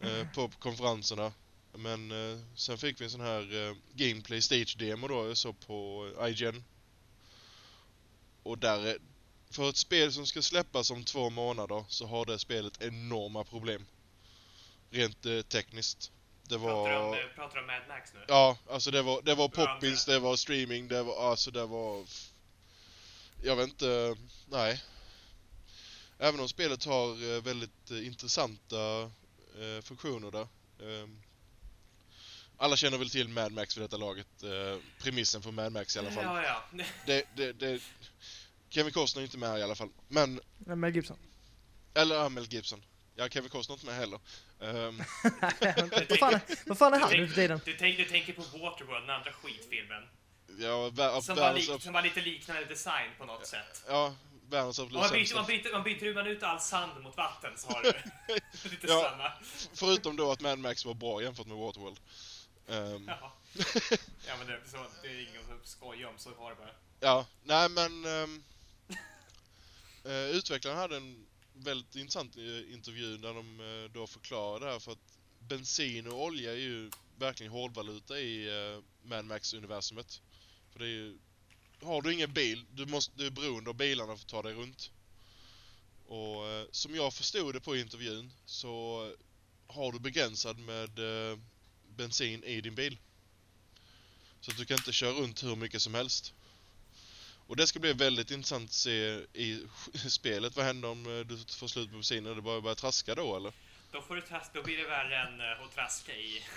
eh, på konferenserna. Men eh, sen fick vi en sån här eh, gameplay stage demo då, jag såg på eh, IGN. Och där är, för ett spel som ska släppas om två månader så har det spelet enorma problem. Rent eh, tekniskt. Det Pratar du om, var... eh, pratar du om Mad Max nu? Ja, alltså det var, det var poppins, det var streaming, det var, alltså det var... Jag vet inte, nej. Även om spelet har eh, väldigt eh, intressanta eh, funktioner där. Alla känner väl till Mad Max vid detta laget. Eh, premissen för Mad Max i alla fall. Ja, ja. Det, det, det, Kevin Costner är inte med i alla fall. Men, Men Mel Gibson. eller ja, Mel Gibson. Ja, Kevin Costner är inte med heller. Ehm, [LAUGHS] vad, fan, vad fan är han nu för tiden? Du, tänk, du tänker på Waterworld, den andra skitfilmen. ja, Som var, lik, som var lite liknande design på något sätt. ja, världens absolut man byter, man, byter, man byter, man ut all sand mot vatten så har du [LAUGHS] lite Ja. samma. Förutom då att Mad Max var bra jämfört med Waterworld. Ehm, Ja. [LAUGHS] ja men det, så, det är inget att skoja om, så var det bara. ja, nej men... Um, [LAUGHS] utvecklaren hade en väldigt intressant intervju där de eh, då förklarade det här för att bensin och olja är ju verkligen hårdvaluta i uh, Mad Max-universumet. För det är ju... Har du ingen bil, du, måste, du är beroende av bilarna för att ta dig runt. Och eh, som jag förstod det på intervjun så har du begränsad med bensin i din bil. Så att du kan inte köra runt hur mycket som helst. Och det ska bli väldigt intressant att se i [LAUGHS] spelet. Vad händer om eh, du får slut på bensinen? Är det bara börjar traska då eller? Då, får du traska, då blir det värre än eh, att traska i. [LAUGHS]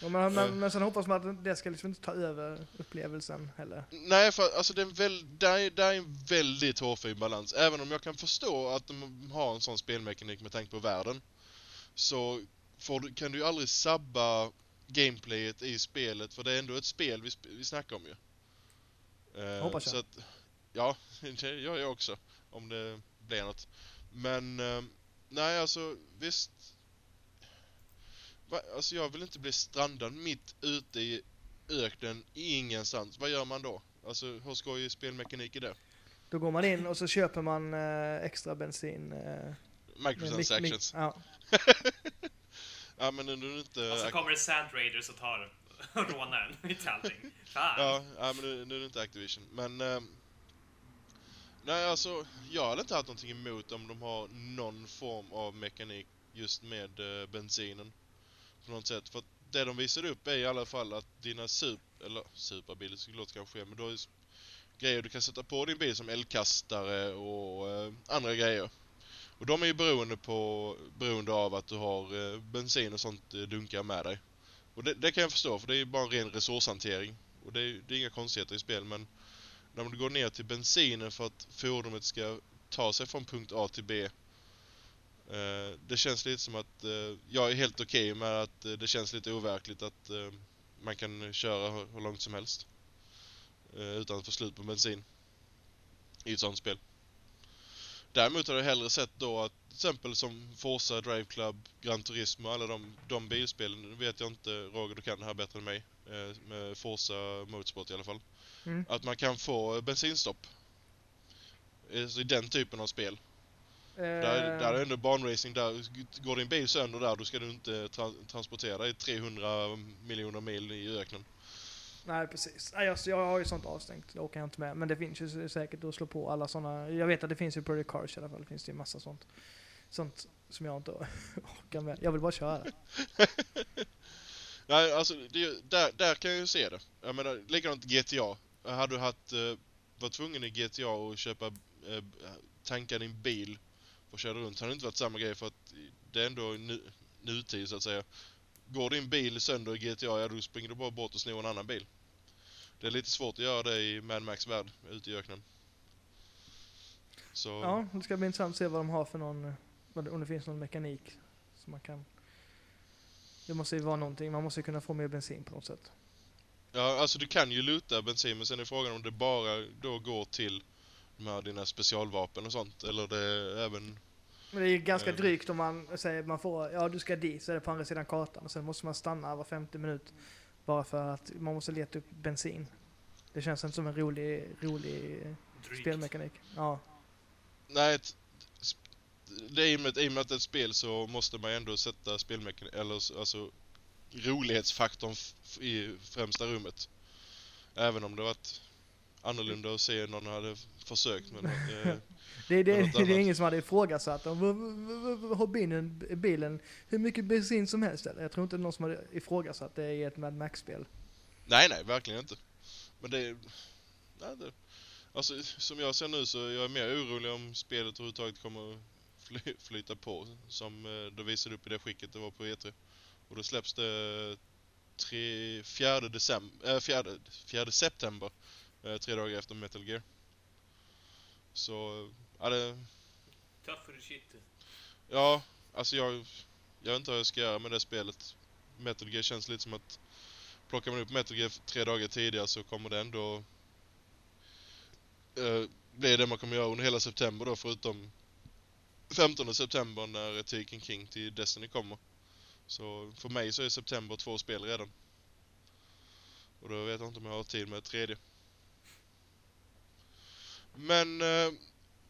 Ja, men, men, men sen hoppas man att det ska liksom inte ta över upplevelsen heller. Nej, för alltså det är en väl, där, är, där är en väldigt hårfin balans. Även om jag kan förstå att de har en sån spelmekanik med tanke på världen. Så får du, kan du ju aldrig sabba gameplayet i spelet, för det är ändå ett spel vi, sp- vi snackar om ju. Eh, Hoppas jag. Så att, ja, [LAUGHS] det gör jag också. Om det blir något. Men, eh, nej alltså visst. Va, alltså jag vill inte bli strandad mitt ute i öknen ingenstans. Vad gör man då? Alltså hur skoj är spelmekanik i det? Då går man in och så köper man eh, extra bensin. Eh, Microtransactions. mic- ja. [LAUGHS] Ja, men nu, nu inte... Och så kommer det Sand Raiders och tar och rånar en mitt i allting. Fan. Ja, ja men nu, nu är det inte Activision. Men... ehm, nej, alltså, jag hade inte haft någonting emot om de har någon form av mekanik just med eh, bensinen. På något sätt. För det de visade upp är i alla fall att dina sup... Eller superbilar skulle låta kanske ske, men då är grejer du kan sätta på din bil som eldkastare och eh, andra grejer. Och de är ju beroende, på, beroende av att du har eh, bensin och sånt eh, dunkar med dig. Och det, det kan jag förstå, för det är ju bara en ren resurshantering. Och det är, det är inga konstigheter i spel, men när du går ner till bensinen för att fordonet ska ta sig från punkt A till B. Eh, det känns lite som att eh, jag är helt okej med att eh, det känns lite overkligt att eh, man kan köra hur, hur långt som helst. Eh, utan att få slut på bensin. I ett sånt spel. Däremot har jag hellre sett då att till exempel som Forza, Drive Club, Gran Turismo, alla de, de bilspelen. Nu vet jag inte, Roger du kan det här bättre än mig. Eh, med Forza Motorsport i alla fall. Mm. Att man kan få bensinstopp. Eh, Så i den typen av spel. Där, där är Eh, ändå banracing, där går din bil sönder där, då ska du inte tra- transportera dig 300 miljoner mil i öknen. Nej precis. Nej, jag, jag har ju sånt avstängt, det åker jag inte med. Men det finns ju säkert att slå på alla såna. Jag vet att det finns ju Project Cars i alla fall, det finns ju massa sånt. Sånt som jag inte [LAUGHS] orkar med. Jag vill bara köra. [LAUGHS] Nej, alltså, det, där, där kan jag ju se det. Jag menar, likadant GTA. Hade du haft, eh, varit tvungen i GTA att köpa, eh, tanka din bil och köra runt, hade det inte varit samma grej för att det är ändå nu, nutid så att säga. Går din bil sönder i GTA, ja då springer du bara bort och snor en annan bil. Det är lite svårt att göra det i Mad Max värld, ute i öknen. Så... Ja, det ska bli intressant att se vad de har för någon, om det finns någon mekanik som man kan... Det måste ju vara någonting, man måste ju kunna få mer bensin på något sätt. Ja, alltså du kan ju luta bensin, men sen är frågan om det bara då går till de här dina specialvapen och sånt, eller det även... Men det är ju ganska Eh. drygt om man säger man får, ja du ska dit, så är det på andra sidan kartan och sen måste man stanna var 50 minut bara för att man måste leta upp bensin. Det känns inte som en rolig, rolig Drygt. spelmekanik. Ja. Nej, det är i och, med, i och med att det är ett spel så måste man ändå sätta spelmekanik, eller alltså rolighetsfaktorn i främsta rummet. Även om det varit annorlunda att se någon hade försökt men eh, [LAUGHS] Det, det, något det är ingen som hade ifrågasatt om, har bilen, bilen hur mycket bensin som helst eller? Jag tror inte någon som hade ifrågasatt det i ett Mad Max-spel. Nej, nej, verkligen inte. Men det är... Nej, det, alltså, som jag ser nu så är jag mer orolig om spelet överhuvudtaget kommer fly, flyta på. Som eh, det visade upp i det skicket det var på E3. Och då släpps det tre, 4, december, äh, 4, 4 september. Eh, tre dagar efter Metal Gear. Så, ja det... Tough for shit. Ja, alltså jag... Jag vet inte vad jag ska göra med det spelet. Metal Gear känns lite som att... Plockar man upp Metal Gear tre dagar tidigare så kommer det ändå... Uh, bli det man kommer göra under hela september då förutom 15 september när Taken King till Destiny kommer. Så för mig så är september två spel redan. Och då vet jag inte om jag har tid med ett tredje. Men eh,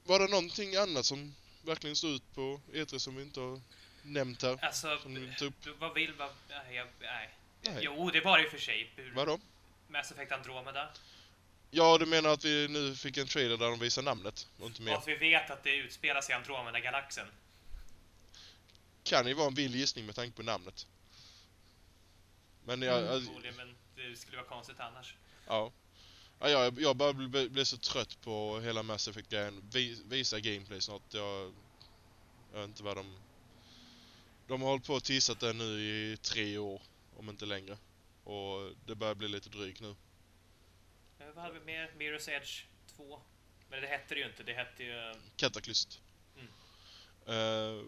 var det någonting annat som verkligen stod ut på E3 som vi inte har nämnt här? Alltså, Som tog upp. vad vill man... Nej, jag, nej. Nej. Jo, det var det i och för sig. Vadå? Mass Effect Andromeda. Ja, du menar att vi nu fick en trailer där de visar namnet och inte Och mer? att vi vet att det utspelar sig i Andromeda-galaxen. Kan ju vara en vild gissning med tanke på namnet. Men jag, Mm. Förmodligen, men det skulle vara konstigt annars. ja. Ja jag, jag bara blir, blir så trött på hela Mass Effect-grejen. Vi, visa gameplay snart. Jag, jag vet inte vad de... De har hållit på och teasat det nu i tre år, om inte längre. Och det börjar bli lite drygt nu. Eh, Vad hade vi mer? Mirror's Edge 2. Men det hette det ju inte. Det hette ju... Kataklysst. Mm. Eh,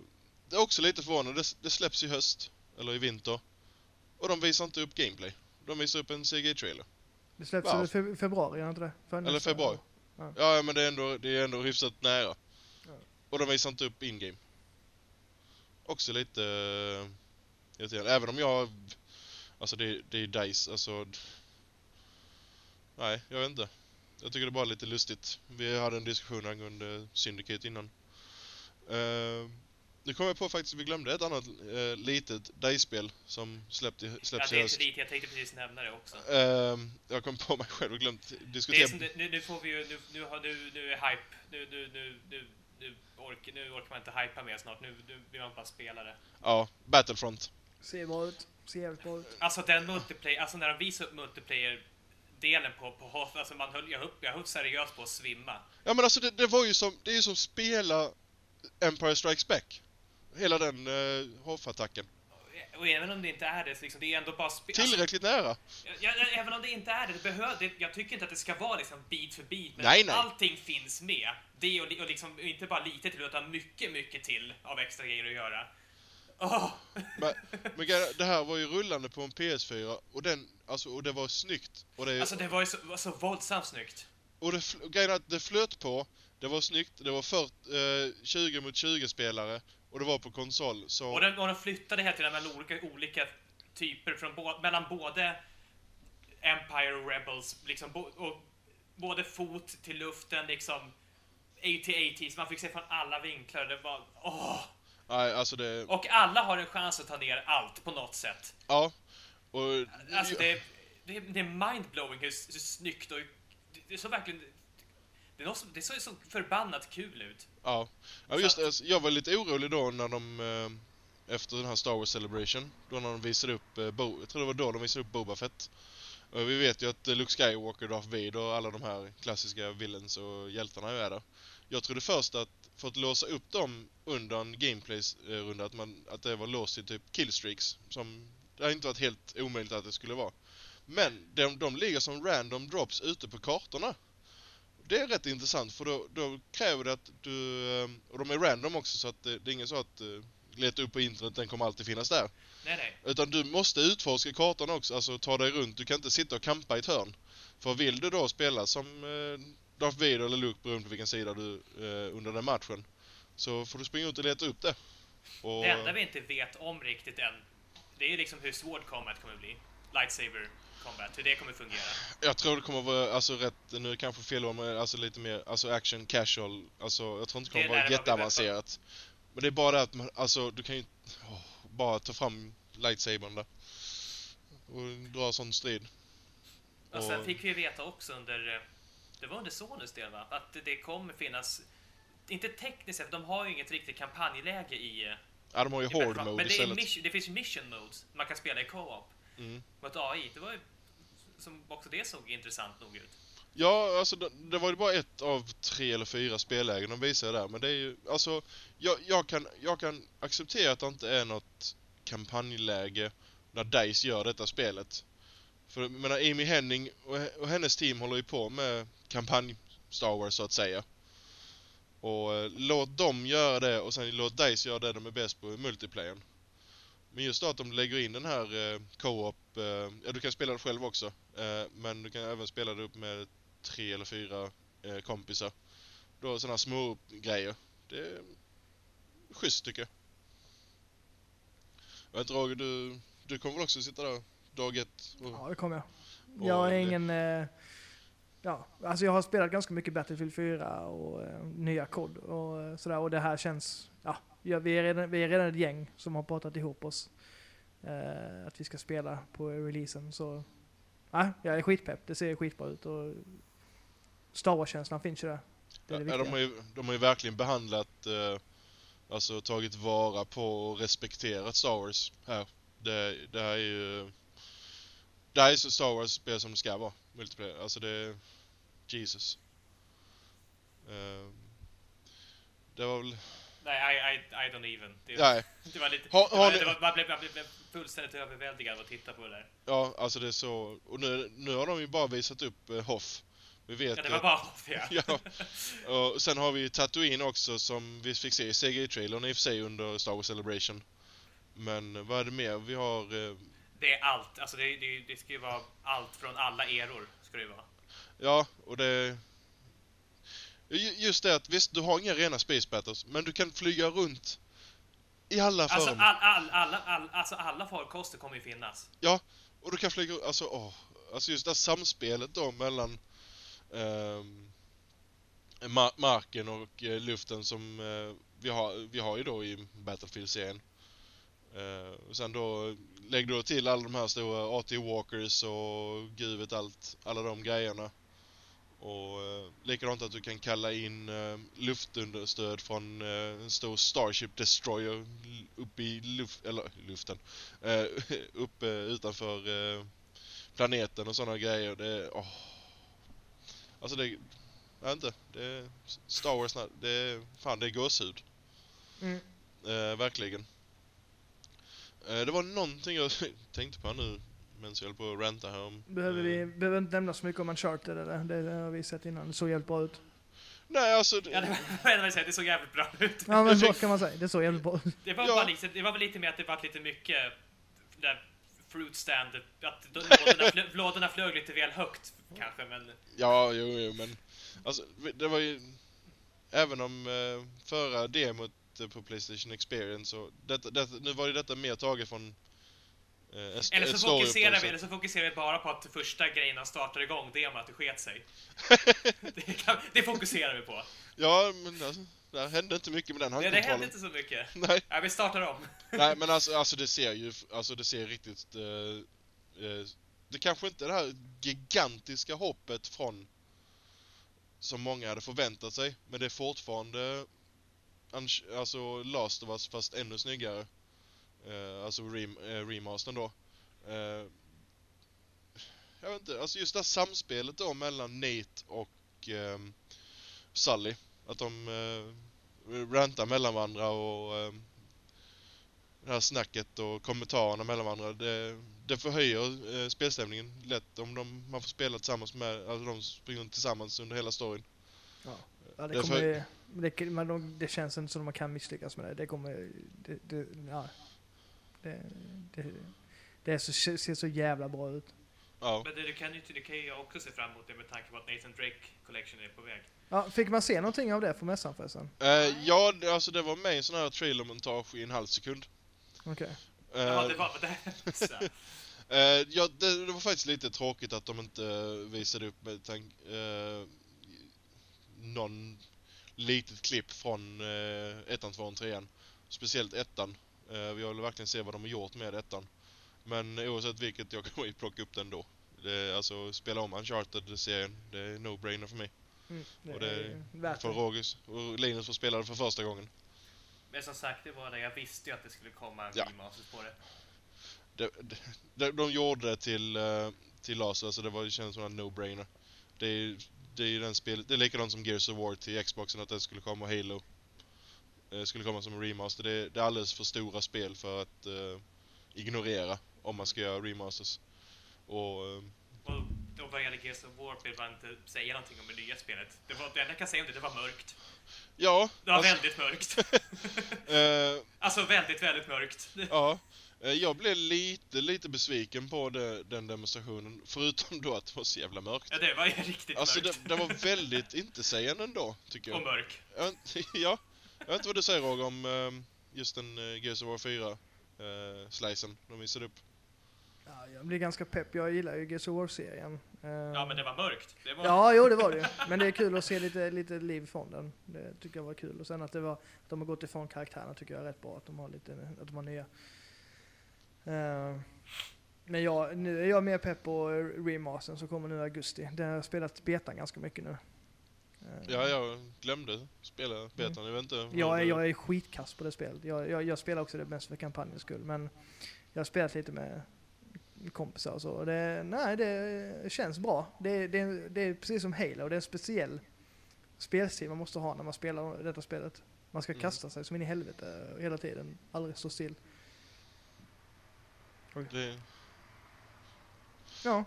det är också lite förvånande. Det, det släpps i höst, eller i vinter. Och de visar inte upp gameplay. De visar upp en CG-trailer. Det släpps i fe- februari, gör inte det? För Eller nästa- februari. Ja. Ja, men det är ändå, det är ändå hyfsat nära. Ja. Och de visar inte upp in-game. Också lite uh, irriterande. Även om jag... Alltså det, det är DICE, alltså... Nej, jag vet inte. Jag tycker det är bara lite lustigt. Vi hade en diskussion angående Syndicate innan. Eh, Nu kommer jag på faktiskt att vi glömde ett annat eh, litet DICE-spel som släppt i, Ja, släpps det i är inte dit, jag tänkte precis nämna det också. Ehm, jag kom på mig själv och glömt Det är diskutera. som, det- nu, nu får vi ju, nu, nu, nu, nu är hype, nu, nu, nu, nu, nu, orkar, nu orkar man inte hypa mer snart, nu, nu vill man bara spela det. Ja, Battlefront. Ser bra ut. Ser jävligt bra ut. Alltså den multiplayer, alltså när de visade upp multiplayer-delen på, på Hoth, alltså man höll, jag höll, jag höll seriöst på att svimma. Ja men alltså det, det var ju som, det är ju som spela Empire Strikes Back. Hela den uh, Hoff-attacken. Och även om det inte är det, liksom, det är ändå bara alltså, Tillräckligt nära. Ja, även om det inte är det, det behöver, det, jag tycker inte att det ska vara liksom bit för bit, men Nej, nej. allting finns med. Det och, och liksom inte bara lite till, utan mycket, mycket till av extra grejer att göra. Åh! Men, [LAUGHS] men det här var ju rullande på en PS4 och den, alltså, och det var snyggt. Och det, Alltså det var ju så, var så våldsamt snyggt. och det, grejen att det flöt på, det var snyggt, det var 40, eh, 20 mot 20 spelare och det var på konsol. Så, Och de, och de flyttade hela tiden mellan olika, olika typer, från bo, mellan både Empire och Rebels, liksom, bo, och både fot till luften, liksom AT-AT, så man fick se från alla vinklar. Det var, åh! nej, alltså det, Och alla har en chans att ta ner allt på något sätt. ja. Och, Alltså det, det, det är mindblowing hur, hur snyggt och det, det är så verkligen det, är som, det ser så förbannat kul ut. Ja, ja just det. Jag var lite orolig då när de eh, efter den här Star Wars Celebration, då när de visade upp, eh, Bo, jag tror det var då de visade upp Boba Fett. Och vi vet ju att eh, Luke Skywalker, Darth Vader och alla de här klassiska villains och hjältarna är där. Jag trodde först att för att låsa upp dem under en gameplay-runda, att, man, att det var låst till typ killstreaks, som det har inte varit helt omöjligt att det skulle vara. Men de, de ligger som random drops ute på kartorna. Det är rätt intressant för då, då kräver det att du... eh, Och de är random också så att det, det är ingen så att uh, leta upp på internet, den kommer alltid finnas där. Nej, nej. Utan du måste utforska kartan också, alltså ta dig runt. Du kan inte sitta och campa i ett hörn. För vill du då spela som uh, Darth Vader eller Luke beroende på vilken sida du uh, under den matchen. Så får du springa ut och leta upp det. Och, Det enda vi inte vet om riktigt än, det är liksom hur Sword Combat kommer bli. Lightsaber Combat, hur det kommer fungera. Jag tror det kommer vara, alltså rätt, nu kanske fel men alltså lite mer, alltså action casual. Alltså jag tror inte det kommer vara jätteavancerat. Men det är bara det att man, alltså du kan ju åh, bara ta fram lightsabern där. Och dra sån strid. Och sen Och- fick vi veta också under, eh, det var under Sonys del va? Att det- kommer finnas, inte tekniskt sett, de har ju inget riktigt kampanjläge i... eh, Ja, de har ju Battlefront, mode Men det, är mission, det finns mission modes man kan spela i co-op Mm. mot AI. Det var ju, som också det såg intressant nog ut. Ja, alltså det, det var ju bara ett av tre eller fyra spellägen de visade där. Men det är ju, alltså, jag, jag, kan, jag kan acceptera att det inte är något kampanjläge när DICE gör detta spelet. För jag menar, Amy Henning och, och hennes team håller ju på med kampanj Star Wars så att säga. Och eh, låt dem göra det och sen låt DICE göra det de är bäst på i multiplayern. Men just då att de lägger in den här eh, co-op, eh, ja du kan spela det själv också. Eh, men du kan även spela det upp med tre eller fyra eh, kompisar. Då sådana små grejer. Det är schysst tycker jag. Jag vet Roger, du, du kommer väl också sitta där dag ett? Och, Ja, det kommer jag. Jag är det- ingen... Eh, ja, alltså jag har spelat ganska mycket Battlefield 4 och eh, nya kod och eh, sådär och det här känns... Ja, ja, vi, är redan, vi är redan ett gäng som har pratat ihop oss. Eh, att vi ska spela på releasen så... Ja, jag är skitpepp. Det ser skitbra ut och Star Wars-känslan finns ju där. Det är det ja, de, har ju, de har ju verkligen behandlat, eh, alltså tagit vara på och respekterat Star Wars här. Det, det här är ju... Det här är så Star Wars-spel som det ska vara. Multiplayer. Alltså det... Jesus. Eh, det var väl... Nej, I, I, I don't even. Det, Nej. [LAUGHS] det var lite... Har- det har var, ni- det var, man, blev, man blev fullständigt överväldigad av att titta på det där. Ja, alltså det är så... Och nu, nu har de ju bara visat upp eh, Hoff. Vi vet Ja, det ju var bara ja. [LAUGHS] ja. [LAUGHS] Och sen har vi Tatooine också som vi fick se i CGI-trailern i och för sig under Star Wars Celebration. Men eh, vad är det mer? Vi har... Eh, Det är allt. Alltså det, det, det ska ju vara allt från alla eror. Ska det ju vara. ja, och det... Ju- Just det att visst, du har inga rena space battles, men du kan flyga runt i alla Alltså, form. all, all, alla, all, alltså alla farkoster kommer ju finnas. Ja, och du kan flyga, alltså åh. Alltså just det här samspelet då mellan ma- marken och eh, luften som, eh, vi har, vi har ju då i Battlefield-serien. Eh, och sen då, lägg då till alla de här stora AT Walkers och gud vet allt, alla de grejerna. Och eh, likadant att du kan kalla in eh, luftunderstöd från eh, en stor Starship Destroyer l- upp i luft, eller luften, eh, [LAUGHS] uppe utanför eh, planeten och sådana grejer. Det åh. Alltså det, jag inte, det Star Wars, det fan det är gåshud. Mm. Eh, verkligen. Eh, det var någonting jag [LAUGHS] tänkte på nu medan jag höll på att ranta här om... Behöver eh, vi behöver inte nämna så mycket om Uncharted eller? Det, det har vi sett innan. Det såg jävligt bra ut. Nej alltså... Det, Ja, det var [LAUGHS] vad jag säga, det såg jävligt bra ut. Ja men så kan man säga. Det såg jävligt bra ut. Det var, Ja. bara lite, det var väl lite mer att det var lite mycket där fruit stand, att de- lådorna, flö, [LAUGHS] lådorna flög lite väl högt kanske, men Ja, jo, jo, men... Alltså, det var ju... Även om eh, förra demot eh, på Playstation Experience och detta, detta, nu var ju detta mer taget från... Eh, ett, eller så, fokuserar vi, eller så fokuserar vi bara på att första grejen han startar igång, det är att det sket sig. [LAUGHS] det, kan, det fokuserar vi på. Ja, men alltså, det hände inte mycket med den Det, det handkontrollen. hände inte så mycket. Nej, Ja, vi startar om. nej, men alltså, alltså det ser ju... Alltså det ser riktigt... Eh, eh, det kanske inte är det här gigantiska hoppet från... Som många hade förväntat sig, men det är fortfarande... Alltså Last of Us fast ännu snyggare. Eh, alltså rem, eh, remastern då. Eh, jag vet inte, alltså just det här samspelet då mellan Nate och ehm, Sully. Att de eh, rantar mellan varandra och ehm, det här snacket och kommentarerna mellan varandra. Det, det förhöjer eh, spelstämningen lätt om de, man får spela tillsammans med, alltså de springer tillsammans under hela storyn. Ja, det, Det är kommer, det, men de, det känns inte som man kan misslyckas med det. Det kommer... Det, det, ja. Det, det, det är så, ser så jävla bra ut. Ja. Men det, det, kan ju, det kan jag också se fram emot det med tanke på att Nathan Drake Collection är på väg. Ja, fick man se någonting av det på mässan förresten? Eh, ja, det- alltså det var med i en sån här trailermontage i en halv sekund. Okej. Eh, Ja, det var det. [LAUGHS] Eh, ja, det, det var faktiskt lite tråkigt att de inte eh, visade upp med tank, eh, någon litet klipp från eh, ettan, tvåan, trean. Speciellt ettan. Eh, jag vill verkligen se vad de har gjort med ettan. Men oavsett vilket, jag kommer ju plocka upp den då. Det, alltså, spela om Uncharted-serien, det är no-brainer för mig. Mm, det Och det är värt För. Rogers och Linus får spela det för första gången. Men som sagt, det var det. Jag visste ju att det skulle komma en Ja. remasters på det. Det, det, de, de gjorde det till, uh, till Last, alltså det var, det kändes som en no-brainer. Det är, det är ju den spelet, det är likadant som Gears of War till Xboxen att det skulle komma Halo. Eh, skulle komma som en remaster. Det, det är alldeles för stora spel för att eh, ignorera om man ska göra remasters. Och eh, Och, och vad gäller Gears of War vill man inte säga någonting om det nya spelet. Det, var, det enda jag kan säga om det, det var mörkt. ja, Det var alltså, väldigt mörkt. [LAUGHS] eh, Alltså väldigt, väldigt mörkt. ja. Eh, Jag blev lite, lite besviken på det, den demonstrationen. Förutom då att det var så jävla mörkt. Ja, det var ju riktigt Alltså det, mörkt. det var väldigt intetsägande ändå, tycker Och jag. mörk. Jag vet, ja, jag vet inte vad du säger Roger om eh, just den uh, Gears of War 4 uh, slicen de visade upp. Ja, jag blir ganska pepp. Jag gillar ju Gears of War-serien. Eh, Ja, men det var mörkt. Det var... Ja, jo det var det ju. Men det är kul att se lite, lite liv från den. Det tycker jag var kul. Och sen att det var, att de har gått ifrån karaktärerna tycker jag är rätt bra. Att de har lite, att de har nya. Eh, men jag, nu är jag mer pepp på remastern som kommer nu i augusti. Den har spelat betan ganska mycket nu. Eh, Ja, jag glömde spela betan, jag vet inte. Jag är, jag är skitkass på det spelet. Jag, jag, jag spelar också det mest för kampanjens skull. Men jag har spelat lite med kompisar och så. Och det, nej, det känns bra. Det, det, det är precis som Halo. Det är en speciell spelstil man måste ha när man spelar detta spelet. Man ska Mm. kasta sig som in i helvete hela tiden. Aldrig stå still. det, Ja,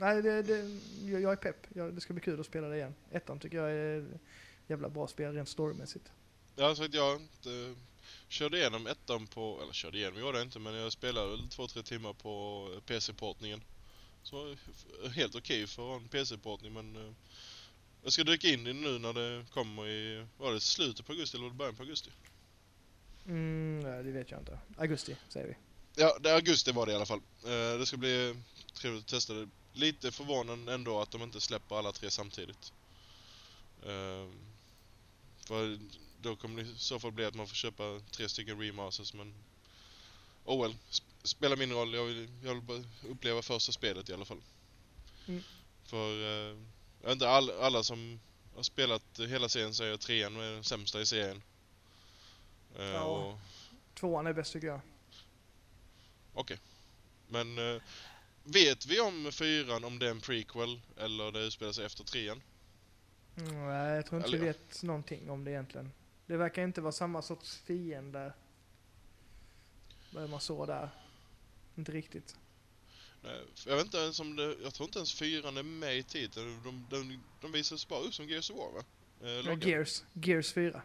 nej, det, det, jag, är pepp. Det ska bli kul att spela det igen. Ettan tycker jag är jävla bra spel rent storymässigt. Ja, så att jag inte körde igenom ettan på, eller körde igenom gjorde jag inte, men jag spelade två, tre timmar på PC-portningen. Så helt okej för att vara en PC-portning, men eh, jag ska dyka in i nu när det kommer i, var det slutet på augusti eller början på augusti? Mm, nej, det vet jag inte. Augusti säger vi. Ja, det augusti var det i alla fall. Eh, det ska bli trevligt att testa det. Lite förvånande ändå att de inte släpper alla tre samtidigt. Eh, för då kommer det i så fall bli att man får köpa tre stycken remasters men... Oh well, sp- spelar mindre roll. Jag vill, jag vill bara uppleva första spelet i alla fall. Mm. För, eh, jag inte, all, alla som har spelat hela serien säger att trean är den sämsta i serien. Eh, Ja. och- Tvåan är bäst tycker jag. Okej. Men eh, vet vi om fyran, om det är en prequel eller det utspelar sig efter trean? Nej, jag tror inte Eller vi vet någonting om det egentligen. Det verkar inte vara samma sorts fiende. Vad man såg där. Inte riktigt. Nej, jag vet inte ens om det, jag tror inte ens fyran är med i titeln. De, de, de visades bara upp som Gears of War va? Eh, Ja. Gears. Gears 4.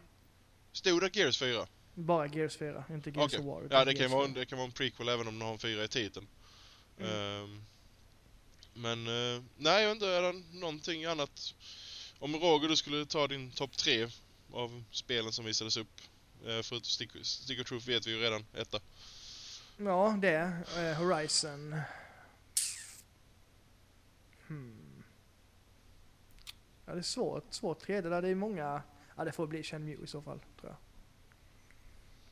Stod det Gears 4? Bara Gears 4, inte Gears Okej. of War. Ja, det kan, vara, 4. det kan vara en prequel även om de har en fyra i titeln. Mm. Ehm, men, eh, nej jag inte, är det någonting annat? Om Roger du skulle ta din topp tre av spelen som visades upp. Uh, förutom Stick, of Truth vet vi ju redan, etta. Ja, det. Eh, Horizon. Hmm. Ja, det är svårt. Svårt tredje där. Det är många... Ja, det får bli Shenmue i så fall, tror jag.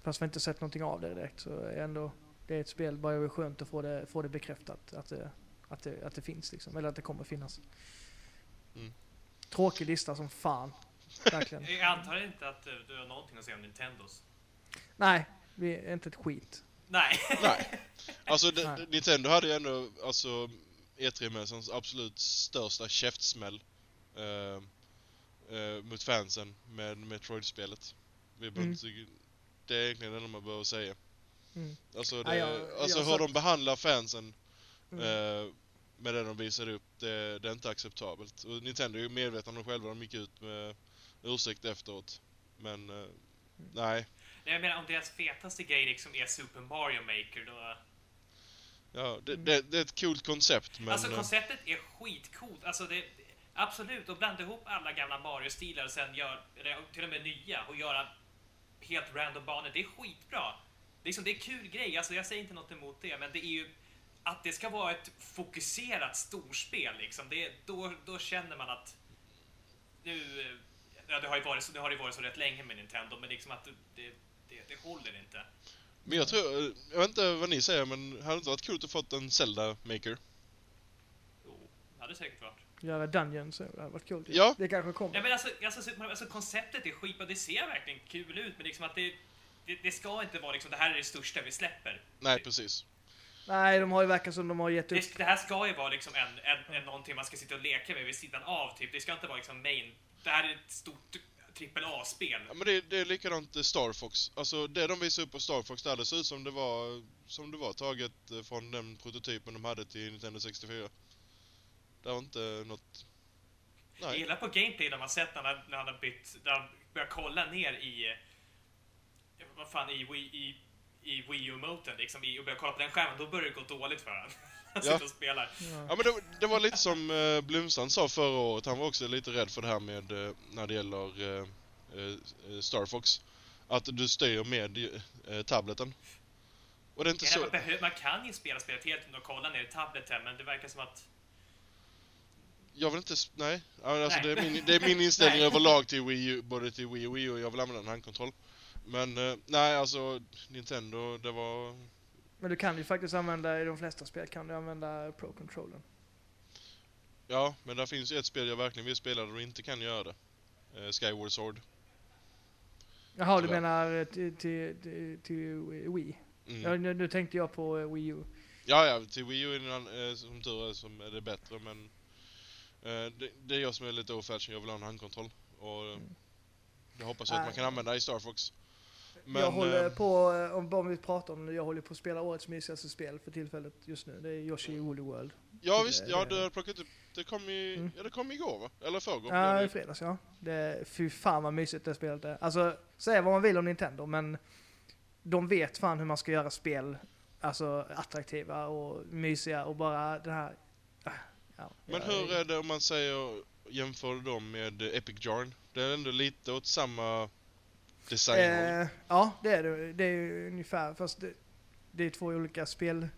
Fast vi inte sett någonting av det direkt så är ändå... Det är ett spel, bara det är skönt att få det, få det bekräftat att det, att, det, att det finns liksom. Eller att det kommer finnas. Mm. Tråkig lista som fan. Verkligen. [LAUGHS] Jag antar inte att du har någonting att säga om Nintendos. Nej, vi är inte ett skit. Nej. Nej. Alltså Nej. Nintendo hade ju ändå alltså E3-mässans absolut största käftsmäll eh, eh, mot fansen med Metroid-spelet. Mm. Det är egentligen det enda man behöver säga. Mm. Alltså, Ja, det, jag- alltså jag hur de behandlar fansen Mm. eh, med det de visade upp, det, det är inte acceptabelt. Och Nintendo är ju medvetna om det själva, de gick ut med ursäkt efteråt. Men, Mm. eh, nej. Nej, jag menar om deras fetaste grej liksom är Super Mario Maker då... Ja, det, det, det är ett coolt koncept men... alltså eh, konceptet är skitcoolt. Alltså det... Absolut, och blanda ihop alla gamla Mario-stilar och sen gör, till och med nya, och göra helt random banor. Det är skitbra. Det är, liksom, det är kul grej, alltså jag säger inte något emot det, men det är ju att det ska vara ett fokuserat storspel liksom. Det, då, då känner man att nu, eh, ja det har ju varit så, det har ju varit så rätt länge med Nintendo, men liksom att det, det, det, håller inte. Men jag tror, jag vet inte vad ni säger men hade det inte varit coolt att fått en Zelda Maker? Jo, det hade säkert varit. Göra Dungeons, det hade varit coolt. Ja. Det kanske kommer. Nej men alltså, alltså, alltså konceptet är skitbra, det ser verkligen kul ut, men liksom att det, det, det ska inte vara liksom, det här är det största vi släpper. Nej, precis. Nej, de har ju verkat som de har gett upp. Det, det här ska ju vara liksom en, en, en, någonting man ska sitta och leka med vid sidan av, typ. Det ska inte vara liksom main. Det här är ett stort trippel A-spel. Ja, men det, det är likadant Star Fox. Alltså det de visade upp på Star Fox där, det ser ut som det var, som det var taget från den prototypen de hade till Nintendo 64. Det var inte något... Jag Nej. gillar på gameplay när man sett när han, när han har bytt, när han börjar kolla ner i, vad fan, i Wii, i, i Wii U-moten liksom, i, och börjar kolla på den skärmen, då börjar det gå dåligt för honom. Han [LAUGHS] Ja. sitter och spelar. Ja men det, det var lite som eh, Blomstrand sa förra året, han var också lite rädd för det här med eh, när det gäller eh, eh, Star Fox. Att du styr med eh, tableten. Och det är inte Ja, så... man, man kan ju spela spelet helt utan att kolla ner i tableten, men det verkar som att... Jag vill inte... Nej. Ja, Alltså, Nej. det, är min, det är min inställning [LAUGHS] överlag till Wii U, både till Wii och Wii U. Jag vill använda en handkontroll. Men eh, nej, alltså Nintendo, det var... Men du kan ju faktiskt använda, i de flesta spel kan du använda Pro-controllen. Ja, men där finns ju ett spel jag verkligen vill spela där du inte kan göra det. Eh, Skyward Sword. Jaha, du menar eh, till, till, till, Wii? Mm. Ja, nu, nu tänkte jag på Wii U. Ja, ja, till Wii U är det, som tur är som är det bättre, men eh, det, det är jag som är lite fashion, jag vill ha en handkontroll. Och eh, det hoppas jag att man kan använda i Star Fox. Men, jag håller eh, på, eh, om om vi pratar om det, jag håller på att spela årets mysigaste spel för tillfället just nu. Det är Yoshi Woolly World. Ja det- visst, ja du har plockat upp, det kom i, Mm. ja det kom igår va? Eller förrgår? Ja, i fredags ja. Det, fy fan vad mysigt det spelet är. Alltså, säga vad man vill om Nintendo, men de vet fan hur man ska göra spel alltså, attraktiva och mysiga och bara det här... ah, Ja, Men hur är det om man säger, jämför dem med Epic Jarn? Det är ändå lite åt samma design Eh, ja, det är det. Det är ju ungefär, fast det, det är två olika spel,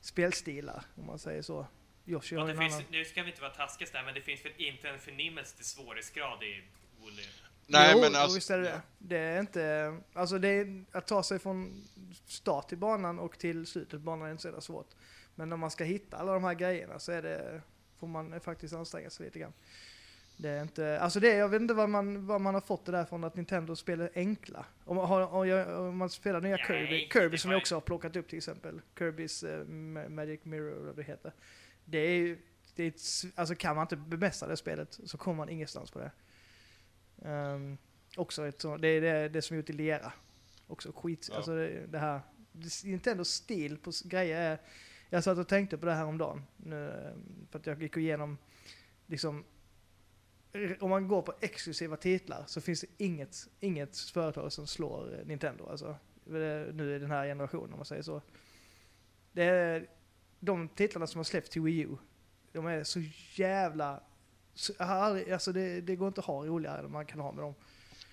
spelstilar om man säger så. Yoshi Ja, har det finns, annan. nu ska vi inte vara taskiga där, men det finns väl inte en förnimmelse till svårighetsgrad i Woolly? Nej, jo, men alltså... visst är det det. Det är inte, alltså det är, att ta sig från start till banan och till slutet på banan är inte så jävla svårt. Men om man ska hitta alla de här grejerna så är det, får man faktiskt anstränga sig lite grann. Det är inte, alltså det, jag vet inte vad man, vad man har fått det där från att Nintendo spel är enkla. Om om om man spelar nya Nej, Kirby, Kirby som jag också har plockat upp till exempel. Kirby's eh, Ma- Magic Mirror eller vad det heter. Det är det är alltså kan man inte bemästra det spelet så kommer man ingenstans på det. Ehm, också ett sånt, det är det, det som är gjort i lera. Också skit, Ja. alltså det, det här, Nintendos stil på grejer är, jag satt och tänkte på det här om dagen nu, ehm, för att jag gick igenom, liksom, om man går på exklusiva titlar så finns det inget, inget företag som slår eh, Nintendo, alltså, nu i den här generationen om man säger så. Det är de titlarna som har släppts till Wii U, de är så jävla så- alltså det, det går inte att ha roligare än man kan ha med dem.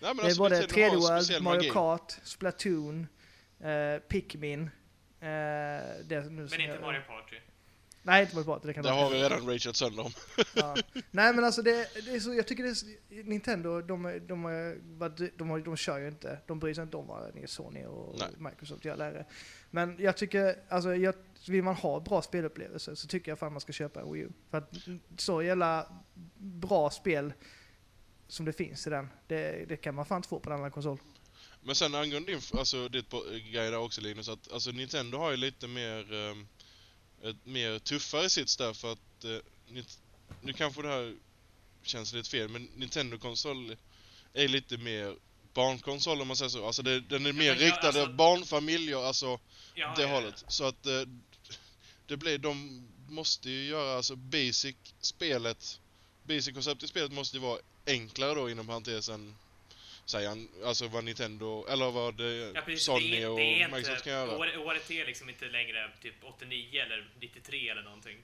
Nej, men Det är alltså, både Nintendo har 3D en World, Mario magi. Kart, Splatoon, eh, Pikmin. Eh, det nu Men inte jag- Mario Party. Nej, inte Mario Party. Det kan Det har vi redan rageat sönder om. Ja. [LAUGHS] Nej men alltså det, det är så, jag tycker det är, Nintendo, de, de, de, de, de kör ju inte, de bryr sig inte om vad Sony och Nej. Microsoft gör längre. Men jag tycker, alltså jag, vill man ha bra spelupplevelser så tycker jag fan man ska köpa en Wii U. För att så jävla bra spel som det finns i den, det, det kan man fan inte få på en annan konsol. Men sen angående din, alltså ditt po- grej där också Linus, att alltså Nintendo har ju lite mer, um, ett mer tuffare sits där för att, eh, nu kanske det här känns lite fel, men Nintendo-konsol är lite mer barnkonsol om man säger så. Alltså det, den är mer men jag- riktad alltså- barnfamiljer, alltså Ja, det ja, ja. hållet. Så att eh, det blir, de måste ju göra alltså basic-spelet, basic-konceptet i spelet måste ju vara enklare då inom parentesen säger han, alltså vad Nintendo, eller vad eh, Ja, precis. Sony det är, och det är Microsoft inte, kan göra. år- Året är liksom inte längre typ 89 eller 93 eller någonting.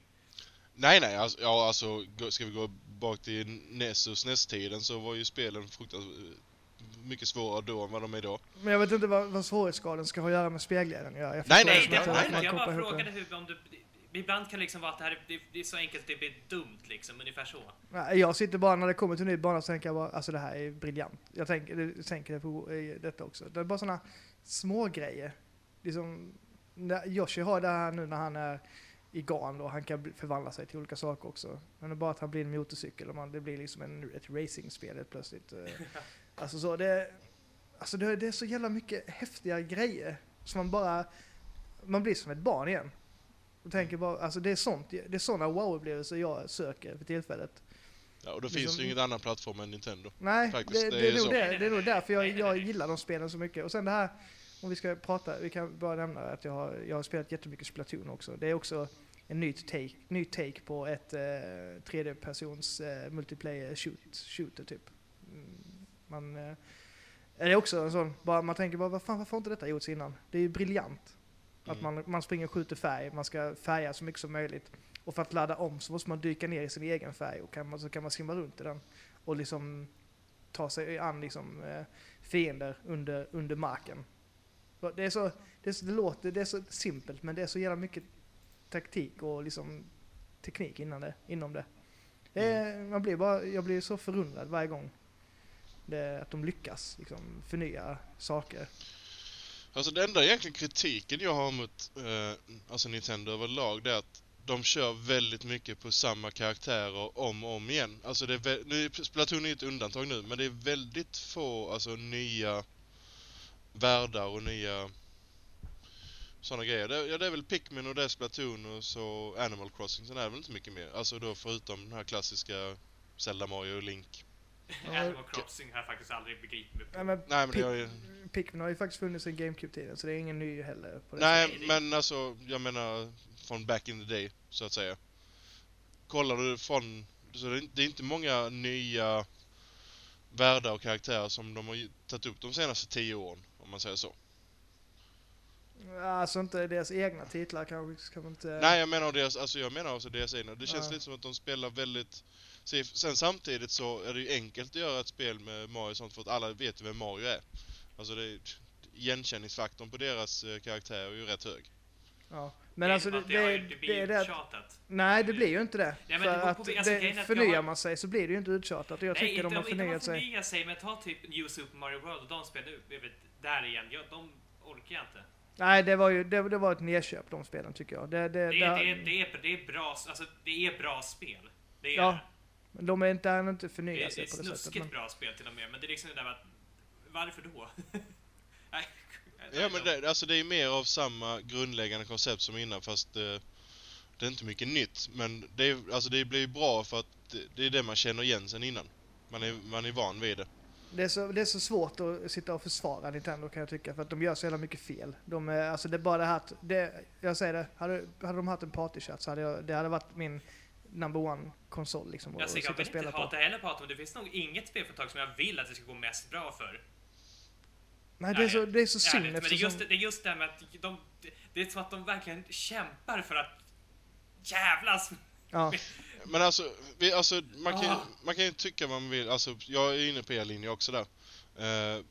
Nej nej, alltså, ja alltså ska vi gå bak till NES och SNES-tiden så var ju spelen fruktansvärt mycket svårare då än vad de är idag. Men jag vet inte vad, vad svårighetsgraden ska ha att göra med speglaren. Jag, jag Nej, nej, Nej, inte det nej, inte. Jag bara frågade hur, om du... Ibland kan det liksom vara att det här är, det, det är så enkelt det blir dumt liksom, ungefär så. Jag sitter bara när det kommer till en ny bana så tänker jag bara, alltså det här är briljant. Jag tänker, jag tänker det på detta också. Det är bara sådana små grejer. Liksom, Yoshi har det här nu när han är i garn då, han kan förvandla sig till olika saker också. Men det är bara att han blir en motorcykel och man, det blir liksom en, ett racingspel helt plötsligt. Eh, [LAUGHS] Alltså så, det, alltså det, det är så jävla mycket häftiga grejer som man bara, man blir som ett barn igen. Och tänker bara, alltså det är sånt, det är sådana wow-upplevelser jag söker för tillfället. Ja, och då Liksom- finns det ju ingen annan plattform än Nintendo. Nej, Faktiskt, det, det det, är nog det, det är nog därför jag, jag gillar de spelen så mycket. Och sen det här, om vi ska prata, vi kan bara nämna att jag har, jag har spelat jättemycket Splatoon också. Det är också en ny take, ny take på ett eh, tredjepersons eh, multiplayer shoot, shooter typ. Mm, Man, eh, är det också en sån, bara, man tänker bara, vad fan, varför har inte detta gjorts innan? Det är ju briljant. Att Mm. man, man springer och skjuter färg, man ska färga så mycket som möjligt. Och för att ladda om så måste man dyka ner i sin egen färg och kan man, så kan man simma runt i den. Och liksom ta sig an liksom, eh, fiender under, under marken. Det, är så, det, är så, det låter, det är så simpelt men det är så jävla mycket taktik och liksom teknik innan det, inom det. det är, man blir bara, jag blir så förundrad varje gång det, att de lyckas liksom, förnya saker. Alltså det enda egentligen kritiken jag har mot eh, alltså Nintendo överlag det är att de kör väldigt mycket på samma karaktärer om och om igen. Alltså det är nu, är Splatoon är ett undantag nu, men det är väldigt få alltså nya världar och nya sådana grejer. Det, ja, det är väl Pikmin och det är Splatoon och så Animal Crossing, sen är det väl inte mycket mer. Alltså då förutom den här klassiska Zelda, Mario och Link. [LAUGHS] Animal Crossing har jag faktiskt aldrig begripit mig på. Nej, men Nej men det har ju... Pikmin har ju faktiskt funnits sedan GameCube-tiden så det är ingen ny heller. Nej, men alltså, jag menar från back in the day, så att säga. Kollar du från... Så det är, inte- många nya världar och karaktärer som de har tagit upp de senaste tio åren, om man säger så. Alltså inte deras egna titlar kanske, kan man inte... Nej, jag menar deras, alltså jag menar också deras egna. Det känns Ja. lite som att de spelar väldigt... Se, Sen samtidigt så är det ju enkelt att göra ett spel med Mario och sånt för att alla vet vem Mario är. Alltså det är, igenkänningsfaktorn på deras eh, karaktär är ju rätt hög. Ja. Men alltså det, det, har det, det det, blir är ju det att tjatat. Nej, det blir ju inte det. Men för det att alltså, det, är förnyar har- man sig så blir det ju inte uttjatat och jag Nej, tycker de inte, har inte man förnyat sig. förnyar sig, men ta typ New Super Mario World och de spel nu, jag vet, där igen, ja, de orkar jag inte. Nej, det var ju det, det var ett nedköp de spelen tycker jag. Det, det, Det är, det, det är, det är, det är bra, alltså det är bra spel. Det är Ja, det. men de är inte, han inte Det förnyat är, sig det på är det sättet. snuskigt Men, bra spel till och med, men det är liksom det där att, varför då? [LAUGHS] Nej, Ja men det, alltså det är mer av samma grundläggande koncept som innan fast eh, det är inte mycket nytt. Men det, är, alltså det blir bra för att det, det är det man känner igen sen innan. Man är, man är van vid det. det, är så, det är så svårt att sitta och försvara Nintendo kan jag tycka, för att de gör så jävla mycket fel. De är, alltså det är bara det här att, det, jag säger det, hade, hade de haft en partychat så hade jag, det hade varit min number one konsol liksom. att alltså, jag sitta och vill spela inte på. hata heller på Atom, det finns nog inget spelföretag som jag vill att det ska gå mest bra för. Nej, det är så, det är så synd Ärligt, men det är, eftersom... just, det är just det här med att de, det är som att de verkligen kämpar för att jävlas. Ja, Men alltså, vi, alltså man, kan, ju- Ah. man kan ju tycka vad man vill. Alltså, jag är inne på er linje också där. Eh,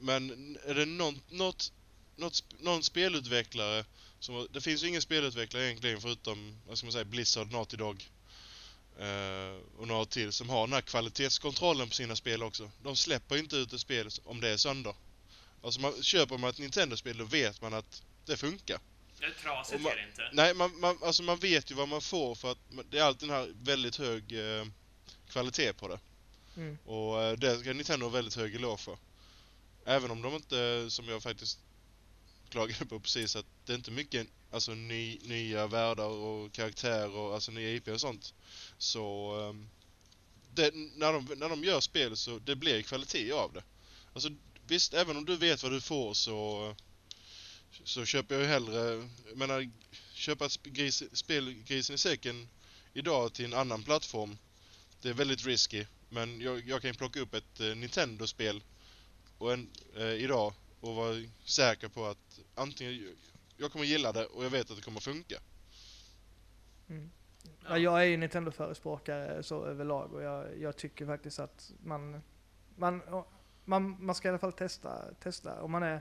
men är det någon, något, något, någon spelutvecklare som, Det finns ju ingen spelutvecklare egentligen förutom, vad ska man säga, Blizzard, Naughty Dog och några till som har den här kvalitetskontrollen på sina spel också. De släpper inte ut ett spel om det är sönder. Alltså man, köper man ett Nintendo-spel då vet man att det funkar. Det är trasigt man- är det inte. Nej, man, man, alltså man vet ju vad man får för att det är alltid den här väldigt hög eh, kvalitet på det. Mm. Och eh, det ska Nintendo ha väldigt hög eloge för. Även om de inte, som jag faktiskt klagade på precis, att det är inte mycket alltså, ny, nya världar och karaktärer och alltså nya IP och sånt. Så um, det, när, de, när de gör spel så det blir kvalitet av det. Alltså visst, även om du vet vad du får så så köper jag ju hellre, jag menar, köpa ett gris, spel grisen i säcken idag till en annan plattform. Det är väldigt risky, men jag, jag kan ju plocka upp ett eh, Nintendo-spel och en, eh, idag och vara säker på att antingen jag kommer gilla det och jag vet att det kommer funka. Ja, jag är ju Nintendo-förespråkare så överlag och jag, jag tycker faktiskt att man, man, man, man ska i alla fall testa, testa. Om man är,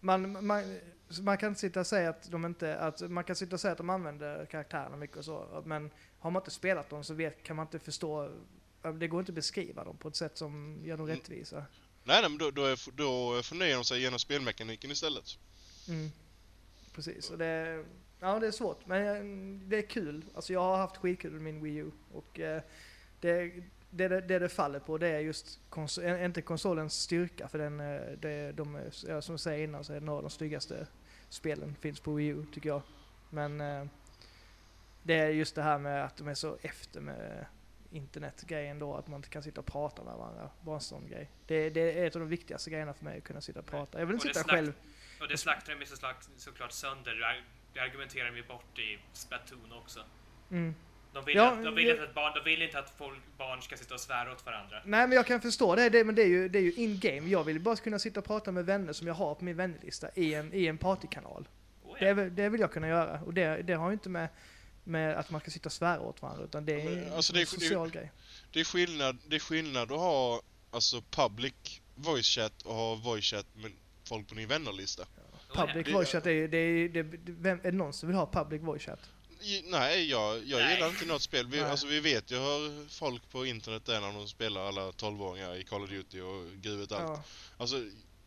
man, man, man kan sitta och säga att de inte, att man kan sitta och säga att de använder karaktärerna mycket och så, men har man inte spelat dem så vet, kan man inte förstå, det går inte att beskriva dem på ett sätt som gör dem Mm. rättvisa. Nej, nej men då, då, är, då förnyar de sig genom spelmekaniken istället. Mm. Precis, och det, ja, det är svårt, men eh, det är kul. Alltså jag har haft skitkul med min Wii U och eh, det, det, det, det det faller på det är just, kons- eh, inte konsolens styrka för den, eh, det, de, ja, som jag säger innan så är det några av de snyggaste spelen finns på Wii U tycker jag. Men eh, det är just det här med att de är så efter med internetgrejen då, att man inte kan sitta och prata med varandra. Bara en sån grej. Det, det är ett av de viktigaste grejerna för mig, att kunna sitta och prata. Jag vill inte det sitta själv Och det slaktar de ju såklart, sönder. Det ar- Det argumenterar ju bort i Splatoon också. Mm. De vill, Ja, att, de vill, det- inte, att barn, de vill inte att folk, barn ska sitta och svära åt varandra. Nej men jag kan förstå det, det men det är ju, det är ju in-game. Jag vill bara kunna sitta och prata med vänner som jag har på min vännerlista i en, i en partykanal. Oh, Det, ja. vill- det vill jag kunna göra. Och det, det har ju inte med, med att man ska sitta och svära åt varandra utan det Ja, är, men, alltså, en det är- social grej. Det är skillnad, det är skillnad att ha alltså public voice chat och ha voice chat med folk på din vännerlista. Ja. Public Det- voice chat är ju, det är, det, det, vem, är det någon som vill ha public voice chat? Nej, jag, jag Nej. gillar inte något spel. Vi, Nej. alltså, vi vet ju hur folk på internet är när de spelar alla 12-åringar i Call of Duty och gud allt. Ja. Alltså,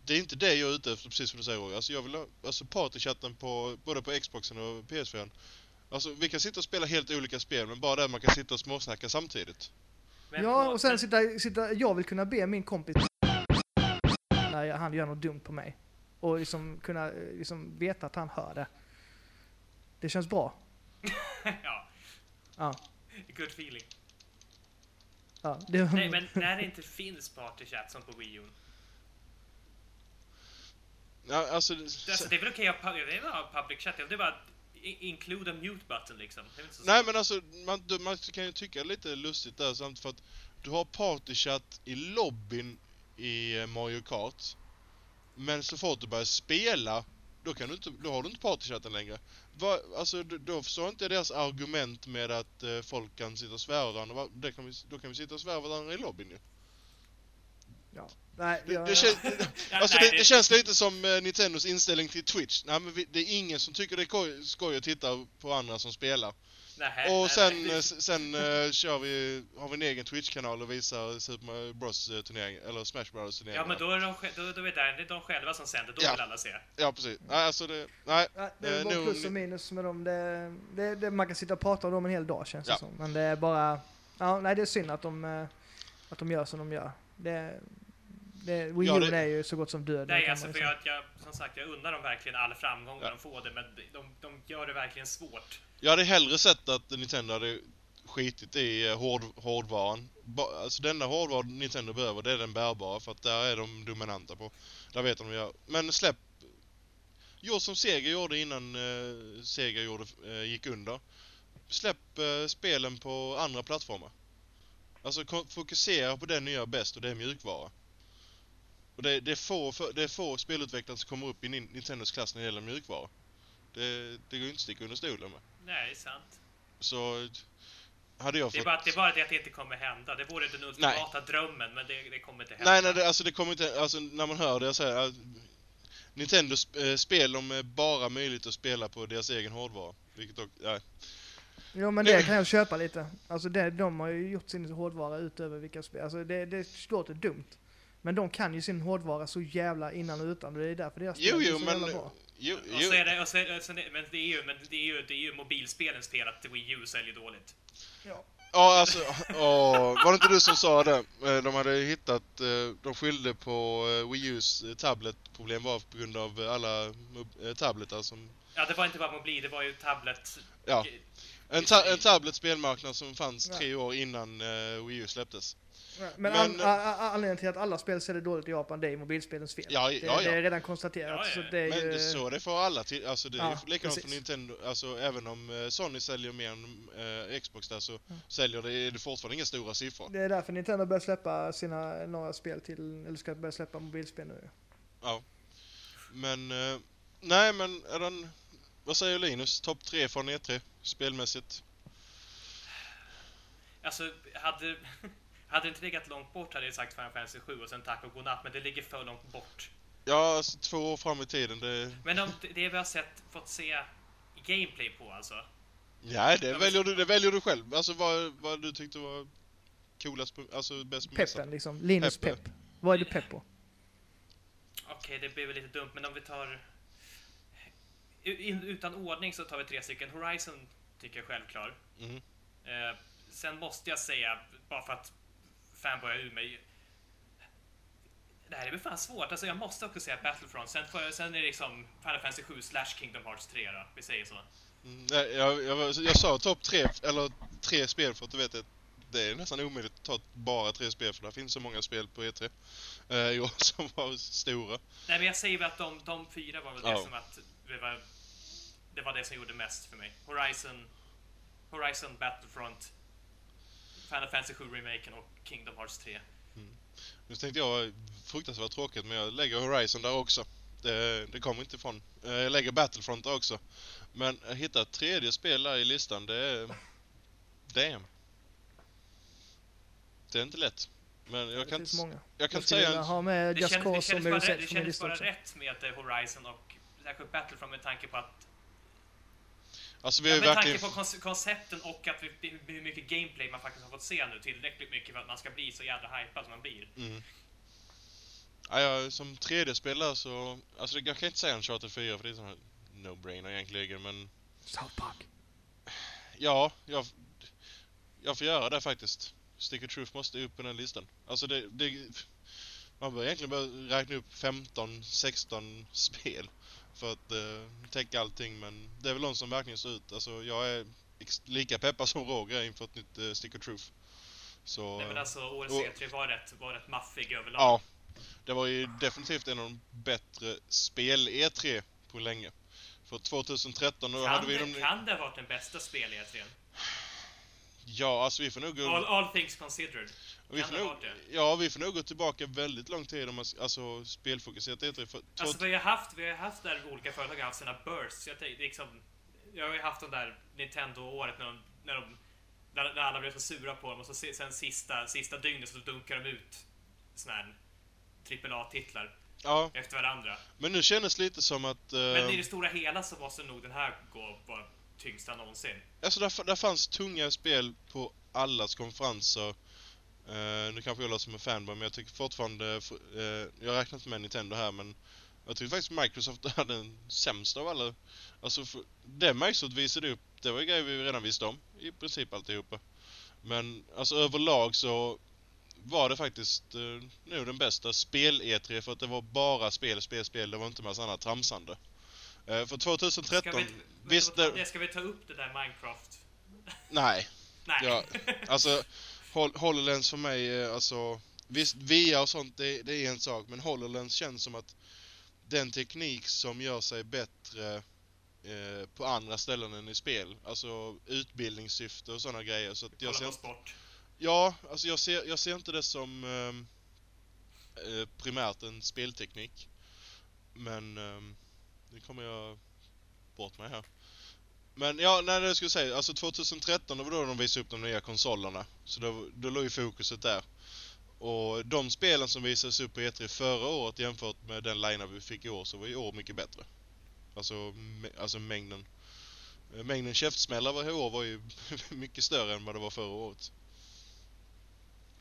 det är inte det jag är ute efter, precis som du säger Roger. Alltså jag vill ha alltså, partychatten på, både på Xboxen och PS4. Alltså vi kan sitta och spela helt olika spel, men bara att man kan sitta och småsnacka samtidigt. Ja, och sen sitta, sitta, jag vill kunna be min kompis när jag- han gör något dumt på mig. Och liksom kunna eh, liksom veta att han hör det. Det känns bra. [LAUGHS] ja, Ja. good feeling. ja det, Nej, men när det inte finns partychat som på Wii U. Ja, alltså, Det, alltså, det är väl okej att ha public chat. Det är bara include a mute button liksom. Nej men alltså, man, man kan ju tycka lite lustigt där samt för att du har partychat i lobbyn i eh, Mario Kart. Men så fort du börjar spela, då, kan du inte, då har du inte partychatten längre. Va, alltså, då, då förstår inte deras argument med att eh, folk kan sitta och svära varandra. Va- Det kan vi, då kan vi sitta och svära varandra i lobbyn ju. Ja. Nej, Det, jag, det, känns, [LAUGHS] Ja, [LAUGHS] alltså nej, det, det känns lite som eh, Nintendos inställning till Twitch. Nej, men vi, det är ingen som tycker det är koj- skoj att titta på andra som spelar. Nähä, Och nej, sen, nej. eh, sen eh, kör vi, har vi en egen Twitch-kanal och visar Super Bros eh, turnering, eller Smash Bros turnering. Ja, men då är, de, då, då är det, det är de själva som sänder, då Ja. vill alla se. Ja, precis. Nej, alltså det, nej. Nej, det är Eh, bara nu- plus och minus med dem. Det, det, det, man kan sitta och prata om dem en hel dag känns Ja. det som. Men det är bara... Ja, nej, det är synd att de, eh, att de gör som de gör. Det, det, Wii Ja, U det- är ju så gott som död. Nej, alltså för säga. jag, jag, som sagt, jag undrar dem verkligen all framgång Ja. de får det, men de, de gör det verkligen svårt. Jag hade hellre sett att Nintendo hade skitit i eh, hård, hårdvaran. Ba, alltså den enda hårdvaran Nintendo behöver, det är den bärbara, för att där är de dominanta på. Där vet de vad gör. Men släpp... Gör som Sega gjorde innan eh, Sega gjorde, eh, gick under. Släpp eh, spelen på andra plattformar. Alltså fokusera på det ni gör bäst och det är mjukvara. Och det, det, är få, det är få spelutvecklare som kommer upp i Nin- Nintendos klass när det gäller mjukvara. Det, det går ju inte att sticka under stolen med. Nej, det är sant. Så hade jag Det är, fått... bara, det är bara det att det inte kommer hända. Det vore den ultimata drömmen, men det, det kommer inte hända. Nej, nej, det, alltså det kommer inte... Alltså när man hör det jag säger... att Nintendo eh, spel, de är bara möjligt att spela på deras egen hårdvara. Vilket dock... Nej. Jo men det kan jag köpa lite. Alltså det, de har ju gjort sin hårdvara utöver vilka spel. Alltså det, det låter dumt. Men de kan ju sin hårdvara så jävla innan och utan och det är därför deras Jo, spel är jo, så men... jävla bra. Jo, Och jo. så är det, och så är det, och så är det, men det är ju, men det är ju, det är ju mobilspelens fel att Wii U säljer dåligt. Ja. Ja, alltså... Åh, var det inte du som sa det? Eh, De hade hittat... eh, De skyllde på eh, Wii U's tabletproblem var på grund av alla tabletar som... Ja, det var inte bara mobil, det var ju tablet. Ja. En, ta- en tablet-spelmarknad som fanns tre år innan Wii U släpptes. Men, Men- an, a, a, anledningen till att alla spel säljer dåligt i Japan, det är mobilspelens fel. Ja, det, ja, det ja. är redan konstaterat. Ja, ja. Så det är Men ju... det, så det för alla till, alltså det är Ja, likadant för. Nintendo, alltså även om eh, Sony säljer mer än eh, Xbox där så säljer det, är det fortfarande inga stora siffror. Det är därför Nintendo börjar släppa sina några spel till, eller ska börja släppa mobilspel nu. Ja. Men, eh, nej men är den, vad säger Linus? Topp tre från E3 spelmässigt? Alltså, hade, hade det inte legat långt bort hade jag sagt Final Fantasy 7 och sen tack och godnatt, men det ligger för långt bort. Ja, alltså två år fram i tiden, det... Men de, det vi har sett, fått se gameplay på alltså. Ja, det men- väljer du, det väljer du själv. Alltså vad, vad du tyckte var coolast, alltså bäst. Peppen liksom. Linus Peppe. pepp. Vad är du pepp på? Okej, det blir väl lite dumt, men om vi tar... Utan ordning så tar vi tre stycken. Horizon tycker jag är självklar. Mhm. Eh, sen måste jag säga, bara för att fanboya ur mig. Det här är väl fan svårt. Alltså jag måste också säga Battlefront. Sen, får jag, sen är det liksom Final Fantasy 7 slash Kingdom Hearts 3 då. Vi säger så. Mm, nej, jag, jag, var- jag sa topp tre, eller tre spel för att du vet att det är nästan omöjligt att ta bara tre spel för det finns så många spel på E3 eh, i år [LAUGHS] som var stora. Nej men jag säger väl att de, de fyra var väl det som att det var, det var det som gjorde mest för mig. Horizon, Horizon Battlefront, Final Fantasy 7 remaken och Kingdom Hearts 3. Nu tänkte jag, fruktansvärt tråkigt, men jag lägger Horizon där också. Det, det kommer inte ifrån. Eh, Jag lägger Battlefront där också. Men att hitta ett tredje spel där i listan, det är... Damn. Det är inte lätt. Men jag Det kan, finns många. jag kan Jag säga en... ha med Det, Just det Cause och kändes, bara, det lista bara rätt med Horizon och särskilt Battlefront med tanke på att Alltså vi Ja, med verkligen... tanke på konce- koncepten och att vi, hur mycket gameplay man faktiskt har fått se nu, tillräckligt mycket för att man ska bli så jävla hypad som man blir. Mm. Ja, som 3D-spelare så... Alltså jag kan inte säga Uncharted 4 för det är sån här no-brainer egentligen, men... South Park. Ja, jag, jag får göra det faktiskt. Stick of Truth måste upp på den listan. Alltså det, det man bör egentligen börja räkna upp 15, 16 spel för att uh, täcka allting men det är väl de som verkligen står ut. Alltså jag är lika peppad som Roger inför ett nytt uh, Stick of Truth. Så... Nej, men alltså årets och- E3 var rätt, var rätt maffig överlag. Ja. Det var ju definitivt en av de bättre spel-E3 på länge. För 2013 då Kan, hade vi det, de... kan det ha varit den bästa spel e 3 Ja, alltså vi får nog all, all things considered. Vi får nog, ja, vi får nog gå tillbaka väldigt lång tid om man, alltså spelfokuserat E3. För, Alltså vi har haft, vi har haft där olika företag har haft sina bursts. Jag, tänkte, liksom, jag har ju haft de där Nintendo-året när de, när de när, alla blev så sura på dem och så se- sen sista, sista dygnet så dunkar de ut sån här AAA-titlar Ja, efter varandra. men nu kändes det lite som att... eh, Men i det stora hela så måste nog den här gå vara tyngsta någonsin. Alltså där, där fanns tunga spel på allas konferenser. Eh, nu kanske jag låter som en fanboy, men jag tycker fortfarande... Uh, jag räknar inte med Nintendo här, men jag tycker faktiskt Microsoft [LAUGHS] hade den sämsta av alla. Alltså, för, det Microsoft visade upp, det var ju grejer vi redan visste om. I princip alltihopa. Men alltså överlag så var det faktiskt uh, nu den bästa spel-E3 för att det var bara spel, spel, spel. Det var inte massa annat tramsande. Eh, för 2013, Ska vi, visst det... Ska vi ta upp det där Minecraft? Nej. [LAUGHS] Nej. Ja, alltså [LAUGHS] Hol- HoloLens för mig, eh, alltså visst VR och sånt det, det är en sak, men HoloLens känns som att den teknik som gör sig bättre eh, på andra ställen än i spel, alltså utbildningssyfte och sådana grejer. Så att jag ser, inte- ja, alltså jag ser, jag ser inte det som ehm, eh, primärt en spelteknik. Men ehm, nu kommer jag bort mig här. Men ja, nej det skulle jag säga, alltså 2013 det var då de visade upp de nya konsolerna. Så då, då låg ju fokuset där. Och de spelen som visades upp på E3 förra året jämfört med den line vi fick i år så var i år mycket bättre. Alltså, alltså mängden Mängden käftsmällar i år var ju [LAUGHS] mycket större än vad det var förra året.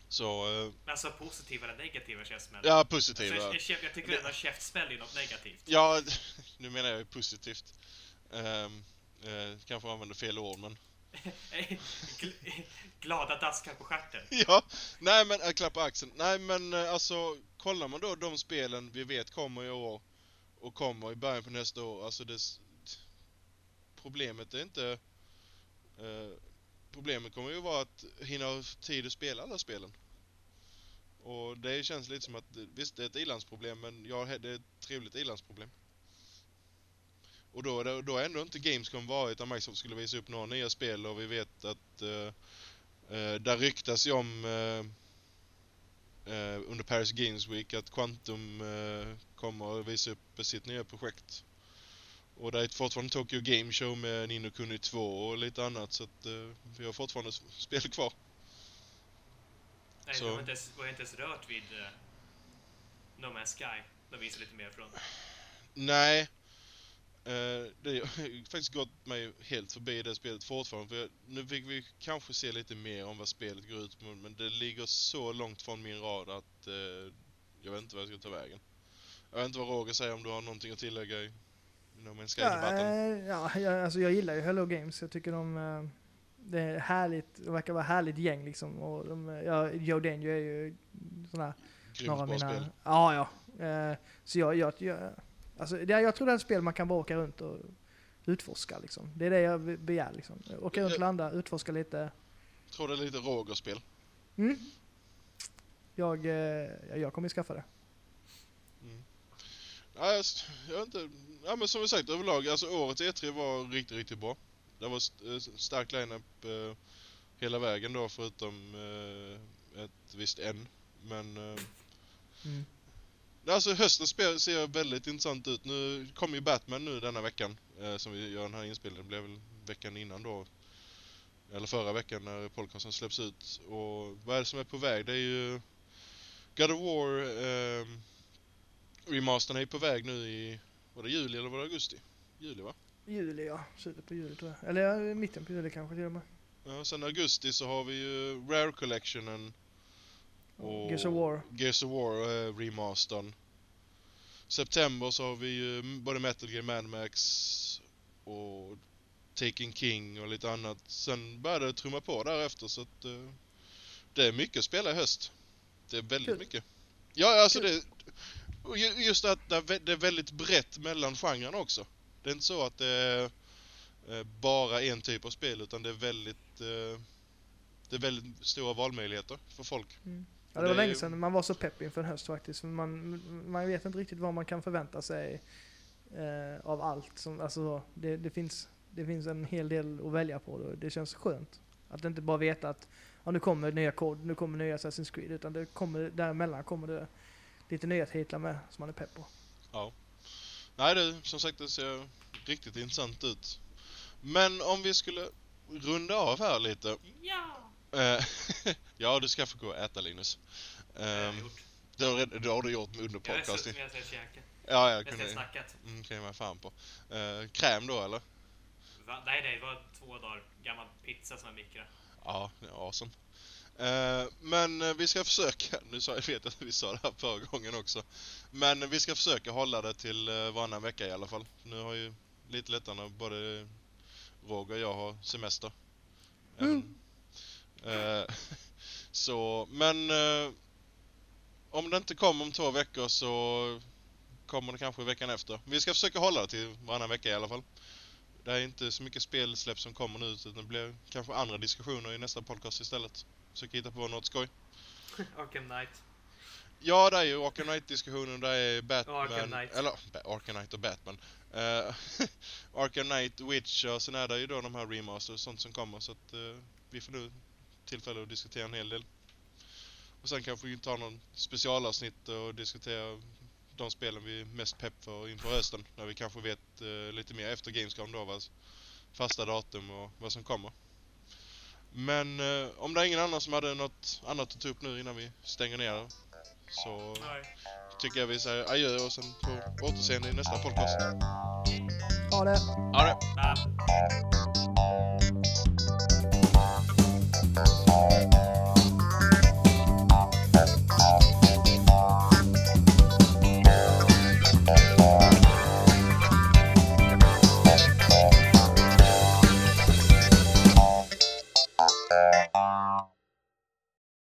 Så, eh, Men alltså positiva eller negativa käftsmällar? ja Alltså, positiva. jag, jag, jag tycker ändå käftsmäll är något negativt. Ja, [LAUGHS] nu menar jag ju positivt. Um, eh, kanske använder fel ord men... Gl- [LAUGHS] Glada daskar på stjärten. [LAUGHS] ja, nej men, äh, klappa axeln. Nej men eh, alltså, kollar man då de spelen vi vet kommer i år och kommer i början på nästa år, alltså det... Problemet är inte... eh, problemet kommer ju vara att hinna ha tid att spela alla spelen. Och det känns lite som att, eh, visst det är ett ilandsproblem men ja, det är ett trevligt ilandsproblem. Och då, då har ändå inte Gamescom varit där Microsoft skulle visa upp några nya spel och vi vet att eh, Eh, där ryktas ju om eh, under Paris Games Week att Quantum kommer att visa upp sitt nya projekt. Och det är fortfarande Tokyo Game Show med Nino Kuni 2 och lite annat så att vi har fortfarande spel kvar. Nej, Så- de har inte ens, var inte ens rört vid uh, No Man's Sky. De visar lite mer från. Nej. Eh, det har [LAUGHS] faktiskt gått mig helt förbi det spelet fortfarande. För jag, nu fick vi kanske se lite mer om vad spelet går ut på men det ligger så långt från min rad att eh, jag vet inte vad jag ska ta vägen. Jag vet inte vad Roger säger om du har någonting att tillägga i No Man's Ja, Sky-debatten. eh, ja jag, alltså jag gillar ju Hello Games. Jag tycker de... eh, Det är härligt, det verkar vara härligt gäng liksom. Och de, ja, Joe Danger är ju här Grymt några bra mina... spel. Ja, ja. Så jag, jag, jag, alltså, det, jag tror det är ett spel man kan bara åka runt och utforska liksom. Det är det jag be- begär liksom. Åka runt, Ja. landa, utforska lite. tror det är lite Roger-spel. Mm. Jag, eh, jag kommer ju skaffa det. Ja, jag, jag vet inte. Ja men som vi sagt överlag, alltså årets E3 var riktigt, riktigt bra. Det var st- eh, stark line-up eh, hela vägen då förutom eh, ett visst en. Men eh, Mm. Alltså höstens spel ser väldigt intressant ut. Nu kommer ju Batman nu denna veckan eh, som vi gör den här inspelningen. Det blev väl veckan innan då. Eller förra veckan när podcasten släpps ut. Och vad är det som är på väg? Det är ju God of War eh, remastern är på väg nu i, var det juli eller var det augusti? Juli va? Juli ja, slutet på juli tror jag. Eller ja, mitten på juli kanske till och med. Ja, sen augusti så har vi ju Rare Collectionen och Gears of War. Gears of War eh, remastern. September så har vi ju både Metal Gear Mad Max och Taken King och lite annat. Sen börjar det trumma på därefter så att eh, det är mycket att spela i höst. Det är väldigt Kul. mycket. Ja, alltså Kul. det... Just att det är väldigt brett mellan genrerna också. Det är inte så att det är eh, bara en typ av spel utan det är väldigt... eh, Det är väldigt stora valmöjligheter för folk. Ja, det Det var länge sedan man var så pepp inför en höst faktiskt. Man, man vet inte riktigt vad man kan förvänta sig eh, av allt. Som, alltså, det, det, finns, det finns en hel del att välja på. Då. Det känns skönt. Att inte bara veta att ja, nu kommer nya kod, nu kommer nya Assassin's Creed. Utan det kommer, däremellan kommer det lite nya titlar med som man är pepp på. Ja. Nej, det, som sagt det ser riktigt intressant ut. Men om vi skulle runda av här lite. Ja! Eh, [LAUGHS] ja, du ska få gå och äta Linus. Det har jag Ehm, gjort. Det har, det har du gjort under Jag har podcasting. suttit med och sett käkat. Ja, jag Jag kunde... sett snackat. Mm, kan jag fan på. Eh, kräm då eller? Va? Nej, nej, det var två dagar gammal pizza som jag mikrade. Ja, det är awesome. Eh, men vi ska försöka, [LAUGHS] nu sa jag vet att vi sa det här förra gången också. Men vi ska försöka hålla det till varannan vecka i alla fall. Nu har ju lite lättare både Roger och jag har semester. Även, eh, [LAUGHS] så, men eh, om det inte kommer om två veckor så kommer det kanske veckan efter. Vi ska försöka hålla det till varannan vecka i alla fall. Det är inte så mycket spelsläpp som kommer nu utan det blir kanske andra diskussioner i nästa podcast istället. Försöka hitta på något skoj. [LAUGHS] Arkham Knight. Ja, det är ju Arkham Knight-diskussionen, det är Batman... Arkham Knight. Eller, Arkham Knight och Batman. Uh, [LAUGHS] Arkham Knight, Witcher, sen är det ju då de här remasters och sånt som kommer så att eh, vi får nu tillfälle att diskutera en hel del. Och sen kanske vi tar någon specialavsnitt och diskutera de spelen vi är mest pepp för inför hösten. När vi kanske vet eh, lite mer efter Gamescom då, vad fasta datum och vad som kommer. Men eh, om det är ingen annan som hade något annat att ta upp nu innan vi stänger ner så Nej. tycker jag vi säger adjö och sen på återseende i nästa podcast. Ha det! Ha det!